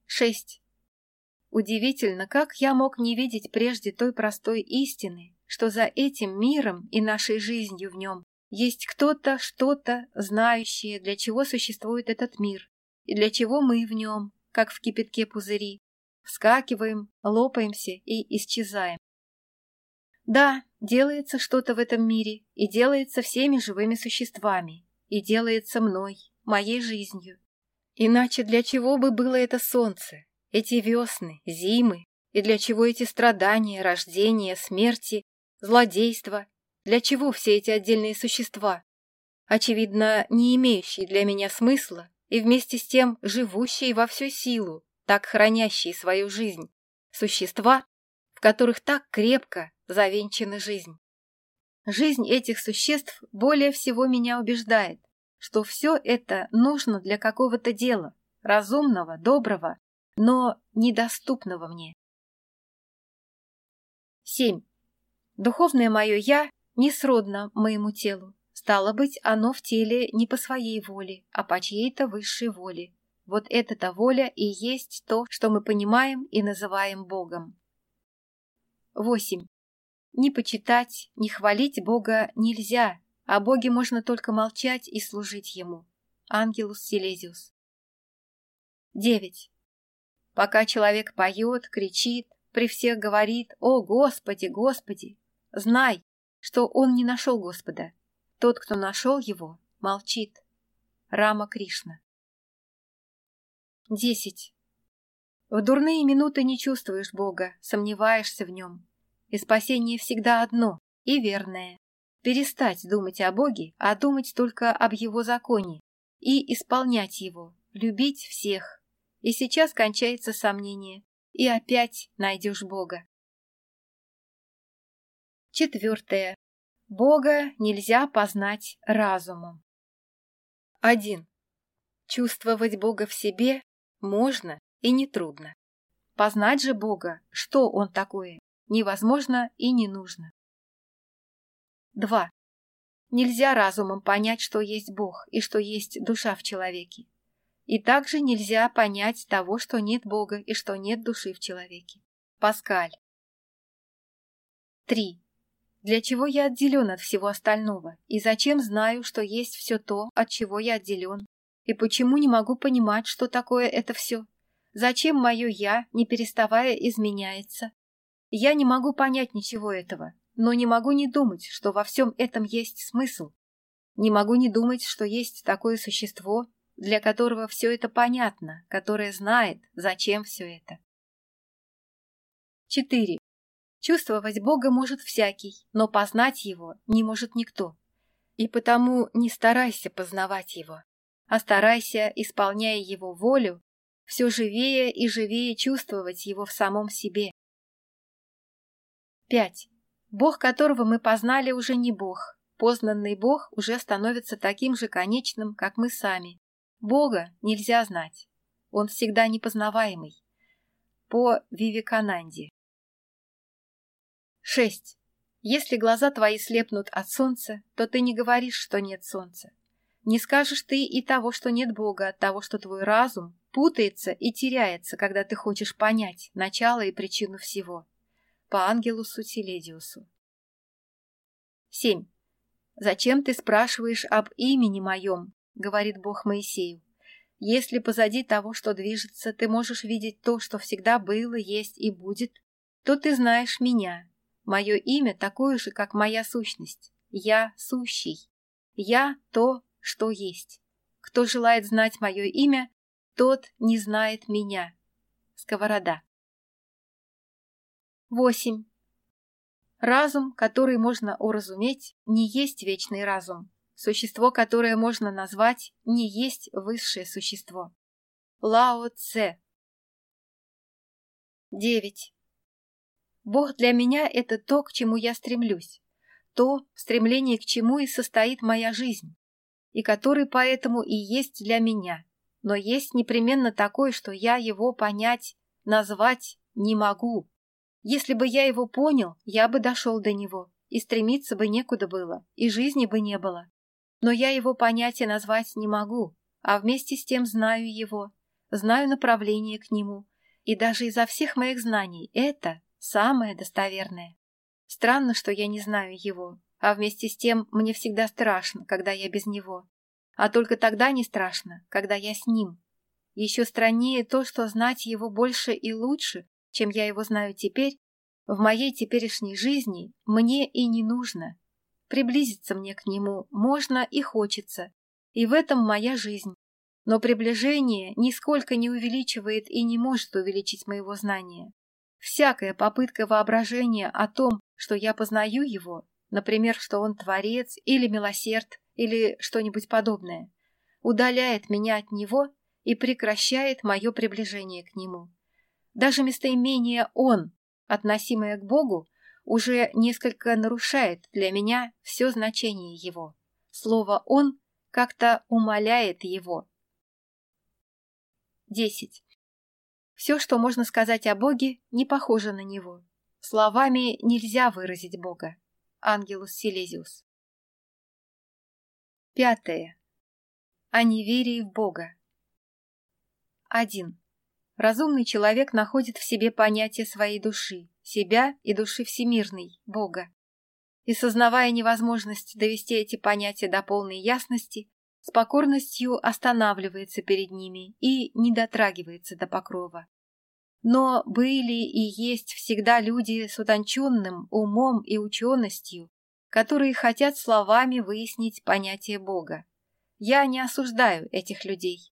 6. Удивительно, как я мог не видеть прежде той простой истины, что за этим миром и нашей жизнью в нем есть кто-то, что-то, знающее, для чего существует этот мир, и для чего мы в нем, как в кипятке пузыри, вскакиваем, лопаемся и исчезаем. Да, делается что-то в этом мире, и делается всеми живыми существами, и делается мной, моей жизнью. Иначе для чего бы было это солнце, эти весны, зимы, и для чего эти страдания, рождения, смерти, злодейства, для чего все эти отдельные существа? Очевидно, не имеющие для меня смысла и вместе с тем живущие во всю силу, так хранящие свою жизнь, существа, в которых так крепко завенчана жизнь. Жизнь этих существ более всего меня убеждает, что все это нужно для какого-то дела, разумного, доброго, но недоступного мне. 7. Духовное мое «я» не сродно моему телу, Стало быть, оно в теле не по своей воле, а по чьей-то высшей воле. Вот эта-то воля и есть то, что мы понимаем и называем Богом. 8. Не почитать, не хвалить Бога нельзя, а Боге можно только молчать и служить Ему. Ангелус Силезиус. 9. Пока человек поет, кричит, при всех говорит «О, Господи, Господи!», знай, что он не нашел Господа, тот, кто нашел его, молчит. Рама Кришна. Десять. В дурные минуты не чувствуешь Бога, сомневаешься в нем. И спасение всегда одно и верное. Перестать думать о Боге, а думать только об Его законе и исполнять Его, любить всех. И сейчас кончается сомнение, и опять найдешь Бога. Четвертое. Бога нельзя познать разумом. 1. Чувствовать Бога в себе можно и нетрудно. Познать же Бога, что Он такое, невозможно и не нужно. 2. Нельзя разумом понять, что есть Бог и что есть душа в человеке. И также нельзя понять того, что нет Бога и что нет души в человеке. Паскаль. 3. Для чего я отделен от всего остального? И зачем знаю, что есть все то, от чего я отделен? И почему не могу понимать, что такое это все? Зачем мое «я», не переставая, изменяется? Я не могу понять ничего этого, но не могу не думать, что во всем этом есть смысл. Не могу не думать, что есть такое существо, для которого все это понятно, которое знает, зачем все это. 4. Чувствовать Бога может всякий, но познать Его не может никто. И потому не старайся познавать Его, а старайся, исполняя Его волю, все живее и живее чувствовать Его в самом себе. 5. Бог, которого мы познали, уже не Бог. Познанный Бог уже становится таким же конечным, как мы сами. Бога нельзя знать. Он всегда непознаваемый. По Вивикананде. 6. Если глаза твои слепнут от солнца, то ты не говоришь, что нет солнца. Не скажешь ты и того, что нет Бога, от того, что твой разум путается и теряется, когда ты хочешь понять начало и причину всего. По ангелусу Теледиусу. 7. «Зачем ты спрашиваешь об имени моем?» — говорит Бог Моисею. «Если позади того, что движется, ты можешь видеть то, что всегда было, есть и будет, то ты знаешь меня, Мое имя такое же, как моя сущность. Я сущий. Я то, что есть. Кто желает знать мое имя, тот не знает меня. Сковорода. 8. Разум, который можно уразуметь, не есть вечный разум. Существо, которое можно назвать, не есть высшее существо. Лао Цэ. 9. Девять. Бог для меня — это то, к чему я стремлюсь, то, стремление к чему и состоит моя жизнь, и который поэтому и есть для меня, но есть непременно такой, что я его понять, назвать не могу. Если бы я его понял, я бы дошел до него, и стремиться бы некуда было, и жизни бы не было. Но я его понять и назвать не могу, а вместе с тем знаю его, знаю направление к нему, и даже изо всех моих знаний это самое достоверное. Странно, что я не знаю его, а вместе с тем мне всегда страшно, когда я без него. А только тогда не страшно, когда я с ним. Еще страннее то, что знать его больше и лучше, чем я его знаю теперь, в моей теперешней жизни мне и не нужно. Приблизиться мне к нему можно и хочется, и в этом моя жизнь. Но приближение нисколько не увеличивает и не может увеличить моего знания. Всякая попытка воображения о том, что я познаю его, например, что он творец или милосерд или что-нибудь подобное, удаляет меня от него и прекращает мое приближение к нему. Даже местоимение «он», относимое к Богу, уже несколько нарушает для меня все значение его. Слово «он» как-то умаляет его. 10. Все, что можно сказать о Боге, не похоже на Него. Словами нельзя выразить Бога. Ангелус Силезиус. Пятое. О неверии в Бога. 1. Разумный человек находит в себе понятие своей души, себя и души всемирной, Бога. И сознавая невозможность довести эти понятия до полной ясности, с покорностью останавливается перед ними и не дотрагивается до покрова. Но были и есть всегда люди с утонченным умом и ученостью, которые хотят словами выяснить понятие Бога. Я не осуждаю этих людей.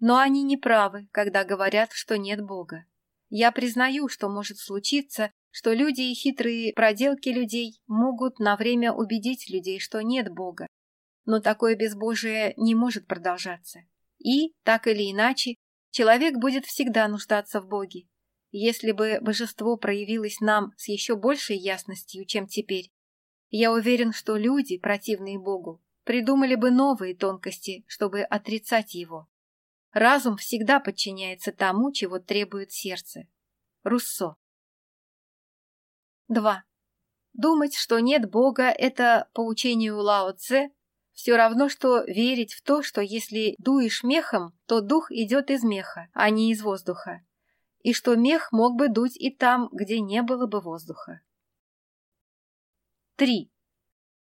Но они не правы, когда говорят, что нет Бога. Я признаю, что может случиться, что люди и хитрые проделки людей могут на время убедить людей, что нет Бога, но такое безбожие не может продолжаться. И, так или иначе, человек будет всегда нуждаться в Боге. Если бы божество проявилось нам с еще большей ясностью, чем теперь, я уверен, что люди, противные Богу, придумали бы новые тонкости, чтобы отрицать его. Разум всегда подчиняется тому, чего требует сердце. Руссо. 2. Думать, что нет Бога, это, по учению Лао Цзе, все равно, что верить в то, что если дуешь мехом, то дух идет из меха, а не из воздуха, и что мех мог бы дуть и там, где не было бы воздуха. 3.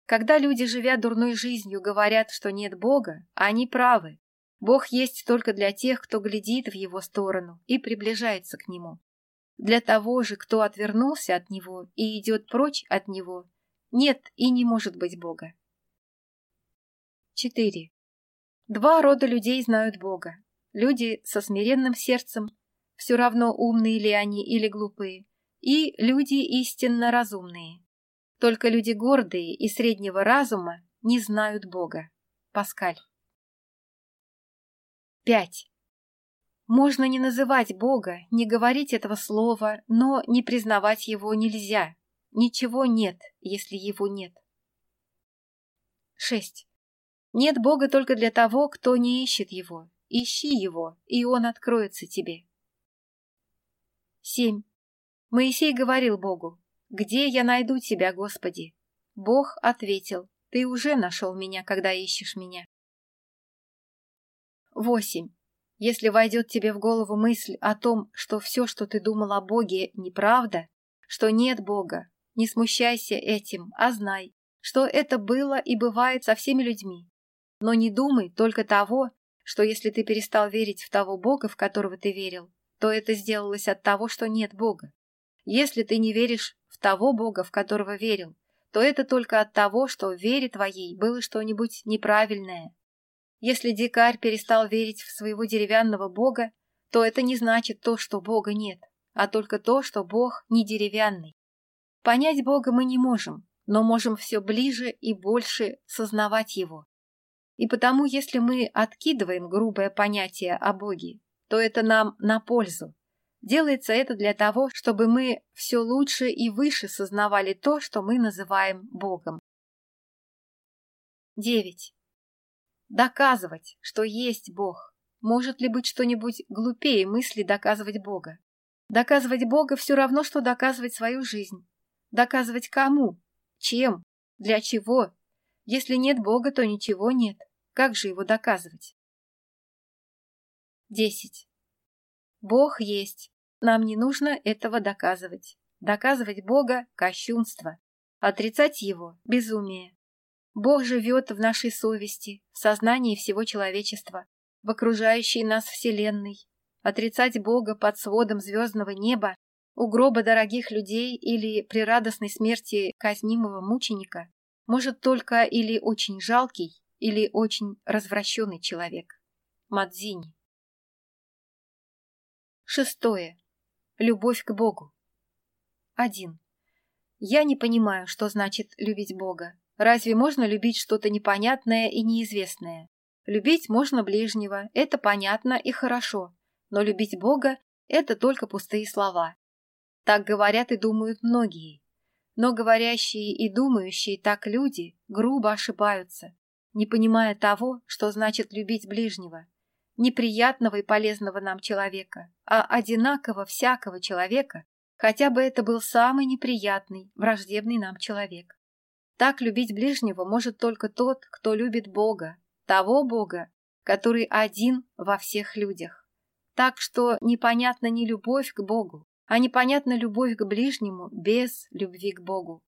Когда люди, живя дурной жизнью, говорят, что нет Бога, они правы. Бог есть только для тех, кто глядит в его сторону и приближается к нему. Для того же, кто отвернулся от него и идет прочь от него, нет и не может быть Бога. 4. Два рода людей знают Бога. Люди со смиренным сердцем, все равно умные ли они или глупые, и люди истинно разумные. Только люди гордые и среднего разума не знают Бога. Паскаль. 5. Можно не называть Бога, не говорить этого слова, но не признавать его нельзя. Ничего нет, если его нет. 6. Нет Бога только для того, кто не ищет Его. Ищи Его, и Он откроется тебе. 7. Моисей говорил Богу, «Где я найду Тебя, Господи?» Бог ответил, «Ты уже нашел меня, когда ищешь меня». 8. Если войдет тебе в голову мысль о том, что все, что ты думал о Боге, неправда, что нет Бога, не смущайся этим, а знай, что это было и бывает со всеми людьми, но не думай только того, что если ты перестал верить в того Бога, в которого ты верил, то это сделалось от того, что нет Бога. Если ты не веришь в того Бога, в которого верил, то это только от того, что в вере твоей было что-нибудь неправильное. Если дикарь перестал верить в своего деревянного Бога, то это не значит то, что Бога нет, а только то, что Бог не деревянный. Понять Бога мы не можем, но можем все ближе и больше сознавать Его. И потому, если мы откидываем грубое понятие о Боге, то это нам на пользу. Делается это для того, чтобы мы все лучше и выше сознавали то, что мы называем Богом. 9. Доказывать, что есть Бог. Может ли быть что-нибудь глупее мысли доказывать Бога? Доказывать Бога все равно, что доказывать свою жизнь. Доказывать кому? Чем? Для чего? Если нет Бога, то ничего нет как же его доказывать? 10. Бог есть. Нам не нужно этого доказывать. Доказывать Бога – кощунство. Отрицать Его – безумие. Бог живет в нашей совести, в сознании всего человечества, в окружающей нас Вселенной. Отрицать Бога под сводом звездного неба, у гроба дорогих людей или при радостной смерти казнимого мученика может только или очень жалкий, или очень развращенный человек. Мадзини. Шестое. Любовь к Богу. Один, Я не понимаю, что значит любить Бога. Разве можно любить что-то непонятное и неизвестное? Любить можно ближнего, это понятно и хорошо, но любить Бога – это только пустые слова. Так говорят и думают многие. Но говорящие и думающие так люди грубо ошибаются не понимая того, что значит любить ближнего, неприятного и полезного нам человека, а одинаково всякого человека, хотя бы это был самый неприятный, враждебный нам человек. Так любить ближнего может только тот, кто любит Бога, того Бога, который один во всех людях. Так что непонятна не любовь к Богу, а непонятна любовь к ближнему без любви к Богу.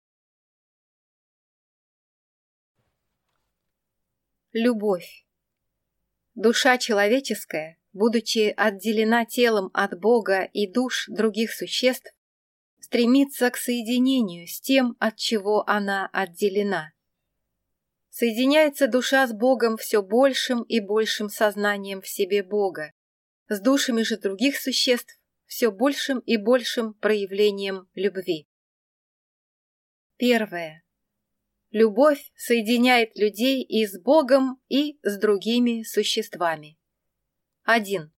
любовь. Душа человеческая, будучи отделена телом от Бога и душ других существ, стремится к соединению с тем, от чего она отделена. Соединяется душа с Богом все большим и большим сознанием в себе Бога, с душами же других существ все большим и большим проявлением любви. Первое любовь соединяет людей и с Богом, и с другими существами. 1.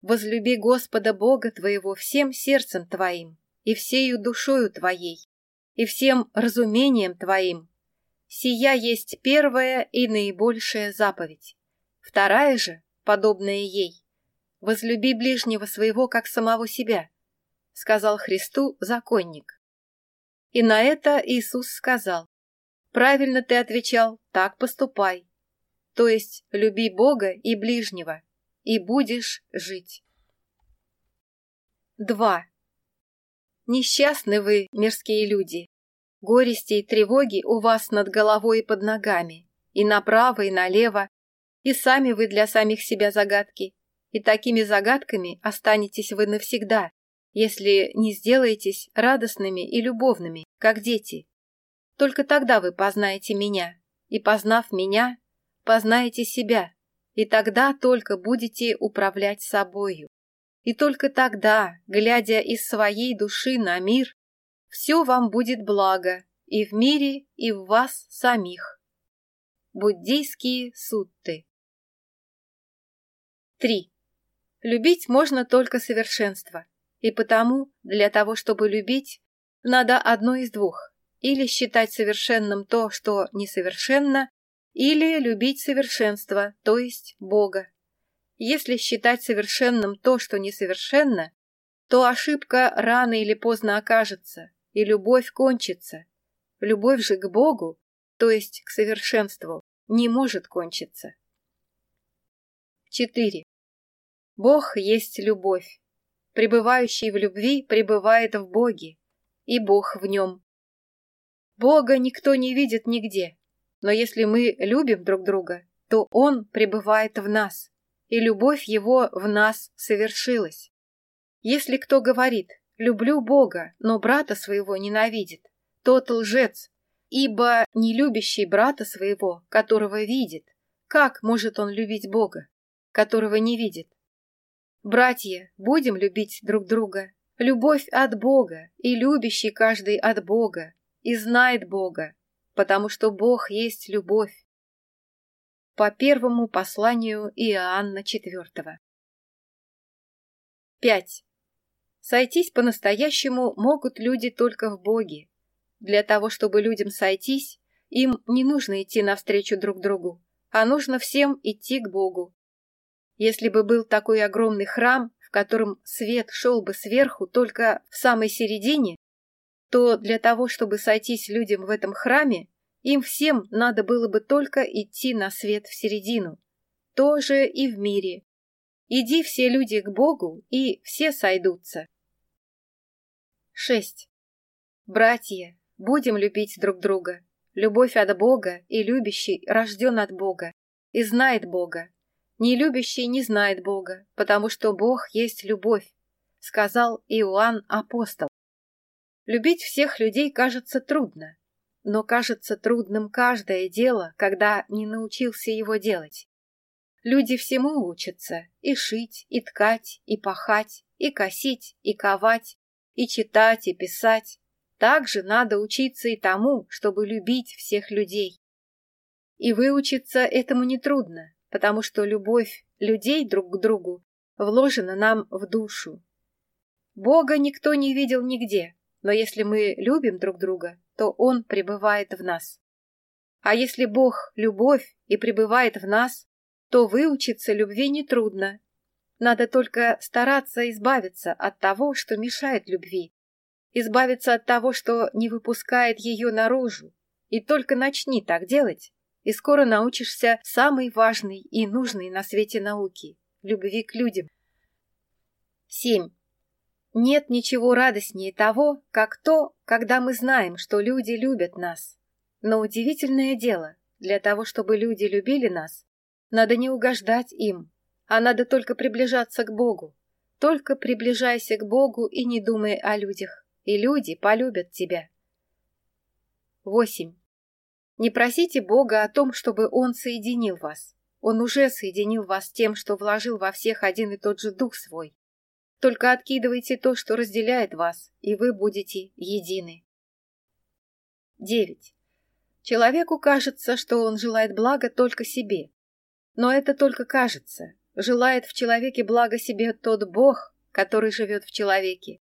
Возлюби Господа Бога твоего всем сердцем твоим, и всею душою твоей, и всем разумением твоим. Сия есть первая и наибольшая заповедь. Вторая же, подобная ей, возлюби ближнего своего, как самого себя, сказал Христу законник. И на это Иисус сказал, Правильно ты отвечал, так поступай. То есть люби Бога и ближнего, и будешь жить. 2. Несчастны вы, мирские люди. Горести и тревоги у вас над головой и под ногами, и направо, и налево, и сами вы для самих себя загадки, и такими загадками останетесь вы навсегда, если не сделаетесь радостными и любовными, как дети, Только тогда вы познаете меня, и, познав меня, познаете себя, и тогда только будете управлять собою. И только тогда, глядя из своей души на мир, все вам будет благо и в мире, и в вас самих. Буддийские сутты 3. Любить можно только совершенство. И потому, для того, чтобы любить, надо одно из двух. Или считать совершенным то, что несовершенно, или любить совершенство, то есть Бога. Если считать совершенным то, что несовершенно, то ошибка рано или поздно окажется, и любовь кончится. Любовь же к Богу, то есть к совершенству, не может кончиться. 4. Бог есть любовь пребывающий в любви пребывает в Боге, и Бог в нем. Бога никто не видит нигде, но если мы любим друг друга, то Он пребывает в нас, и любовь Его в нас совершилась. Если кто говорит «люблю Бога, но брата своего ненавидит», тот лжец, ибо не любящий брата своего, которого видит, как может он любить Бога, которого не видит? Братья, будем любить друг друга. Любовь от Бога, и любящий каждый от Бога, и знает Бога, потому что Бог есть любовь. По первому посланию Иоанна IV. 5. Сойтись по-настоящему могут люди только в Боге. Для того, чтобы людям сойтись, им не нужно идти навстречу друг другу, а нужно всем идти к Богу. Если бы был такой огромный храм, в котором свет шел бы сверху только в самой середине, то для того, чтобы сойтись людям в этом храме, им всем надо было бы только идти на свет в середину. То же и в мире. Иди все люди к Богу, и все сойдутся. 6. Братья, будем любить друг друга. Любовь от Бога и любящий рожден от Бога и знает Бога. Не любящий не знает Бога, потому что Бог есть любовь, сказал Иоанн Апостол. Любить всех людей кажется трудно, но кажется трудным каждое дело, когда не научился его делать. Люди всему учатся – и шить, и ткать, и пахать, и косить, и ковать, и читать, и писать. Также надо учиться и тому, чтобы любить всех людей. И выучиться этому нетрудно, потому что любовь людей друг к другу вложена нам в душу. Бога никто не видел нигде, но если мы любим друг друга, то Он пребывает в нас. А если Бог – любовь и пребывает в нас, то выучиться любви нетрудно. Надо только стараться избавиться от того, что мешает любви, избавиться от того, что не выпускает ее наружу. И только начни так делать, и скоро научишься самой важной и нужной на свете науки – любви к людям. 7. Нет ничего радостнее того, как то, когда мы знаем, что люди любят нас. Но удивительное дело, для того, чтобы люди любили нас, надо не угождать им, а надо только приближаться к Богу. Только приближайся к Богу и не думай о людях, и люди полюбят тебя. 8. Не просите Бога о том, чтобы Он соединил вас. Он уже соединил вас тем, что вложил во всех один и тот же Дух свой. Только откидывайте то, что разделяет вас, и вы будете едины. 9. Человеку кажется, что он желает блага только себе. Но это только кажется. Желает в человеке блага себе тот Бог, который живет в человеке.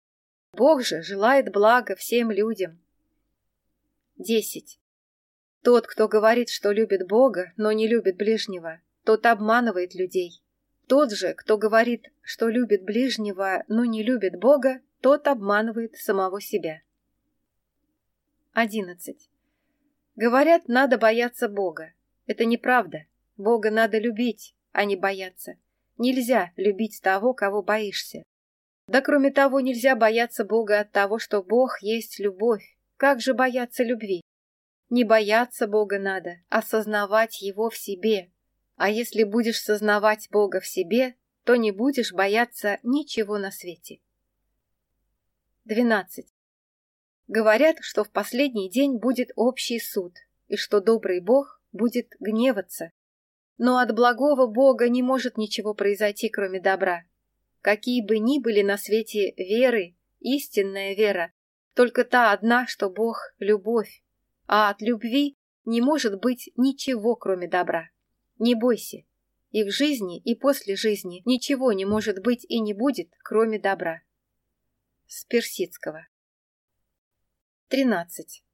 Бог же желает блага всем людям. 10. Тот, кто говорит, что любит Бога, но не любит ближнего, тот обманывает людей. Тот же, кто говорит, что любит ближнего, но не любит Бога, тот обманывает самого себя. 11. Говорят, надо бояться Бога. Это неправда. Бога надо любить, а не бояться. Нельзя любить того, кого боишься. Да кроме того, нельзя бояться Бога от того, что Бог есть любовь. Как же бояться любви? Не бояться Бога надо, осознавать Его в себе, а если будешь сознавать Бога в себе, то не будешь бояться ничего на свете. 12. Говорят, что в последний день будет общий суд, и что добрый Бог будет гневаться. Но от благого Бога не может ничего произойти, кроме добра. Какие бы ни были на свете веры, истинная вера, только та одна, что Бог – любовь, а от любви не может быть ничего, кроме добра. Не бойся. и в жизни и после жизни ничего не может быть и не будет, кроме добра. С персидского. 13.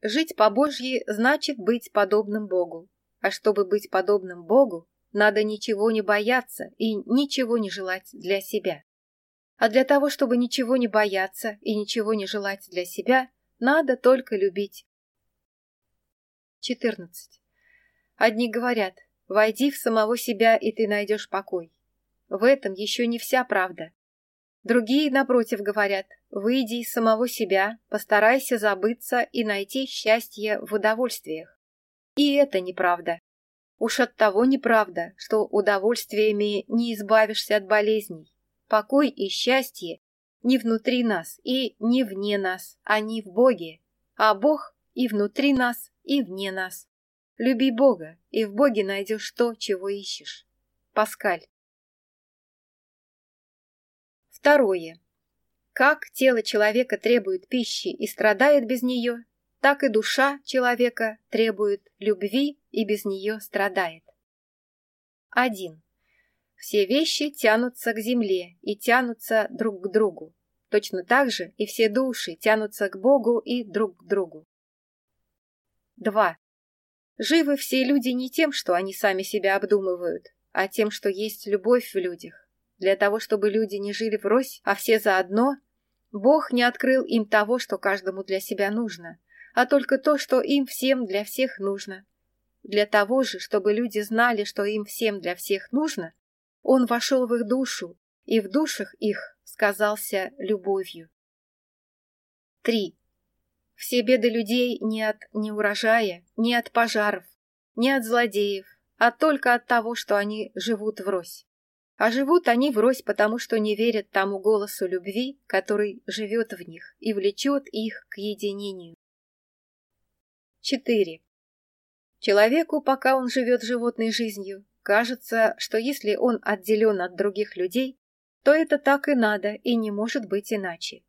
Жить по Божьей значит быть подобным Богу. А чтобы быть подобным Богу, надо ничего не бояться и ничего не желать для себя. А для того, чтобы ничего не бояться и ничего не желать для себя, надо только любить. 14. Одни говорят, войди в самого себя, и ты найдешь покой. В этом еще не вся правда. Другие, напротив, говорят, выйди из самого себя, постарайся забыться и найти счастье в удовольствиях. И это неправда. Уж от того неправда, что удовольствиями не избавишься от болезней. Покой и счастье не внутри нас и не вне нас, они в Боге, а Бог и внутри нас, и вне нас. Люби Бога, и в Боге найдешь то, чего ищешь. Паскаль. Второе. Как тело человека требует пищи и страдает без нее, так и душа человека требует любви и без нее страдает. 1. Все вещи тянутся к земле и тянутся друг к другу. Точно так же и все души тянутся к Богу и друг к другу. 2. Живы все люди не тем, что они сами себя обдумывают, а тем, что есть любовь в людях. Для того, чтобы люди не жили врозь, а все заодно, Бог не открыл им того, что каждому для себя нужно, а только то, что им всем для всех нужно. Для того же, чтобы люди знали, что им всем для всех нужно, Он вошел в их душу, и в душах их сказался любовью. 3. Все беды людей не от неурожая, не от пожаров, не от злодеев, а только от того, что они живут врозь. А живут они врозь, потому что не верят тому голосу любви, который живет в них и влечет их к единению. 4. Человеку, пока он живет животной жизнью, кажется, что если он отделен от других людей, то это так и надо и не может быть иначе.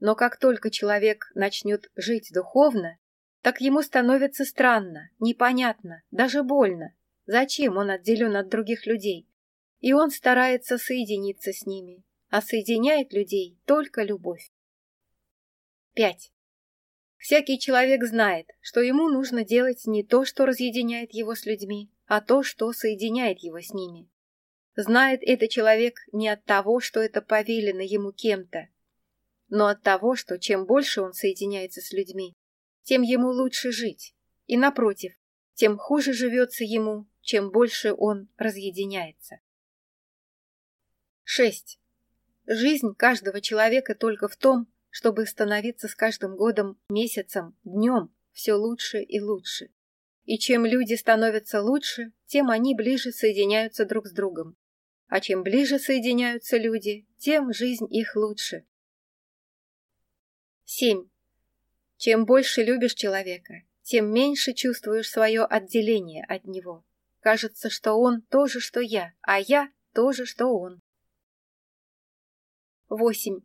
Но как только человек начнет жить духовно, так ему становится странно, непонятно, даже больно, зачем он отделен от других людей. И он старается соединиться с ними, а соединяет людей только любовь. 5. Всякий человек знает, что ему нужно делать не то, что разъединяет его с людьми, а то, что соединяет его с ними. Знает это человек не от того, что это повелено ему кем-то, но от того, что чем больше он соединяется с людьми, тем ему лучше жить, и, напротив, тем хуже живется ему, чем больше он разъединяется. 6. Жизнь каждого человека только в том, чтобы становиться с каждым годом, месяцем, днем все лучше и лучше. И чем люди становятся лучше, тем они ближе соединяются друг с другом. А чем ближе соединяются люди, тем жизнь их лучше, 7. Чем больше любишь человека, тем меньше чувствуешь свое отделение от него. Кажется, что он то же, что я, а я то же, что он. 8.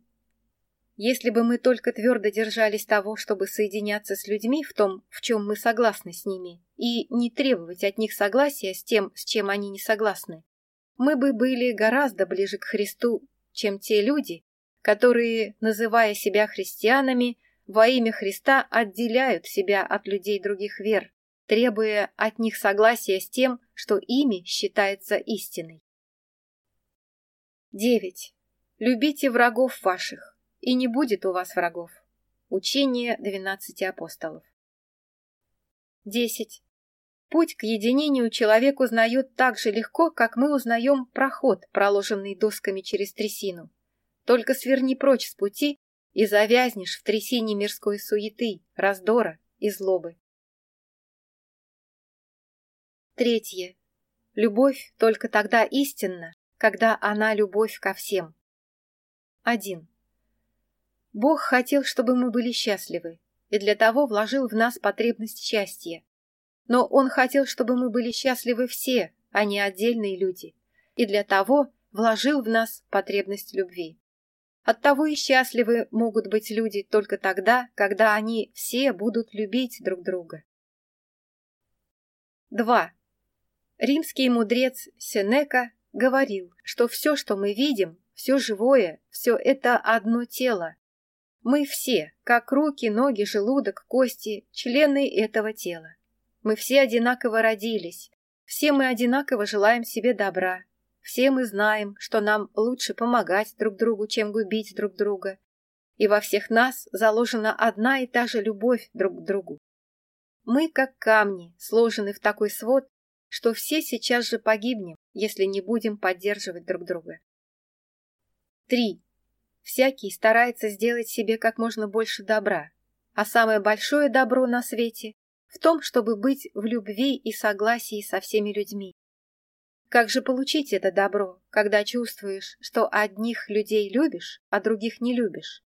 Если бы мы только твердо держались того, чтобы соединяться с людьми в том, в чем мы согласны с ними, и не требовать от них согласия с тем, с чем они не согласны, мы которые, называя себя христианами, во имя Христа отделяют себя от людей других вер, требуя от них согласия с тем, что ими считается истиной. 9. Любите врагов ваших, и не будет у вас врагов. Учение 12 апостолов. 10. Путь к единению человек узнает так же легко, как мы узнаем проход, проложенный досками через трясину. Только сверни прочь с пути и завязнешь в трясине мирской суеты, раздора и злобы. Третье. Любовь только тогда истинна, когда она любовь ко всем. 1. Бог хотел, чтобы мы были счастливы, и для того вложил в нас потребность счастья. Но Он хотел, чтобы мы были счастливы все, а не отдельные люди, и для того вложил в нас потребность любви. Оттого и счастливы могут быть люди только тогда, когда они все будут любить друг друга. 2. Римский мудрец Сенека говорил, что все, что мы видим, все живое, все это одно тело. Мы все, как руки, ноги, желудок, кости, члены этого тела. Мы все одинаково родились, все мы одинаково желаем себе добра, все мы знаем, что нам лучше помогать друг другу, чем губить друг друга, и во всех нас заложена одна и та же любовь друг к другу. Мы, как камни, сложены в такой свод, что все сейчас же погибнем, если не будем поддерживать друг друга. 3. Всякий старается сделать себе как можно больше добра, а самое большое добро на свете в том, чтобы быть в любви Как же получить это добро, когда чувствуешь, что одних людей любишь, а других не любишь?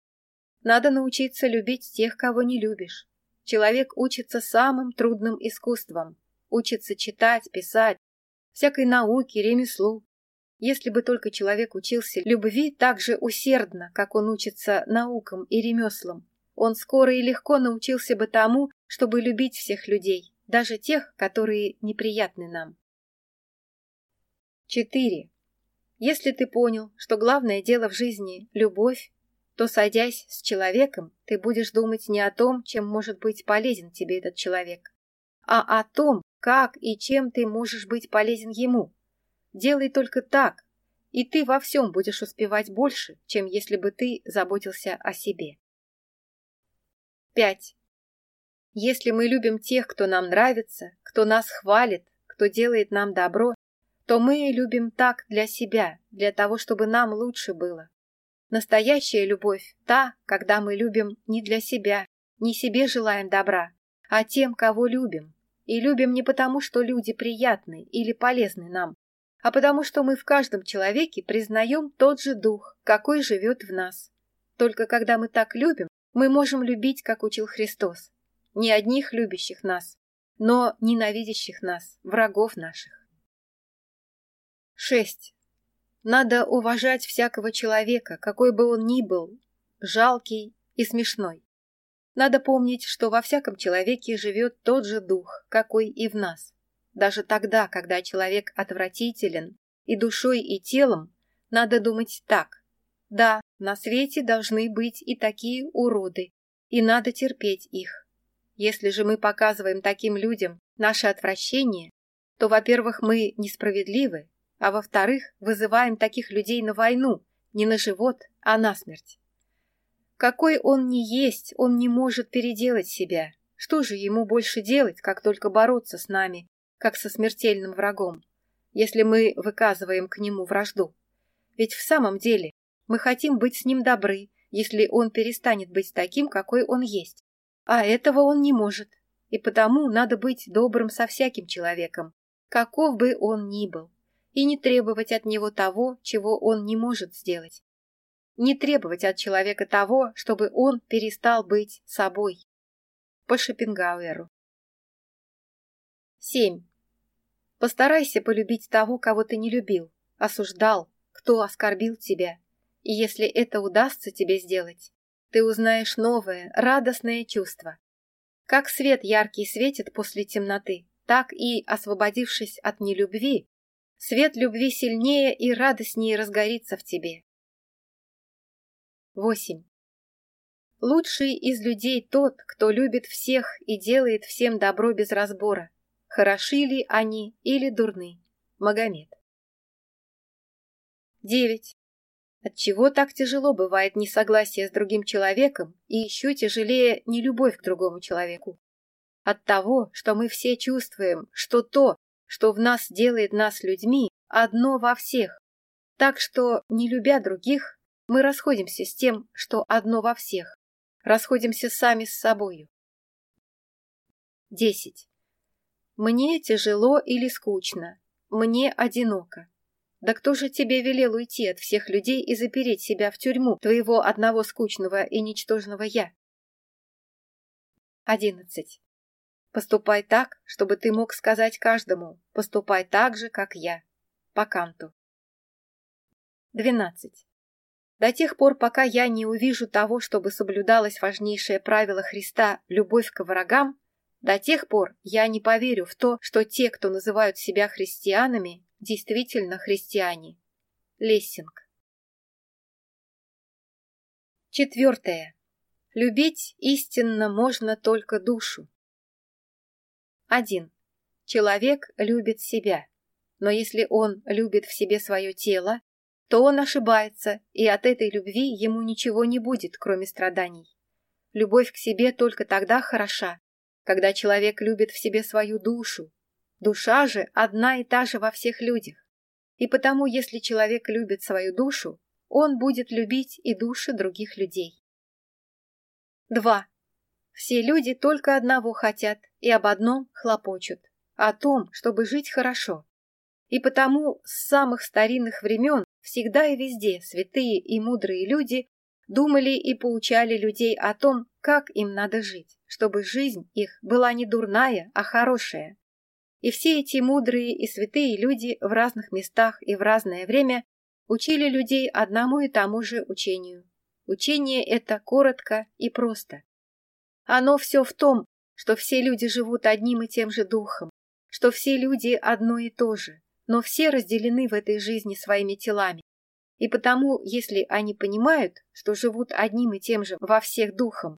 Надо научиться любить тех, кого не любишь. Человек учится самым трудным искусством, учится читать, писать, всякой науке, ремеслу. Если бы только человек учился любви так же усердно, как он учится наукам и ремеслам, он скоро и легко научился бы тому, чтобы любить всех людей, даже тех, которые неприятны нам. 4. Если ты понял, что главное дело в жизни – любовь, то, садясь с человеком, ты будешь думать не о том, чем может быть полезен тебе этот человек, а о том, как и чем ты можешь быть полезен ему. Делай только так, и ты во всем будешь успевать больше, чем если бы ты заботился о себе. 5. Если мы любим тех, кто нам нравится, кто нас хвалит, кто делает нам добро, то мы любим так для себя, для того, чтобы нам лучше было. Настоящая любовь – та, когда мы любим не для себя, не себе желаем добра, а тем, кого любим. И любим не потому, что люди приятны или полезны нам, а потому что мы в каждом человеке признаем тот же дух, какой живет в нас. Только когда мы так любим, мы можем любить, как учил Христос. Не одних любящих нас, но ненавидящих нас, врагов наших. 6. Надо уважать всякого человека, какой бы он ни был, жалкий и смешной. Надо помнить, что во всяком человеке живет тот же дух, какой и в нас. Даже тогда, когда человек отвратителен и душой, и телом, надо думать так. Да, на свете должны быть и такие уроды, и надо терпеть их. Если же мы показываем таким людям наше отвращение, то, во-первых, мы несправедливы, а во-вторых, вызываем таких людей на войну, не на живот, а на смерть. Какой он ни есть, он не может переделать себя. Что же ему больше делать, как только бороться с нами, как со смертельным врагом, если мы выказываем к нему вражду? Ведь в самом деле мы хотим быть с ним добры, если он перестанет быть таким, какой он есть. А этого он не может, и потому надо быть добрым со всяким человеком, каков бы он ни был и не требовать от него того, чего он не может сделать. Не требовать от человека того, чтобы он перестал быть собой. По Шопенгауэру. 7. Постарайся полюбить того, кого ты не любил, осуждал, кто оскорбил тебя. И если это удастся тебе сделать, ты узнаешь новое, радостное чувство. Как свет яркий светит после темноты, так и, освободившись от нелюбви, Свет любви сильнее и радостнее разгорится в тебе. 8. Лучший из людей тот, кто любит всех и делает всем добро без разбора, хороши ли они или дурны. Магомед. 9. Отчего так тяжело бывает несогласие с другим человеком и еще тяжелее нелюбовь к другому человеку? От того, что мы все чувствуем, что то, что в нас делает нас людьми одно во всех. Так что, не любя других, мы расходимся с тем, что одно во всех. Расходимся сами с собою. 10. Мне тяжело или скучно. Мне одиноко. Да кто же тебе велел уйти от всех людей и запереть себя в тюрьму твоего одного скучного и ничтожного «я»? 11. Поступай так, чтобы ты мог сказать каждому «поступай так же, как я». По канту. 12. До тех пор, пока я не увижу того, чтобы соблюдалось важнейшее правило Христа – любовь к врагам, до тех пор я не поверю в то, что те, кто называют себя христианами, действительно христиане. Лессинг. Четвертое. Любить истинно можно только душу. Один Человек любит себя. Но если он любит в себе свое тело, то он ошибается, и от этой любви ему ничего не будет, кроме страданий. Любовь к себе только тогда хороша, когда человек любит в себе свою душу. Душа же одна и та же во всех людях. И потому, если человек любит свою душу, он будет любить и души других людей. 2. Все люди только одного хотят и об одном хлопочут – о том, чтобы жить хорошо. И потому с самых старинных времен всегда и везде святые и мудрые люди думали и поучали людей о том, как им надо жить, чтобы жизнь их была не дурная, а хорошая. И все эти мудрые и святые люди в разных местах и в разное время учили людей одному и тому же учению. Учение это коротко и просто. Оно все в том, что все люди живут одним и тем же духом, что все люди одно и то же, но все разделены в этой жизни своими телами. И потому, если они понимают, что живут одним и тем же во всех духом,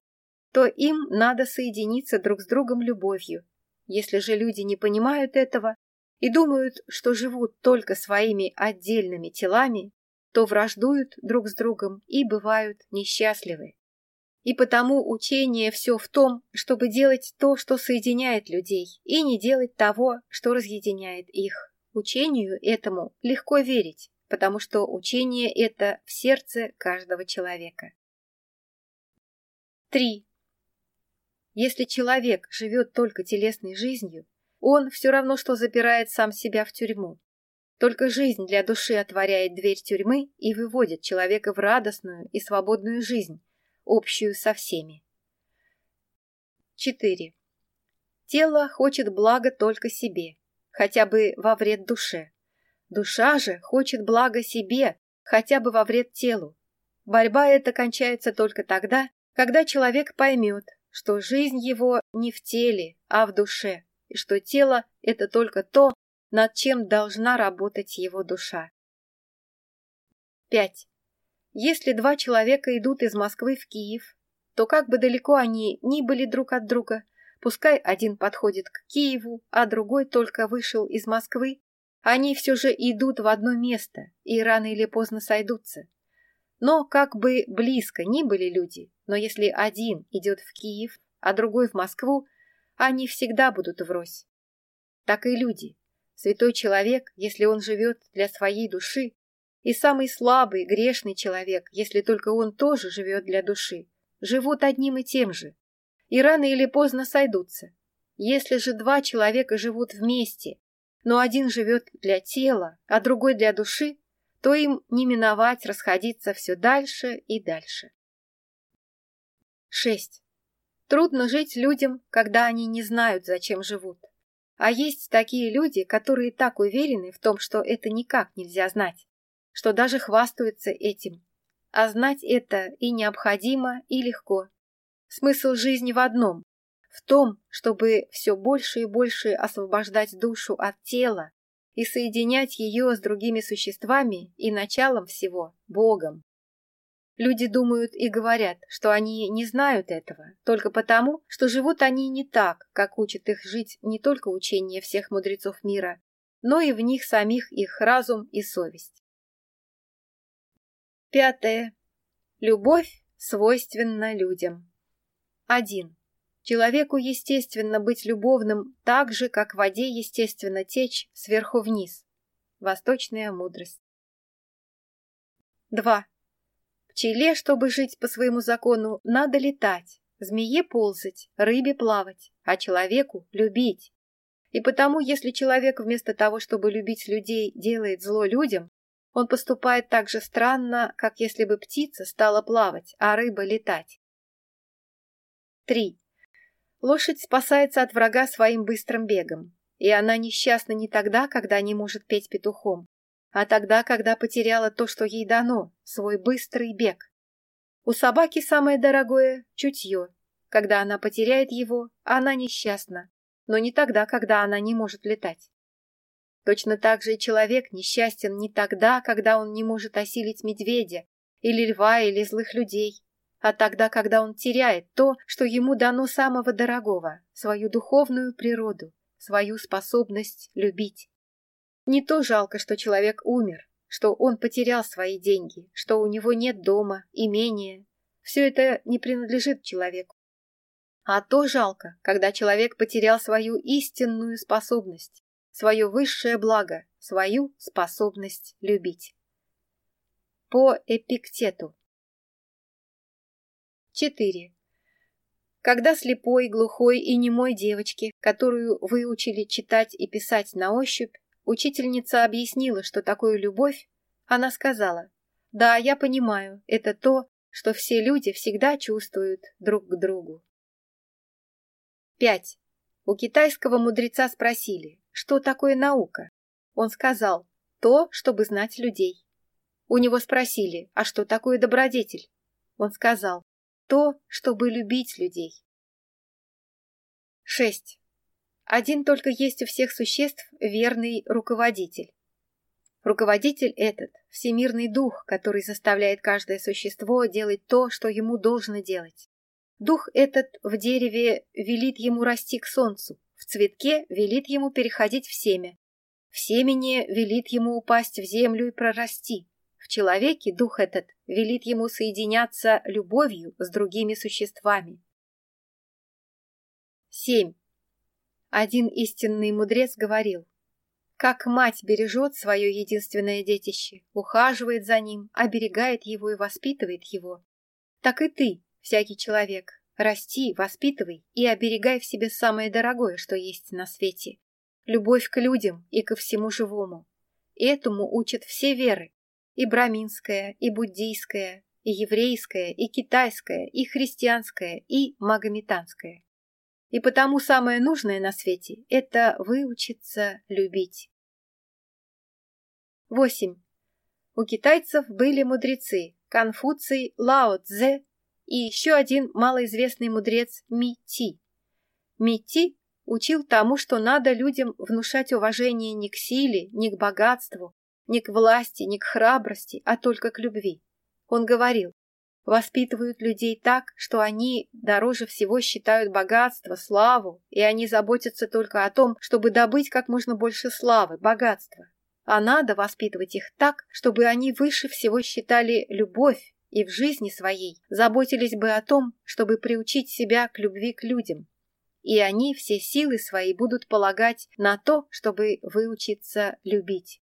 то им надо соединиться друг с другом любовью. Если же люди не понимают этого и думают, что живут только своими отдельными телами, то враждуют друг с другом и бывают несчастливы. И потому учение все в том, чтобы делать то, что соединяет людей, и не делать того, что разъединяет их. Учению этому легко верить, потому что учение это в сердце каждого человека. 3. Если человек живет только телесной жизнью, он все равно, что запирает сам себя в тюрьму. Только жизнь для души отворяет дверь тюрьмы и выводит человека в радостную и свободную жизнь, общую со всеми. 4. Тело хочет блага только себе, хотя бы во вред душе. Душа же хочет блага себе, хотя бы во вред телу. Борьба эта кончается только тогда, когда человек поймет, что жизнь его не в теле, а в душе, и что тело – это только то, над чем должна работать его душа. 5. Если два человека идут из Москвы в Киев, то как бы далеко они ни были друг от друга, пускай один подходит к Киеву, а другой только вышел из Москвы, они все же идут в одно место и рано или поздно сойдутся. Но как бы близко ни были люди, но если один идет в Киев, а другой в Москву, они всегда будут врозь. Так и люди. Святой человек, если он живет для своей души, и самый слабый, грешный человек, если только он тоже живет для души, живут одним и тем же, и рано или поздно сойдутся. Если же два человека живут вместе, но один живет для тела, а другой для души, то им не миновать расходиться все дальше и дальше. 6. Трудно жить людям, когда они не знают, зачем живут. А есть такие люди, которые так уверены в том, что это никак нельзя знать, что даже хвастаются этим. А знать это и необходимо, и легко. Смысл жизни в одном – в том, чтобы все больше и больше освобождать душу от тела и соединять ее с другими существами и началом всего – Богом. Люди думают и говорят, что они не знают этого, только потому, что живут они не так, как учат их жить не только учение всех мудрецов мира, но и в них самих их разум и совесть. Пятое. Любовь свойственна людям. 1. Человеку естественно быть любовным так же, как воде естественно течь сверху вниз. Восточная мудрость. 2. Пчеле, чтобы жить по своему закону, надо летать, змее ползать, рыбе плавать, а человеку любить. И потому, если человек вместо того, чтобы любить людей, делает зло людям, он поступает так же странно, как если бы птица стала плавать, а рыба летать. 3. Лошадь спасается от врага своим быстрым бегом, и она несчастна не тогда, когда не может петь петухом, а тогда, когда потеряла то, что ей дано, свой быстрый бег. У собаки самое дорогое — чутье. Когда она потеряет его, она несчастна, но не тогда, когда она не может летать. Точно так же и человек несчастен не тогда, когда он не может осилить медведя или льва или злых людей, а тогда, когда он теряет то, что ему дано самого дорогого, свою духовную природу, свою способность любить. Не то жалко, что человек умер, что он потерял свои деньги, что у него нет дома, имения. Все это не принадлежит человеку. А то жалко, когда человек потерял свою истинную способность, свое высшее благо, свою способность любить. По Эпиктету 4. Когда слепой, глухой и немой девочке, которую выучили читать и писать на ощупь, учительница объяснила, что такое любовь, она сказала, «Да, я понимаю, это то, что все люди всегда чувствуют друг к другу». 5. У китайского мудреца спросили, что такое наука? Он сказал, то, чтобы знать людей. У него спросили, а что такое добродетель? Он сказал, то, чтобы любить людей. 6. Один только есть у всех существ верный руководитель. Руководитель этот – всемирный дух, который заставляет каждое существо делать то, что ему должно делать. Дух этот в дереве велит ему расти к солнцу, цветке велит ему переходить в семя. В семени велит ему упасть в землю и прорасти. В человеке дух этот велит ему соединяться любовью с другими существами. 7. Один истинный мудрец говорил, «Как мать бережет свое единственное детище, ухаживает за ним, оберегает его и воспитывает его, так и ты, всякий человек, расти, воспитывай и оберегай в себе самое дорогое, что есть на свете. Любовь к людям и ко всему живому. этому учат все веры. И браминская, и буддийская, и еврейская, и китайская, и христианская, и магометанская. И потому самое нужное на свете – это выучиться любить. 8. У китайцев были мудрецы – Конфуций, Лао Цзэ и еще один малоизвестный мудрец Мити. Мити учил тому, что надо людям внушать уважение не к силе, не к богатству, не к власти, не к храбрости, а только к любви. Он говорил, воспитывают людей так, что они дороже всего считают богатство, славу, и они заботятся только о том, чтобы добыть как можно больше славы, богатства. А надо воспитывать их так, чтобы они выше всего считали любовь, и в жизни своей заботились бы о том, чтобы приучить себя к любви к людям. И они все силы свои будут полагать на то, чтобы выучиться любить.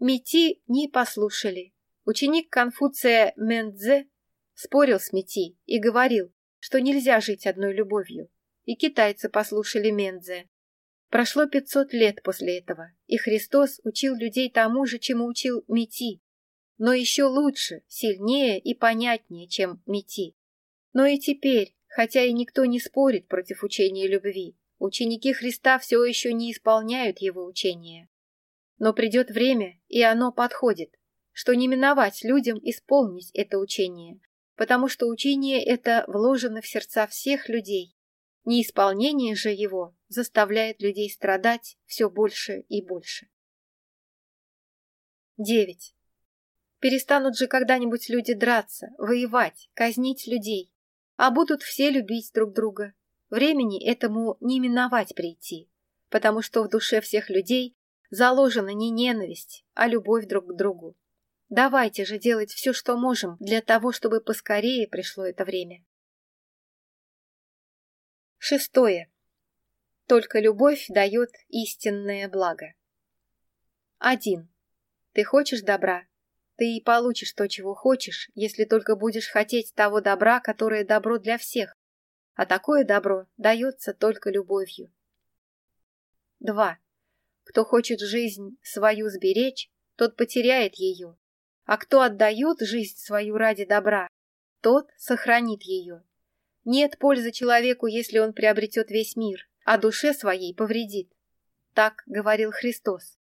Мити не послушали. Ученик Конфуция Мендзе спорил с Мити и говорил, что нельзя жить одной любовью. И китайцы послушали Мендзе. Прошло 500 лет после этого, и Христос учил людей тому же, чему учил Мити, но еще лучше, сильнее и понятнее, чем мети. Но и теперь, хотя и никто не спорит против учения любви, ученики Христа все еще не исполняют его учение. Но придет время, и оно подходит, что не миновать людям исполнить это учение, потому что учение это вложено в сердца всех людей. Неисполнение же его заставляет людей страдать все больше и больше. 9 перестанут же когда-нибудь люди драться, воевать, казнить людей, а будут все любить друг друга. Времени этому не миновать прийти, потому что в душе всех людей заложена не ненависть, а любовь друг к другу. Давайте же делать все, что можем, для того, чтобы поскорее пришло это время. Шестое. Только любовь дает истинное благо. 1. Ты хочешь добра, ты и получишь то, чего хочешь, если только будешь хотеть того добра, которое добро для всех. А такое добро дается только любовью. 2. Кто хочет жизнь свою сберечь, тот потеряет ее. А кто отдает жизнь свою ради добра, тот сохранит ее. Нет пользы человеку, если он приобретет весь мир, а душе своей повредит. Так говорил Христос.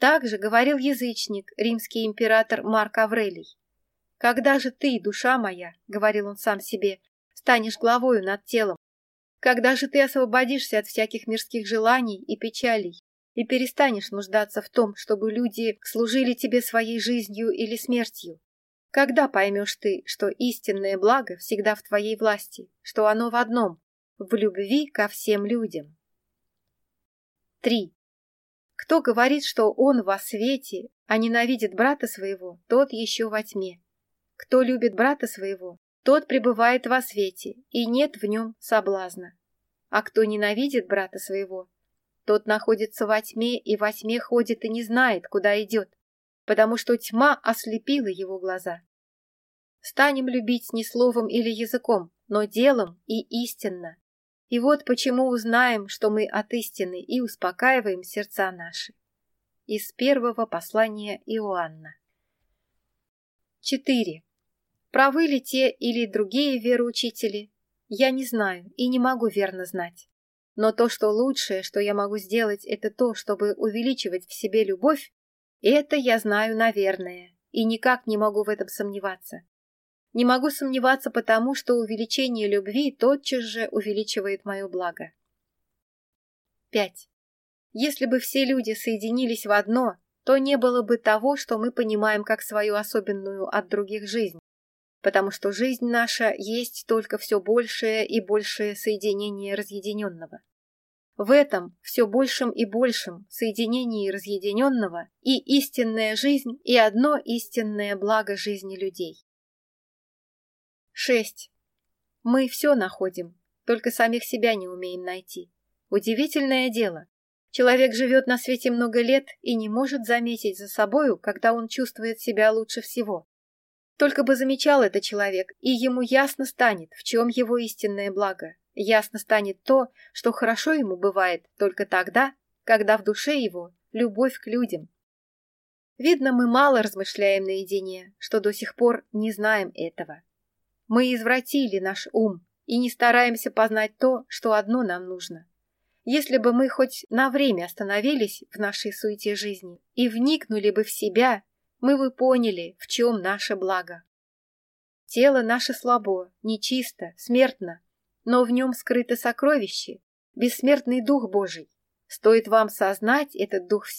Так же говорил язычник, римский император Марк Аврелий. «Когда же ты, душа моя, — говорил он сам себе, — станешь главою над телом? Когда же ты освободишься от всяких мирских желаний и печалей и перестанешь нуждаться в том, чтобы люди служили тебе своей жизнью или смертью? Когда поймешь ты, что истинное благо всегда в твоей власти, что оно в одном — в любви ко всем людям?» 3. Кто говорит, что он во свете, а ненавидит брата своего, тот еще во тьме. Кто любит брата своего, тот пребывает во свете, и нет в нем соблазна. А кто ненавидит брата своего, тот находится во тьме, и во тьме ходит и не знает, куда идет, потому что тьма ослепила его глаза. Станем любить не словом или языком, но делом и истинно, и вот почему узнаем, что мы от истины и успокаиваем сердца наши. Из первого послания Иоанна. 4. Правы ли те или другие вероучители, я не знаю и не могу верно знать. Но то, что лучшее, что я могу сделать, это то, чтобы увеличивать в себе любовь, это я знаю, наверное, и никак не могу в этом сомневаться. Не могу сомневаться потому, что увеличение любви тотчас же увеличивает мое благо. 5. Если бы все люди соединились в одно, то то не было бы того, что мы понимаем как свою особенную от других жизнь, потому что жизнь наша есть только все большее и большее соединение разъединенного. В этом все большем и большем соединении разъединенного и истинная жизнь, и одно истинное благо жизни людей. 6. Мы все находим, только самих себя не умеем найти. Удивительное дело. Человек живет на свете много лет и не может заметить за собою, когда он чувствует себя лучше всего. Только бы замечал это человек, и ему ясно станет, в чем его истинное благо, Ясно станет то, что хорошо ему бывает только тогда, когда в душе его любовь к людям. Видно, мы мало размышляем наедине, что до сих пор не знаем этого. Мы извратили наш ум и не стараемся познать то, что одно нам нужно. Если бы мы хоть на время остановились в нашей суете жизни и вникнули бы в себя, мы бы поняли, в чем наше благо. Тело наше слабо, нечисто, смертно, но в нем скрыто сокровище, бессмертный Дух Божий. Стоит вам сознать этот Дух в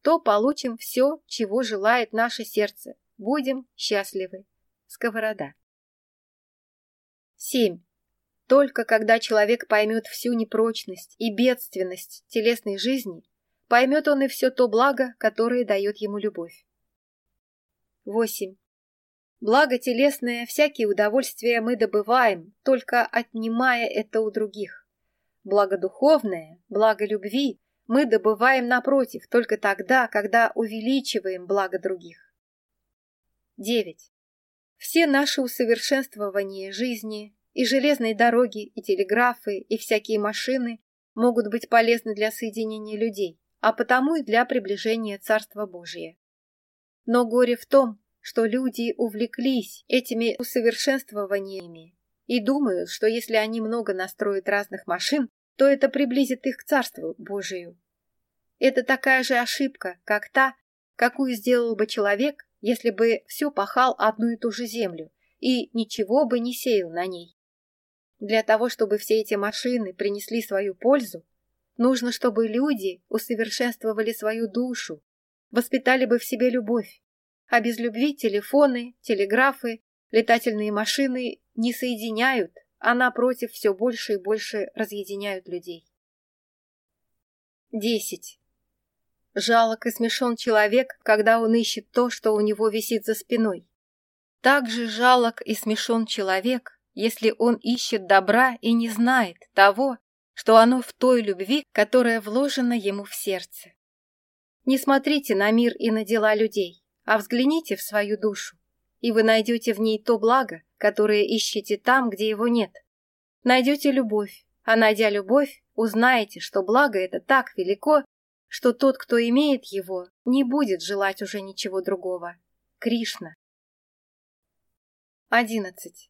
себе, и мы полюбим людей. А если полюбим людей, то получим все, чего желает наше сердце. Будем счастливы. Сковорода. 7. Только когда человек поймет всю непрочность и бедственность телесной жизни, поймет он и все то благо, которое дает ему любовь. 8. Благо телесное, всякие удовольствия мы добываем, только отнимая это у других. Благо духовное, благо любви Мы добываем напротив только тогда, когда увеличиваем благо других. 9. Все наши усовершенствования жизни, и железные дороги, и телеграфы, и всякие машины могут быть полезны для соединения людей, а потому и для приближения Царства Божия. Но горе в том, что люди увлеклись этими усовершенствованиями и думают, что если они много настроят разных машин, то это приблизит их к Царству Божию. Это такая же ошибка, как та, какую сделал бы человек, если бы все пахал одну и ту же землю и ничего бы не сеял на ней. Для того, чтобы все эти машины принесли свою пользу, нужно, чтобы люди усовершенствовали свою душу, воспитали бы в себе любовь, а без любви телефоны, телеграфы, летательные машины не соединяют, Она а против все больше и больше разъединяют людей. 10. Жалок и смешон человек, когда он ищет то, что у него висит за спиной. Также жалок и смешон человек, если он ищет добра и не знает того, что оно в той любви, которая вложена ему в сердце. Не смотрите на мир и на дела людей, а взгляните в свою душу, и вы найдете в ней то благо, которые ищете там, где его нет. Найдете любовь, а найдя любовь, узнаете, что благо это так велико, что тот, кто имеет его, не будет желать уже ничего другого. Кришна. 11.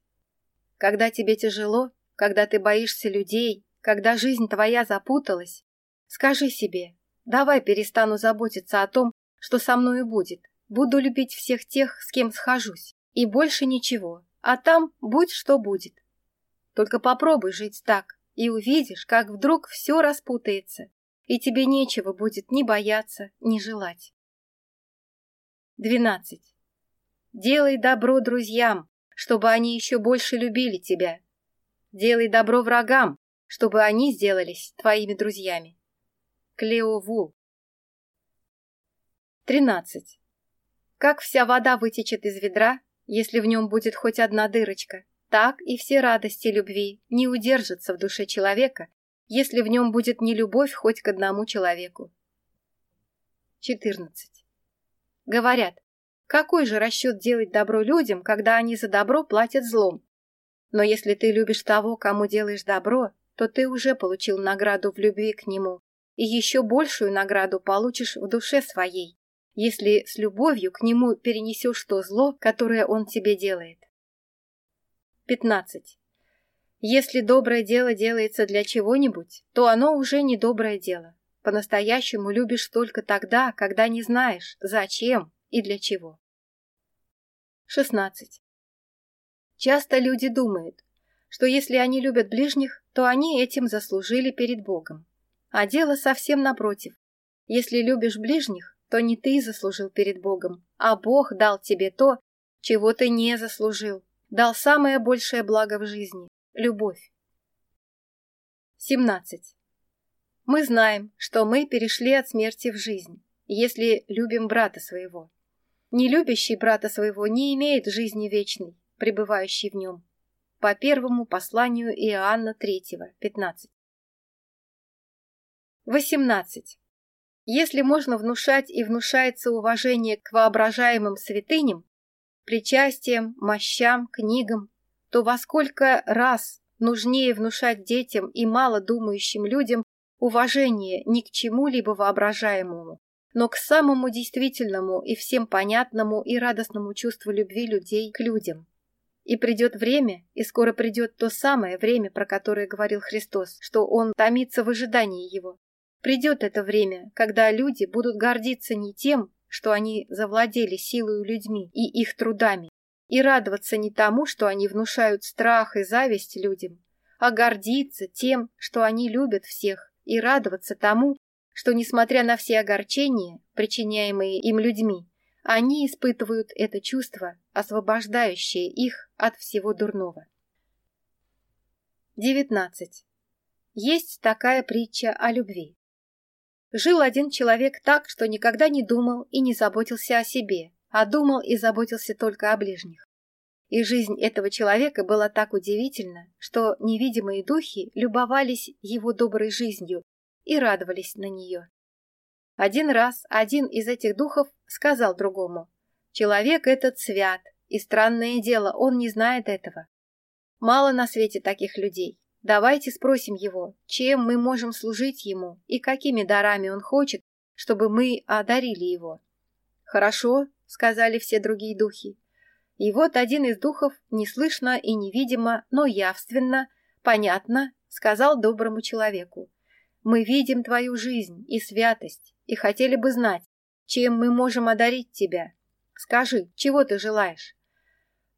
Когда тебе тяжело, когда ты боишься людей, когда жизнь твоя запуталась, скажи себе, давай перестану заботиться о том, что со мною будет, буду любить всех тех, с кем схожусь, и больше ничего, А там будь что будет. Только попробуй жить так, и увидишь, как вдруг все распутается, и тебе нечего будет ни бояться, ни желать. 12. Делай добро друзьям, чтобы они еще больше любили тебя. Делай добро врагам, чтобы они сделались твоими друзьями. Клео Вул. 13. Как вся вода вытечет из ведра, если в нем будет хоть одна дырочка, так и все радости любви не удержатся в душе человека, если в нем будет не любовь хоть к одному человеку. 14. Говорят, какой же расчет делать добро людям, когда они за добро платят злом? Но если ты любишь того, кому делаешь добро, то ты уже получил награду в любви к нему, и еще большую награду получишь в душе своей. если с любовью к нему перенесешь то зло, которое он тебе делает. 15. Если доброе дело делается для чего-нибудь, то оно уже не доброе дело. По-настоящему любишь только тогда, когда не знаешь, зачем и для чего. 16. Часто люди думают, что если они любят ближних, то они этим заслужили перед Богом. А дело совсем напротив. Если любишь ближних, то не ты заслужил перед Богом, а Бог дал тебе то, чего ты не заслужил, дал самое большее благо в жизни – любовь. 17. Мы знаем, что мы перешли от смерти в жизнь, если любим брата своего. Не любящий брата своего не имеет жизни вечной, пребывающей в нем. По первому посланию Иоанна 3, 15. 18. Если можно внушать и внушается уважение к воображаемым святыням, причастиям, мощам, книгам, то во сколько раз нужнее внушать детям и мало думающим людям уважение не к чему-либо воображаемому, но к самому действительному и всем понятному и радостному чувству любви людей к людям. И придет время, и скоро придет то самое время, про которое говорил Христос, что Он томится в ожидании Его. Придет это время, когда люди будут гордиться не тем, что они завладели силою людьми и их трудами, и радоваться не тому, что они внушают страх и зависть людям, а гордиться тем, что они любят всех, и радоваться тому, что, несмотря на все огорчения, причиняемые им людьми, они испытывают это чувство, освобождающее их от всего дурного. 19. Есть такая притча о любви. Жил один человек так, что никогда не думал и не заботился о себе, а думал и заботился только о ближних. И жизнь этого человека была так удивительна, что невидимые духи любовались его доброй жизнью и радовались на нее. Один раз один из этих духов сказал другому, «Человек этот свят, и странное дело, он не знает этого. Мало на свете таких людей. Давайте спросим его, чем мы можем служить ему и какими дарами он хочет, чтобы мы одарили его. Хорошо, сказали все другие духи. И вот один из духов неслышно и невидимо, но явственно, понятно, сказал доброму человеку. Мы видим твою жизнь и святость и хотели бы знать, чем мы можем одарить тебя. Скажи, чего ты желаешь?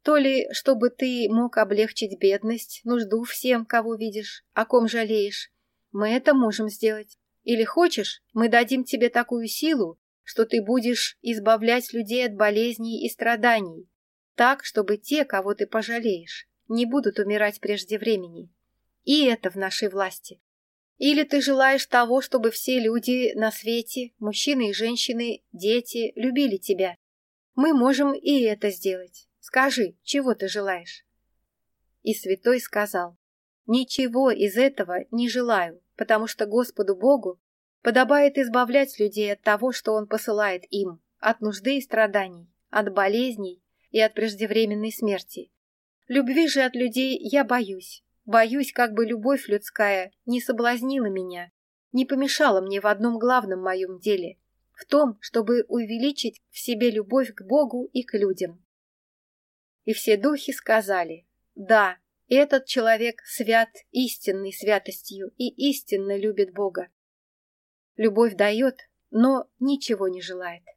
То ли, чтобы ты мог облегчить бедность, нужду всем, кого видишь, о ком жалеешь. Мы это можем сделать. Или хочешь, мы дадим тебе такую силу, что ты будешь избавлять людей от болезней и страданий, так, чтобы те, кого ты пожалеешь, не будут умирать прежде времени. И это в нашей власти. Или ты желаешь того, чтобы все люди на свете, мужчины и женщины, дети, любили тебя. Мы можем и это сделать. Скажи, чего ты желаешь?» И святой сказал, «Ничего из этого не желаю, потому что Господу Богу подобает избавлять людей от того, что Он посылает им, от нужды и страданий, от болезней и от преждевременной смерти. Любви же от людей я боюсь, боюсь, как бы любовь людская не соблазнила меня, не помешала мне в одном главном моем деле, в том, чтобы увеличить в себе любовь к Богу и к людям. И все духи сказали «Да, этот человек свят истинной святостью и истинно любит Бога. Любовь дает, но ничего не желает.